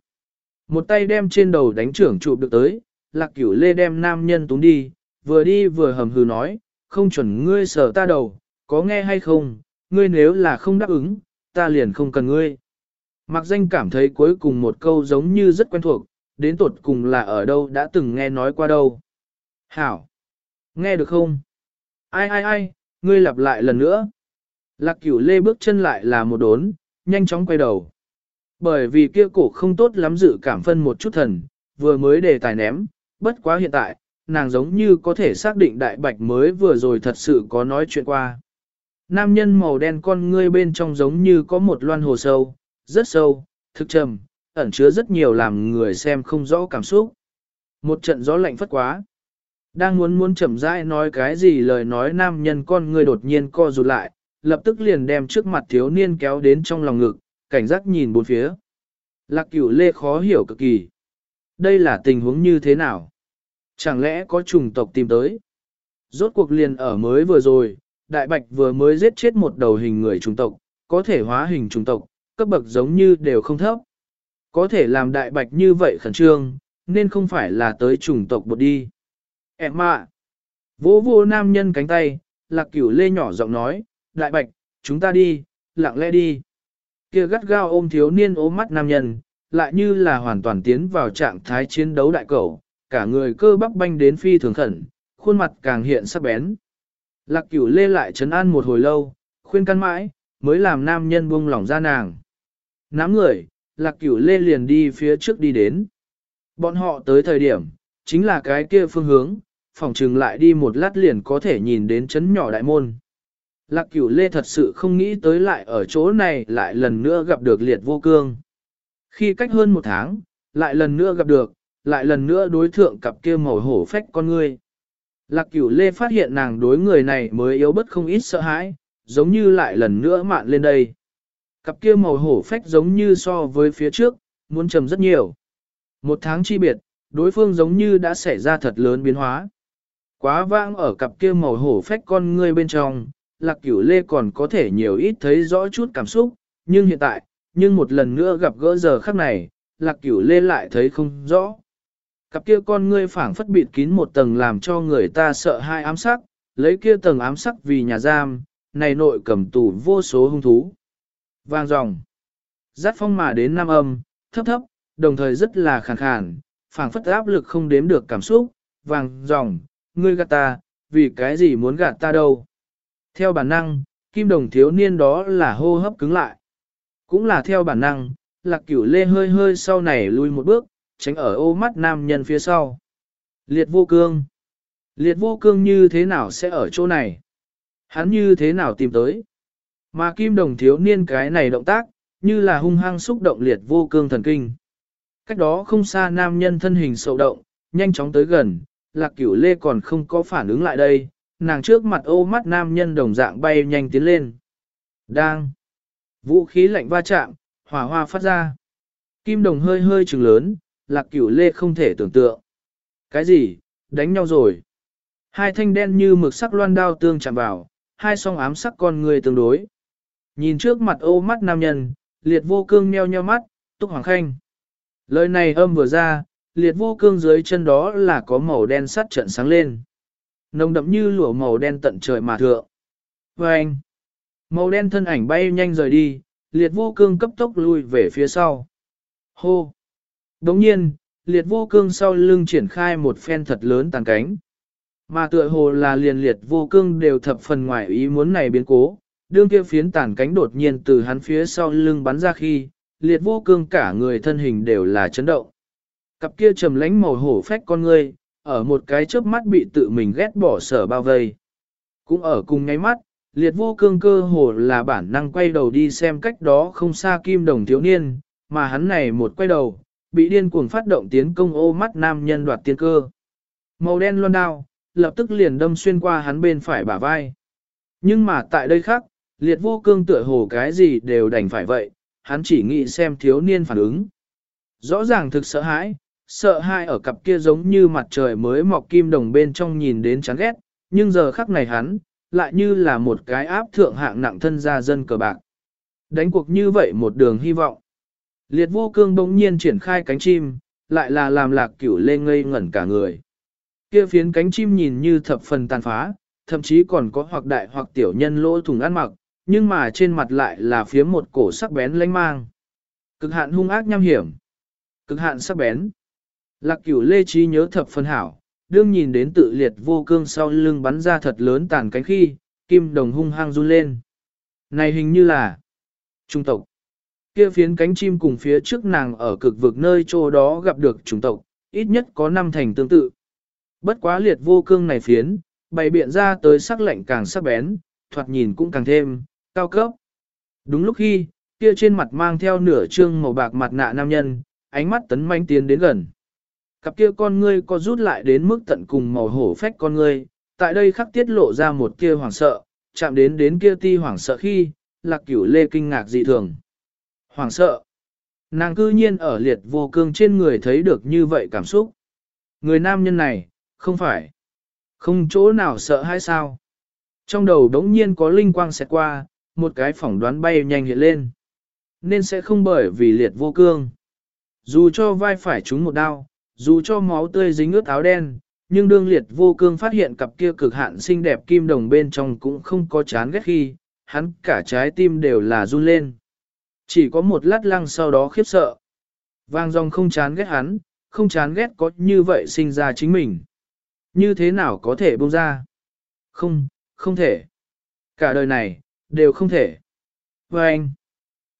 Một tay đem trên đầu đánh trưởng chụp được tới, lạc cửu lê đem nam nhân túng đi, vừa đi vừa hầm hừ nói, không chuẩn ngươi sờ ta đầu, có nghe hay không, ngươi nếu là không đáp ứng, ta liền không cần ngươi. Mặc danh cảm thấy cuối cùng một câu giống như rất quen thuộc, đến tột cùng là ở đâu đã từng nghe nói qua đâu. Hảo! Nghe được không? Ai ai ai, ngươi lặp lại lần nữa. Lạc cửu lê bước chân lại là một đốn, nhanh chóng quay đầu. Bởi vì kia cổ không tốt lắm dự cảm phân một chút thần, vừa mới đề tài ném, bất quá hiện tại, nàng giống như có thể xác định đại bạch mới vừa rồi thật sự có nói chuyện qua. Nam nhân màu đen con ngươi bên trong giống như có một loan hồ sâu, rất sâu, thực trầm, ẩn chứa rất nhiều làm người xem không rõ cảm xúc. Một trận gió lạnh phất quá. Đang muốn muốn chậm rãi nói cái gì lời nói nam nhân con người đột nhiên co rụt lại, lập tức liền đem trước mặt thiếu niên kéo đến trong lòng ngực, cảnh giác nhìn bốn phía. Lạc cửu lê khó hiểu cực kỳ. Đây là tình huống như thế nào? Chẳng lẽ có chủng tộc tìm tới? Rốt cuộc liền ở mới vừa rồi, đại bạch vừa mới giết chết một đầu hình người chủng tộc, có thể hóa hình chủng tộc, cấp bậc giống như đều không thấp. Có thể làm đại bạch như vậy khẩn trương, nên không phải là tới chủng tộc bột đi. Em ạ! Vô vô nam nhân cánh tay, lạc cửu lê nhỏ giọng nói, đại bạch, chúng ta đi, lặng lẽ đi. Kia gắt gao ôm thiếu niên ốm mắt nam nhân, lại như là hoàn toàn tiến vào trạng thái chiến đấu đại cầu, cả người cơ bắp banh đến phi thường khẩn, khuôn mặt càng hiện sắc bén. Lạc cửu lê lại chấn an một hồi lâu, khuyên căn mãi, mới làm nam nhân buông lỏng ra nàng. Nắm người, lạc cửu lê liền đi phía trước đi đến. Bọn họ tới thời điểm, chính là cái kia phương hướng, phòng trừng lại đi một lát liền có thể nhìn đến chấn nhỏ đại môn. Lạc cửu lê thật sự không nghĩ tới lại ở chỗ này lại lần nữa gặp được liệt vô cương. Khi cách hơn một tháng, lại lần nữa gặp được, lại lần nữa đối thượng cặp kia màu hổ phách con ngươi. Lạc cửu lê phát hiện nàng đối người này mới yếu bất không ít sợ hãi, giống như lại lần nữa mạn lên đây. Cặp kia màu hổ phách giống như so với phía trước, muốn trầm rất nhiều. Một tháng chi biệt, đối phương giống như đã xảy ra thật lớn biến hóa. Quá vãng ở cặp kia màu hổ phách con ngươi bên trong, lạc cửu lê còn có thể nhiều ít thấy rõ chút cảm xúc, nhưng hiện tại, nhưng một lần nữa gặp gỡ giờ khắc này, lạc cửu lê lại thấy không rõ. Cặp kia con ngươi phảng phất bịt kín một tầng làm cho người ta sợ hai ám sắc, lấy kia tầng ám sắc vì nhà giam, này nội cầm tù vô số hung thú. Vang dòng. Dắt phong mà đến nam âm, thấp thấp, đồng thời rất là khàn khàn, phảng phất áp lực không đếm được cảm xúc, vàng dòng, ngươi gạt ta, vì cái gì muốn gạt ta đâu. Theo bản năng, kim đồng thiếu niên đó là hô hấp cứng lại. Cũng là theo bản năng, lạc cửu lê hơi hơi sau này lui một bước, tránh ở ô mắt nam nhân phía sau. Liệt vô cương. Liệt vô cương như thế nào sẽ ở chỗ này? Hắn như thế nào tìm tới? Mà kim đồng thiếu niên cái này động tác, như là hung hăng xúc động liệt vô cương thần kinh. Cách đó không xa nam nhân thân hình sầu động, nhanh chóng tới gần, lạc cửu lê còn không có phản ứng lại đây, nàng trước mặt ô mắt nam nhân đồng dạng bay nhanh tiến lên. Đang. Vũ khí lạnh va chạm, hỏa hoa phát ra. Kim đồng hơi hơi trừng lớn, lạc cửu lê không thể tưởng tượng. Cái gì, đánh nhau rồi. Hai thanh đen như mực sắc loan đao tương chạm vào, hai song ám sắc con người tương đối. Nhìn trước mặt ô mắt nam nhân, liệt vô cương nheo nheo mắt, túc hoàng khanh. Lời này âm vừa ra, liệt vô cương dưới chân đó là có màu đen sắt trận sáng lên. Nồng đậm như lửa màu đen tận trời mà thượng. Và anh, màu đen thân ảnh bay nhanh rời đi, liệt vô cương cấp tốc lui về phía sau. Hô! Đồng nhiên, liệt vô cương sau lưng triển khai một phen thật lớn tàn cánh. Mà tựa hồ là liền liệt vô cương đều thập phần ngoài ý muốn này biến cố, đương kia phiến tàn cánh đột nhiên từ hắn phía sau lưng bắn ra khi, liệt vô cương cả người thân hình đều là chấn động. Cặp kia trầm lánh màu hổ phách con ngươi, ở một cái chớp mắt bị tự mình ghét bỏ sở bao vây. Cũng ở cùng nháy mắt, liệt vô cương cơ hồ là bản năng quay đầu đi xem cách đó không xa kim đồng thiếu niên, mà hắn này một quay đầu, bị điên cuồng phát động tiến công ô mắt nam nhân đoạt tiên cơ. Màu đen loan đao, lập tức liền đâm xuyên qua hắn bên phải bả vai. Nhưng mà tại đây khác, liệt vô cương tựa hồ cái gì đều đành phải vậy, hắn chỉ nghĩ xem thiếu niên phản ứng. Rõ ràng thực sợ hãi, sợ hai ở cặp kia giống như mặt trời mới mọc kim đồng bên trong nhìn đến chán ghét, nhưng giờ khắc này hắn, lại như là một cái áp thượng hạng nặng thân gia dân cờ bạc. Đánh cuộc như vậy một đường hy vọng. Liệt vô cương bỗng nhiên triển khai cánh chim, lại là làm lạc cửu lên ngây ngẩn cả người. Kia phiến cánh chim nhìn như thập phần tàn phá, thậm chí còn có hoặc đại hoặc tiểu nhân lỗ thùng ăn mặc, nhưng mà trên mặt lại là phía một cổ sắc bén lánh mang. Cực hạn hung ác nham hiểm. Cực hạn sắc bén. Lạc cửu lê trí nhớ thập phân hảo, đương nhìn đến tự liệt vô cương sau lưng bắn ra thật lớn tàn cánh khi, kim đồng hung hăng run lên. Này hình như là trung tộc. Kia phiến cánh chim cùng phía trước nàng ở cực vực nơi chỗ đó gặp được trung tộc, ít nhất có năm thành tương tự. Bất quá liệt vô cương này phiến, bày biện ra tới sắc lạnh càng sắc bén, thoạt nhìn cũng càng thêm, cao cấp. Đúng lúc khi, kia trên mặt mang theo nửa trương màu bạc mặt nạ nam nhân, ánh mắt tấn manh tiến đến gần. Cặp kia con ngươi có rút lại đến mức tận cùng màu hổ phách con ngươi, tại đây khắc tiết lộ ra một kia hoảng sợ, chạm đến đến kia ti hoảng sợ khi, lạc cửu lê kinh ngạc dị thường. Hoảng sợ. Nàng cư nhiên ở liệt vô cương trên người thấy được như vậy cảm xúc. Người nam nhân này, không phải. Không chỗ nào sợ hay sao. Trong đầu đống nhiên có linh quang xẹt qua, một cái phỏng đoán bay nhanh hiện lên. Nên sẽ không bởi vì liệt vô cương. Dù cho vai phải chúng một đau dù cho máu tươi dính ướt áo đen, nhưng đương liệt vô cương phát hiện cặp kia cực hạn xinh đẹp kim đồng bên trong cũng không có chán ghét khi, hắn cả trái tim đều là run lên. Chỉ có một lát lăng sau đó khiếp sợ. Vang dòng không chán ghét hắn, không chán ghét có như vậy sinh ra chính mình. Như thế nào có thể buông ra? Không, không thể. Cả đời này, đều không thể. Vâng!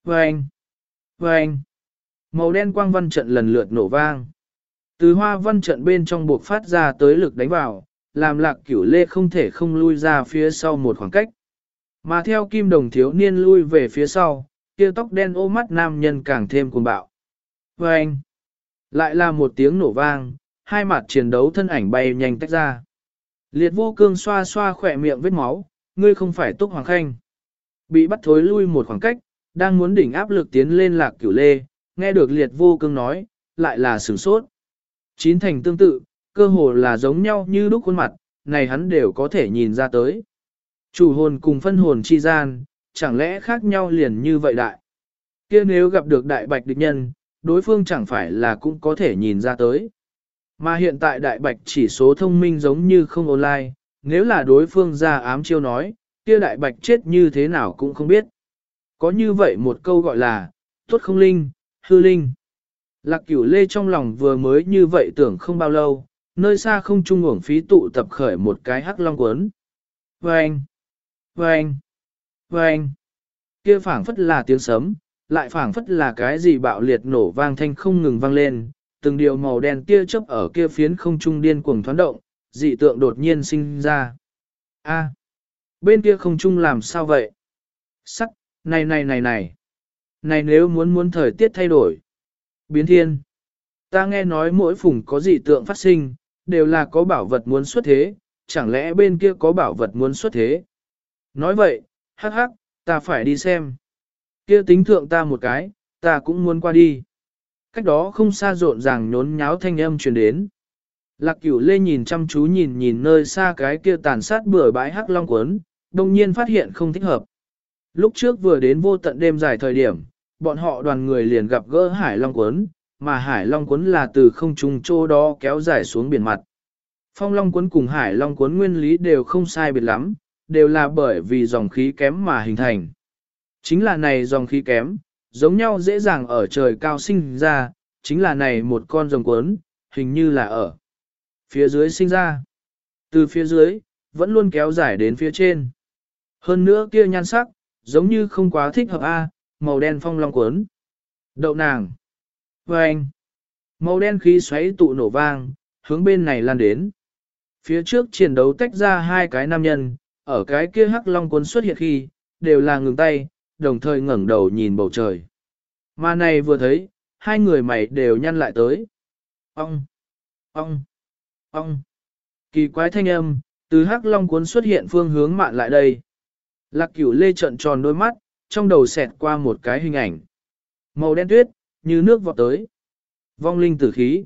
Vâng! Vâng! Màu đen quang văn trận lần lượt nổ vang. Từ hoa văn trận bên trong buộc phát ra tới lực đánh vào, làm lạc cửu lê không thể không lui ra phía sau một khoảng cách. Mà theo kim đồng thiếu niên lui về phía sau, kia tóc đen ô mắt nam nhân càng thêm cuồng bạo. Và anh, lại là một tiếng nổ vang, hai mặt chiến đấu thân ảnh bay nhanh tách ra. Liệt vô cương xoa xoa khỏe miệng vết máu, ngươi không phải túc hoàng khanh. Bị bắt thối lui một khoảng cách, đang muốn đỉnh áp lực tiến lên lạc cửu lê, nghe được liệt vô cương nói, lại là sửng sốt. Chín thành tương tự, cơ hồ là giống nhau như lúc khuôn mặt, này hắn đều có thể nhìn ra tới. Chủ hồn cùng phân hồn chi gian, chẳng lẽ khác nhau liền như vậy đại. kia nếu gặp được đại bạch địch nhân, đối phương chẳng phải là cũng có thể nhìn ra tới. Mà hiện tại đại bạch chỉ số thông minh giống như không online, nếu là đối phương ra ám chiêu nói, kia đại bạch chết như thế nào cũng không biết. Có như vậy một câu gọi là, tốt không linh, hư linh. Lạc cửu lê trong lòng vừa mới như vậy tưởng không bao lâu, nơi xa không trung uổng phí tụ tập khởi một cái hắc long cuốn. Vâng! Vâng! Vâng! Kia phảng phất là tiếng sấm, lại phảng phất là cái gì bạo liệt nổ vang thanh không ngừng vang lên, từng điều màu đen tia chớp ở kia phiến không trung điên cuồng thoáng động, dị tượng đột nhiên sinh ra. A, bên kia không trung làm sao vậy? Sắc, này này này này. Này nếu muốn muốn thời tiết thay đổi. Biến thiên. Ta nghe nói mỗi phùng có dị tượng phát sinh, đều là có bảo vật muốn xuất thế, chẳng lẽ bên kia có bảo vật muốn xuất thế? Nói vậy, hắc hắc, ta phải đi xem. Kia tính thượng ta một cái, ta cũng muốn qua đi. Cách đó không xa rộn ràng nhốn nháo thanh âm truyền đến. Lạc cửu lê nhìn chăm chú nhìn nhìn nơi xa cái kia tàn sát bừa bãi hắc long quấn, đồng nhiên phát hiện không thích hợp. Lúc trước vừa đến vô tận đêm dài thời điểm, bọn họ đoàn người liền gặp gỡ hải long quấn, mà hải long quấn là từ không trung chỗ đó kéo dài xuống biển mặt. Phong long quấn cùng hải long quấn nguyên lý đều không sai biệt lắm, đều là bởi vì dòng khí kém mà hình thành. Chính là này dòng khí kém, giống nhau dễ dàng ở trời cao sinh ra, chính là này một con rồng cuốn, hình như là ở phía dưới sinh ra. Từ phía dưới, vẫn luôn kéo dài đến phía trên. Hơn nữa kia nhan sắc, giống như không quá thích hợp A, màu đen phong long cuốn. Đậu nàng. Vâng. anh. Màu đen khí xoáy tụ nổ vang, hướng bên này lan đến. Phía trước chiến đấu tách ra hai cái nam nhân, ở cái kia hắc long cuốn xuất hiện khi, đều là ngừng tay, đồng thời ngẩng đầu nhìn bầu trời. Mà này vừa thấy, hai người mày đều nhăn lại tới. Ông! Ông! Ông! Kỳ quái thanh âm, từ hắc long cuốn xuất hiện phương hướng mạn lại đây. Lạc cửu lê trận tròn đôi mắt, trong đầu xẹt qua một cái hình ảnh. Màu đen tuyết, như nước vọt tới. Vong linh tử khí.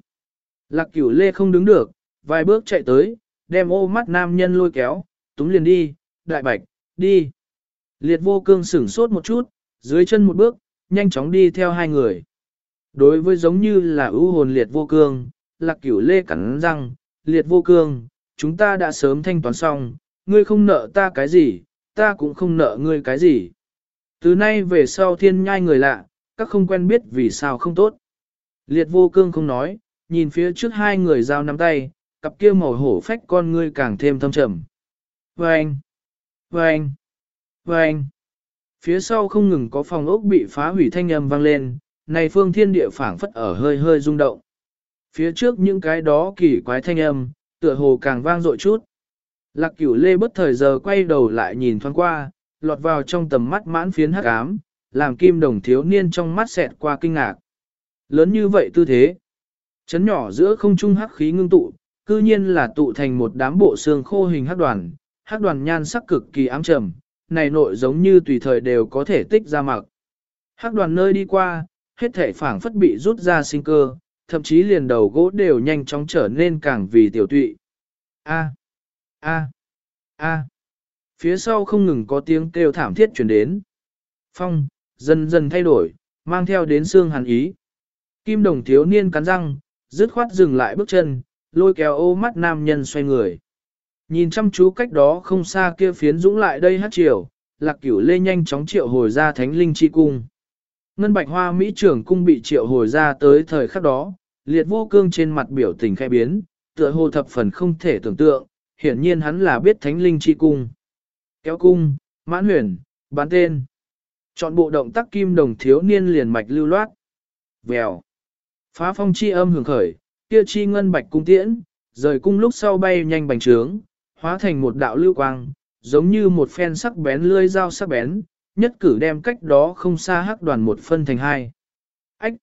Lạc cửu lê không đứng được, vài bước chạy tới, đem ô mắt nam nhân lôi kéo, túm liền đi, đại bạch, đi. Liệt vô cương sửng sốt một chút, dưới chân một bước, nhanh chóng đi theo hai người. Đối với giống như là ưu hồn liệt vô cương, lạc cửu lê cắn răng, liệt vô cương, chúng ta đã sớm thanh toán xong, ngươi không nợ ta cái gì, ta cũng không nợ ngươi cái gì. Từ nay về sau thiên nhai người lạ, các không quen biết vì sao không tốt. Liệt vô cương không nói, nhìn phía trước hai người giao nắm tay, cặp kia màu hổ phách con ngươi càng thêm thâm trầm. Vâng! Vâng! Vâng! Phía sau không ngừng có phòng ốc bị phá hủy thanh âm vang lên, này phương thiên địa phảng phất ở hơi hơi rung động. Phía trước những cái đó kỳ quái thanh âm, tựa hồ càng vang dội chút. Lạc cửu lê bất thời giờ quay đầu lại nhìn thoáng qua, lọt vào trong tầm mắt mãn phiến hắc ám, làm kim đồng thiếu niên trong mắt xẹt qua kinh ngạc. Lớn như vậy tư thế. Chấn nhỏ giữa không trung hắc khí ngưng tụ, cư nhiên là tụ thành một đám bộ xương khô hình hắc đoàn, hắc đoàn nhan sắc cực kỳ ám trầm, này nội giống như tùy thời đều có thể tích ra mặc. Hắc đoàn nơi đi qua, hết thể phảng phất bị rút ra sinh cơ, thậm chí liền đầu gỗ đều nhanh chóng trở nên càng vì tiểu tụy. A. A. A. Phía sau không ngừng có tiếng kêu thảm thiết chuyển đến. Phong, dần dần thay đổi, mang theo đến xương hàn ý. Kim đồng thiếu niên cắn răng, dứt khoát dừng lại bước chân, lôi kéo ô mắt nam nhân xoay người. Nhìn chăm chú cách đó không xa kia phiến dũng lại đây hát chiều, lạc cửu lê nhanh chóng triệu hồi ra thánh linh chi cung. Ngân bạch hoa Mỹ trưởng cung bị triệu hồi ra tới thời khắc đó, liệt vô cương trên mặt biểu tình khai biến, tựa hồ thập phần không thể tưởng tượng, hiển nhiên hắn là biết thánh linh chi cung. Kéo cung, mãn huyền, bán tên. Chọn bộ động tác kim đồng thiếu niên liền mạch lưu loát. Vèo. Phá phong chi âm hưởng khởi, kia chi ngân bạch cung tiễn, rời cung lúc sau bay nhanh bành trướng, hóa thành một đạo lưu quang, giống như một phen sắc bén lươi dao sắc bén, nhất cử đem cách đó không xa hắc đoàn một phân thành hai. Ách!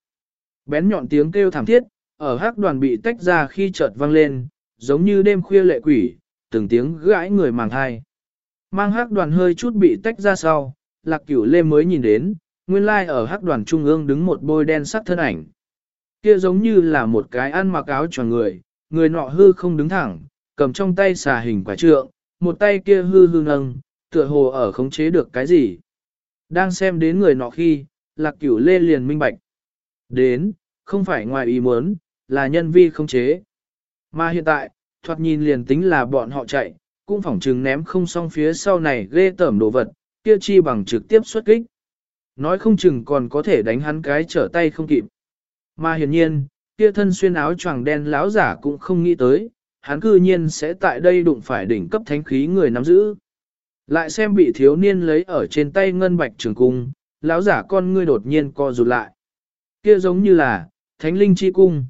Bén nhọn tiếng kêu thảm thiết, ở hắc đoàn bị tách ra khi chợt vang lên, giống như đêm khuya lệ quỷ, từng tiếng gãi người màng hai. Mang hắc đoàn hơi chút bị tách ra sau, lạc cửu lê mới nhìn đến, nguyên lai ở hắc đoàn trung ương đứng một bôi đen sắc thân ảnh. Kia giống như là một cái ăn mặc áo cho người, người nọ hư không đứng thẳng, cầm trong tay xà hình quả trượng, một tay kia hư hư nâng, tựa hồ ở khống chế được cái gì. Đang xem đến người nọ khi, lạc cửu lê liền minh bạch. Đến, không phải ngoài ý muốn, là nhân vi khống chế. Mà hiện tại, thoạt nhìn liền tính là bọn họ chạy, cũng phỏng chừng ném không xong phía sau này ghê tởm đồ vật, kia chi bằng trực tiếp xuất kích. Nói không chừng còn có thể đánh hắn cái trở tay không kịp. Mà hiển nhiên, kia thân xuyên áo choàng đen láo giả cũng không nghĩ tới, hắn cư nhiên sẽ tại đây đụng phải đỉnh cấp thánh khí người nắm giữ. Lại xem bị thiếu niên lấy ở trên tay ngân bạch trường cung, lão giả con ngươi đột nhiên co rụt lại. Kia giống như là, thánh linh chi cung.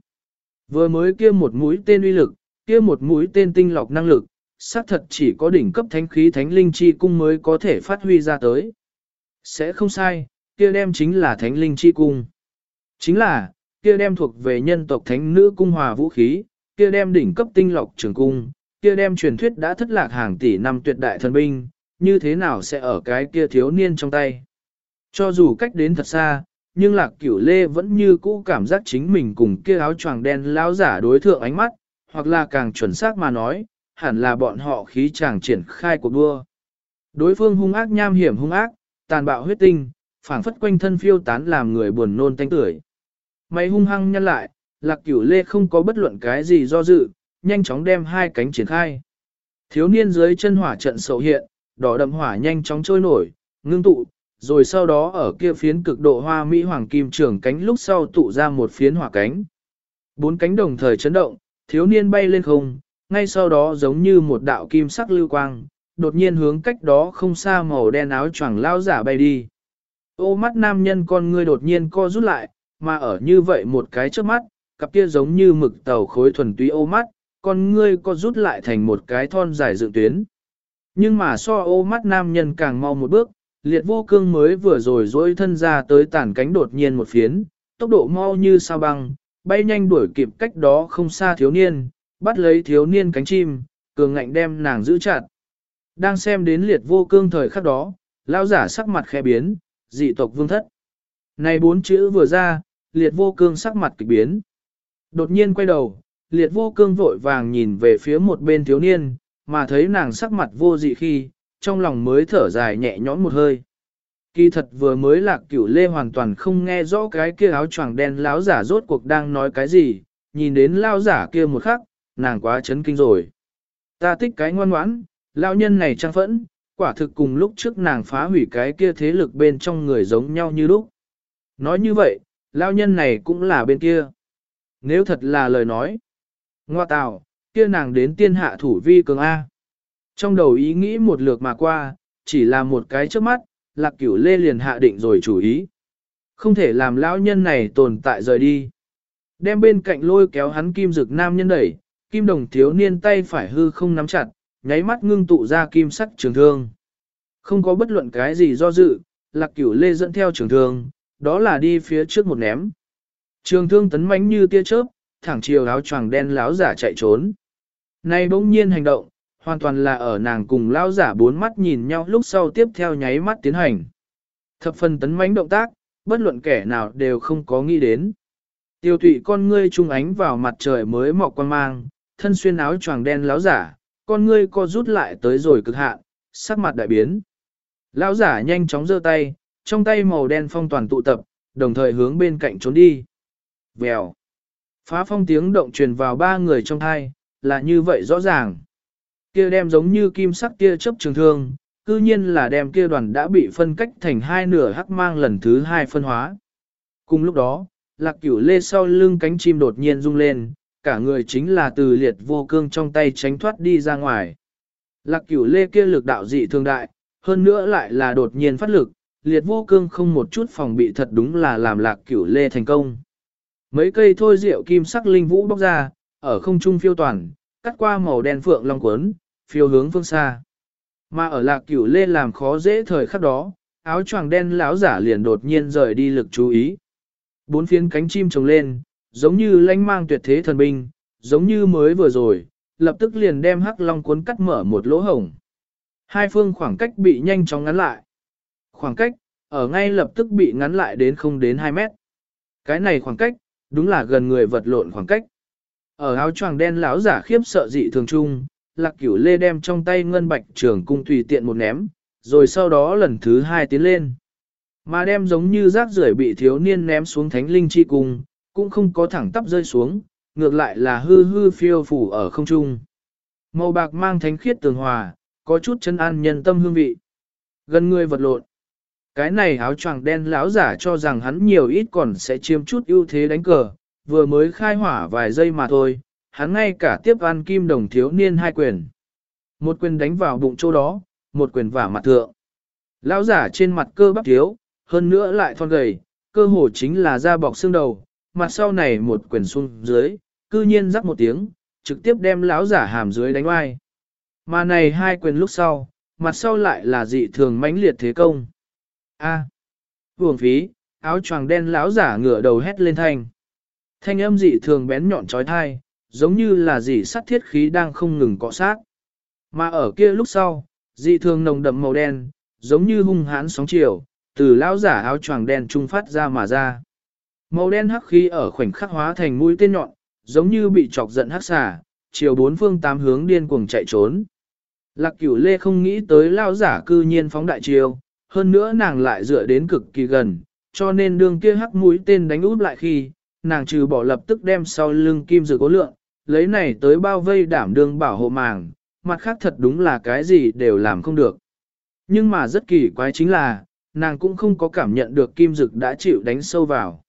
Vừa mới kia một mũi tên uy lực, kia một mũi tên tinh lọc năng lực, xác thật chỉ có đỉnh cấp thánh khí thánh linh chi cung mới có thể phát huy ra tới. Sẽ không sai, kia đem chính là thánh linh chi cung. Chính là, kia đem thuộc về nhân tộc thánh nữ cung hòa vũ khí, kia đem đỉnh cấp tinh lọc trường cung, kia đem truyền thuyết đã thất lạc hàng tỷ năm tuyệt đại thần binh, như thế nào sẽ ở cái kia thiếu niên trong tay. Cho dù cách đến thật xa, nhưng lạc cửu lê vẫn như cũ cảm giác chính mình cùng kia áo choàng đen lão giả đối thượng ánh mắt, hoặc là càng chuẩn xác mà nói, hẳn là bọn họ khí chàng triển khai cuộc đua. Đối phương hung ác nham hiểm hung ác, tàn bạo huyết tinh, phảng phất quanh thân phiêu tán làm người buồn nôn tanh tưởi. Mày hung hăng nhăn lại, lạc cửu lê không có bất luận cái gì do dự, nhanh chóng đem hai cánh triển khai. Thiếu niên dưới chân hỏa trận sầu hiện, đỏ đậm hỏa nhanh chóng trôi nổi, ngưng tụ, rồi sau đó ở kia phiến cực độ hoa mỹ hoàng kim trưởng cánh lúc sau tụ ra một phiến hỏa cánh. Bốn cánh đồng thời chấn động, thiếu niên bay lên không, ngay sau đó giống như một đạo kim sắc lưu quang, đột nhiên hướng cách đó không xa màu đen áo choàng lao giả bay đi. Ô mắt nam nhân con ngươi đột nhiên co rút lại, mà ở như vậy một cái trước mắt, cặp kia giống như mực tàu khối thuần túy ô mắt, con ngươi co rút lại thành một cái thon dài dựng tuyến. Nhưng mà so ô mắt nam nhân càng mau một bước, liệt vô cương mới vừa rồi dối thân ra tới tản cánh đột nhiên một phiến, tốc độ mau như sao băng, bay nhanh đuổi kịp cách đó không xa thiếu niên, bắt lấy thiếu niên cánh chim, cường ngạnh đem nàng giữ chặt. Đang xem đến liệt vô cương thời khắc đó, lao giả sắc mặt khẽ biến, dị tộc vương thất. Này bốn chữ vừa ra, liệt vô cương sắc mặt kịch biến. Đột nhiên quay đầu, liệt vô cương vội vàng nhìn về phía một bên thiếu niên, mà thấy nàng sắc mặt vô dị khi, trong lòng mới thở dài nhẹ nhõm một hơi. Kỳ thật vừa mới lạc cửu lê hoàn toàn không nghe rõ cái kia áo choàng đen láo giả rốt cuộc đang nói cái gì, nhìn đến lao giả kia một khắc, nàng quá chấn kinh rồi. Ta thích cái ngoan ngoãn, lão nhân này trang phẫn, quả thực cùng lúc trước nàng phá hủy cái kia thế lực bên trong người giống nhau như lúc. Nói như vậy, lão nhân này cũng là bên kia. Nếu thật là lời nói, ngoa tào, kia nàng đến tiên hạ thủ vi cường A. Trong đầu ý nghĩ một lượt mà qua, chỉ là một cái trước mắt, lạc cửu lê liền hạ định rồi chủ ý. Không thể làm lão nhân này tồn tại rời đi. Đem bên cạnh lôi kéo hắn kim dực nam nhân đẩy, kim đồng thiếu niên tay phải hư không nắm chặt, nháy mắt ngưng tụ ra kim sắc trường thương. Không có bất luận cái gì do dự, lạc cửu lê dẫn theo trường thương, đó là đi phía trước một ném. Trường thương tấn mãnh như tia chớp, thẳng chiều áo choàng đen láo giả chạy trốn. Nay bỗng nhiên hành động, hoàn toàn là ở nàng cùng lao giả bốn mắt nhìn nhau lúc sau tiếp theo nháy mắt tiến hành. Thập phần tấn mãnh động tác, bất luận kẻ nào đều không có nghĩ đến. Tiêu thụy con ngươi trung ánh vào mặt trời mới mọc quan mang, thân xuyên áo choàng đen láo giả, con ngươi co rút lại tới rồi cực hạn, sắc mặt đại biến. Lão giả nhanh chóng giơ tay, trong tay màu đen phong toàn tụ tập, đồng thời hướng bên cạnh trốn đi. Vèo. Phá phong tiếng động truyền vào ba người trong thai, là như vậy rõ ràng. Kia đem giống như kim sắc kia chấp trường thương, cư nhiên là đem kia đoàn đã bị phân cách thành hai nửa hắc mang lần thứ hai phân hóa. Cùng lúc đó, lạc cửu lê sau lưng cánh chim đột nhiên rung lên, cả người chính là từ liệt vô cương trong tay tránh thoát đi ra ngoài. Lạc cửu lê kia lực đạo dị thương đại, hơn nữa lại là đột nhiên phát lực, liệt vô cương không một chút phòng bị thật đúng là làm lạc cửu lê thành công. Mấy cây thôi rượu kim sắc linh vũ bóc ra, ở không trung phiêu toàn, cắt qua màu đen phượng long cuốn, phiêu hướng phương xa. Mà ở lạc cửu lê làm khó dễ thời khắc đó, áo choàng đen lão giả liền đột nhiên rời đi lực chú ý. Bốn phiến cánh chim trồng lên, giống như lanh mang tuyệt thế thần binh, giống như mới vừa rồi, lập tức liền đem hắc long cuốn cắt mở một lỗ hổng. Hai phương khoảng cách bị nhanh chóng ngắn lại. Khoảng cách, ở ngay lập tức bị ngắn lại đến không đến 2 mét. Cái này khoảng cách, đúng là gần người vật lộn khoảng cách. Ở áo choàng đen lão giả khiếp sợ dị thường trung, lạc cửu lê đem trong tay ngân bạch trường cung tùy tiện một ném, rồi sau đó lần thứ hai tiến lên. Mà đem giống như rác rưởi bị thiếu niên ném xuống thánh linh chi cung, cũng không có thẳng tắp rơi xuống, ngược lại là hư hư phiêu phủ ở không trung. Màu bạc mang thánh khiết tường hòa, có chút chân an nhân tâm hương vị. Gần người vật lộn. Cái này áo choàng đen lão giả cho rằng hắn nhiều ít còn sẽ chiếm chút ưu thế đánh cờ, vừa mới khai hỏa vài giây mà thôi, hắn ngay cả tiếp ăn kim đồng thiếu niên hai quyền. Một quyền đánh vào bụng chỗ đó, một quyền vả mặt thượng. Lão giả trên mặt cơ bắp thiếu, hơn nữa lại thon gầy, cơ hồ chính là da bọc xương đầu, mặt sau này một quyền xuống dưới, cư nhiên rắc một tiếng, trực tiếp đem lão giả hàm dưới đánh oai. Mà này hai quyền lúc sau, mặt sau lại là dị thường mãnh liệt thế công. A. À. phí, áo choàng đen lão giả ngửa đầu hét lên thanh. Thanh âm dị thường bén nhọn trói thai, giống như là dị sắt thiết khí đang không ngừng cọ sát. Mà ở kia lúc sau, dị thường nồng đậm màu đen, giống như hung hãn sóng chiều, từ lão giả áo choàng đen trung phát ra mà ra. Màu đen hắc khí ở khoảnh khắc hóa thành mũi tên nhọn, giống như bị chọc giận hắc xà, chiều bốn phương tám hướng điên cuồng chạy trốn. Lạc cửu lê không nghĩ tới lao giả cư nhiên phóng đại chiều, hơn nữa nàng lại dựa đến cực kỳ gần, cho nên đường kia hắc mũi tên đánh út lại khi, nàng trừ bỏ lập tức đem sau lưng kim dự cố lượng, lấy này tới bao vây đảm đương bảo hộ màng, mặt khác thật đúng là cái gì đều làm không được. Nhưng mà rất kỳ quái chính là, nàng cũng không có cảm nhận được kim dực đã chịu đánh sâu vào.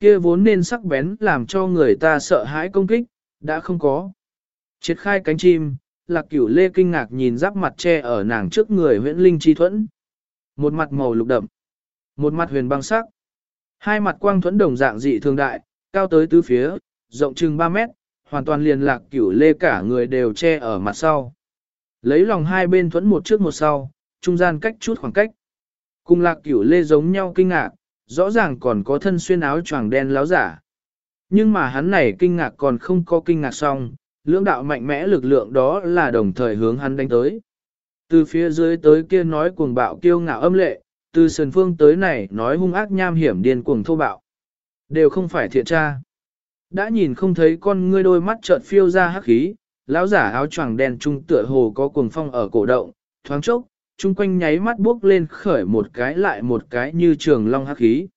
Kia vốn nên sắc bén làm cho người ta sợ hãi công kích, đã không có. Triệt khai cánh chim, lạc cửu lê kinh ngạc nhìn giáp mặt che ở nàng trước người huyễn linh chi thuẫn. Một mặt màu lục đậm, một mặt huyền băng sắc. Hai mặt quang thuẫn đồng dạng dị thường đại, cao tới tứ phía, rộng chừng 3 mét, hoàn toàn liền lạc cửu lê cả người đều che ở mặt sau. Lấy lòng hai bên thuẫn một trước một sau, trung gian cách chút khoảng cách. Cùng lạc cửu lê giống nhau kinh ngạc, rõ ràng còn có thân xuyên áo choàng đen láo giả. Nhưng mà hắn này kinh ngạc còn không có kinh ngạc xong, lưỡng đạo mạnh mẽ lực lượng đó là đồng thời hướng hắn đánh tới. Từ phía dưới tới kia nói cuồng bạo kiêu ngạo âm lệ, từ sườn phương tới này nói hung ác nham hiểm điên cuồng thô bạo. Đều không phải thiện tra. Đã nhìn không thấy con ngươi đôi mắt chợt phiêu ra hắc khí, lão giả áo choàng đen trung tựa hồ có cuồng phong ở cổ động, thoáng chốc, chung quanh nháy mắt bước lên khởi một cái lại một cái như trường long hắc khí.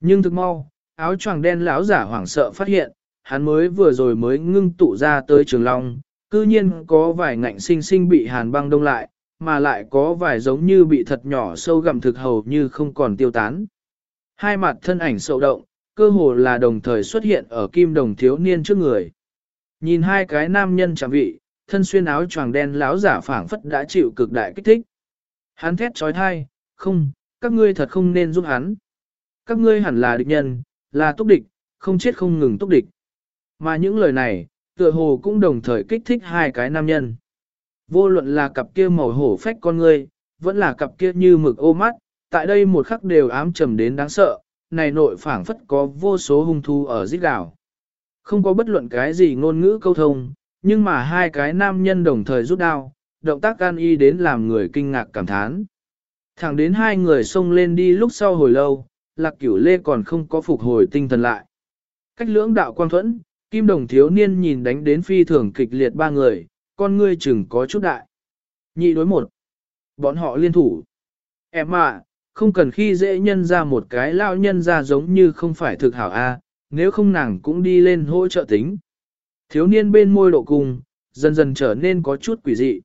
Nhưng thực mau, áo choàng đen lão giả hoảng sợ phát hiện, hắn mới vừa rồi mới ngưng tụ ra tới trường long, cư nhiên có vài ngạnh sinh sinh bị hàn băng đông lại, mà lại có vài giống như bị thật nhỏ sâu gặm thực hầu như không còn tiêu tán. Hai mặt thân ảnh sâu động, cơ hồ là đồng thời xuất hiện ở kim đồng thiếu niên trước người. Nhìn hai cái nam nhân chẳng vị, thân xuyên áo choàng đen láo giả phảng phất đã chịu cực đại kích thích. Hắn thét trói thai, không, các ngươi thật không nên giúp hắn. Các ngươi hẳn là địch nhân, là túc địch, không chết không ngừng túc địch. Mà những lời này, tựa hồ cũng đồng thời kích thích hai cái nam nhân. Vô luận là cặp kia màu hổ phách con ngươi, vẫn là cặp kia như mực ô mắt, tại đây một khắc đều ám trầm đến đáng sợ, này nội phảng phất có vô số hung thu ở giết đảo. Không có bất luận cái gì ngôn ngữ câu thông, nhưng mà hai cái nam nhân đồng thời rút đao, động tác can y đến làm người kinh ngạc cảm thán. Thẳng đến hai người xông lên đi lúc sau hồi lâu, lạc cửu lê còn không có phục hồi tinh thần lại. Cách lưỡng đạo quang thuẫn, kim đồng thiếu niên nhìn đánh đến phi thường kịch liệt ba người, con ngươi chừng có chút đại. Nhị đối một. Bọn họ liên thủ. Em ạ, không cần khi dễ nhân ra một cái lao nhân ra giống như không phải thực hảo a, nếu không nàng cũng đi lên hỗ trợ tính. Thiếu niên bên môi độ cùng, dần dần trở nên có chút quỷ dị.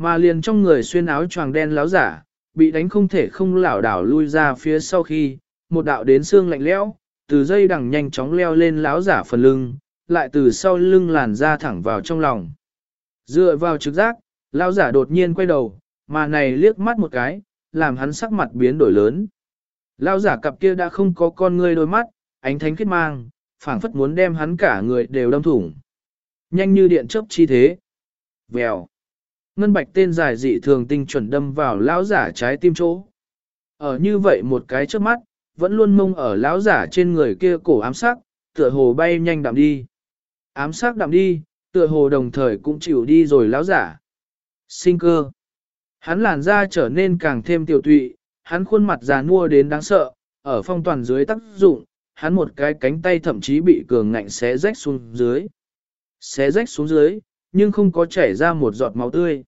Mà liền trong người xuyên áo choàng đen láo giả, bị đánh không thể không lảo đảo lui ra phía sau khi, một đạo đến xương lạnh lẽo, từ dây đằng nhanh chóng leo lên láo giả phần lưng, lại từ sau lưng làn ra thẳng vào trong lòng. Dựa vào trực giác, láo giả đột nhiên quay đầu, mà này liếc mắt một cái, làm hắn sắc mặt biến đổi lớn. láo giả cặp kia đã không có con ngươi đôi mắt, ánh thánh kết mang, phảng phất muốn đem hắn cả người đều đâm thủng. Nhanh như điện chớp chi thế. Vèo. Ngân bạch tên dài dị thường tinh chuẩn đâm vào lão giả trái tim chỗ. Ở như vậy một cái trước mắt, vẫn luôn mông ở lão giả trên người kia cổ ám sắc, tựa hồ bay nhanh đạm đi. Ám sắc đạm đi, tựa hồ đồng thời cũng chịu đi rồi lão giả. Sinh cơ. Hắn làn da trở nên càng thêm tiểu tụy, hắn khuôn mặt già nua đến đáng sợ, ở phong toàn dưới tác dụng, hắn một cái cánh tay thậm chí bị cường ngạnh xé rách xuống dưới. Xé rách xuống dưới, nhưng không có chảy ra một giọt máu tươi.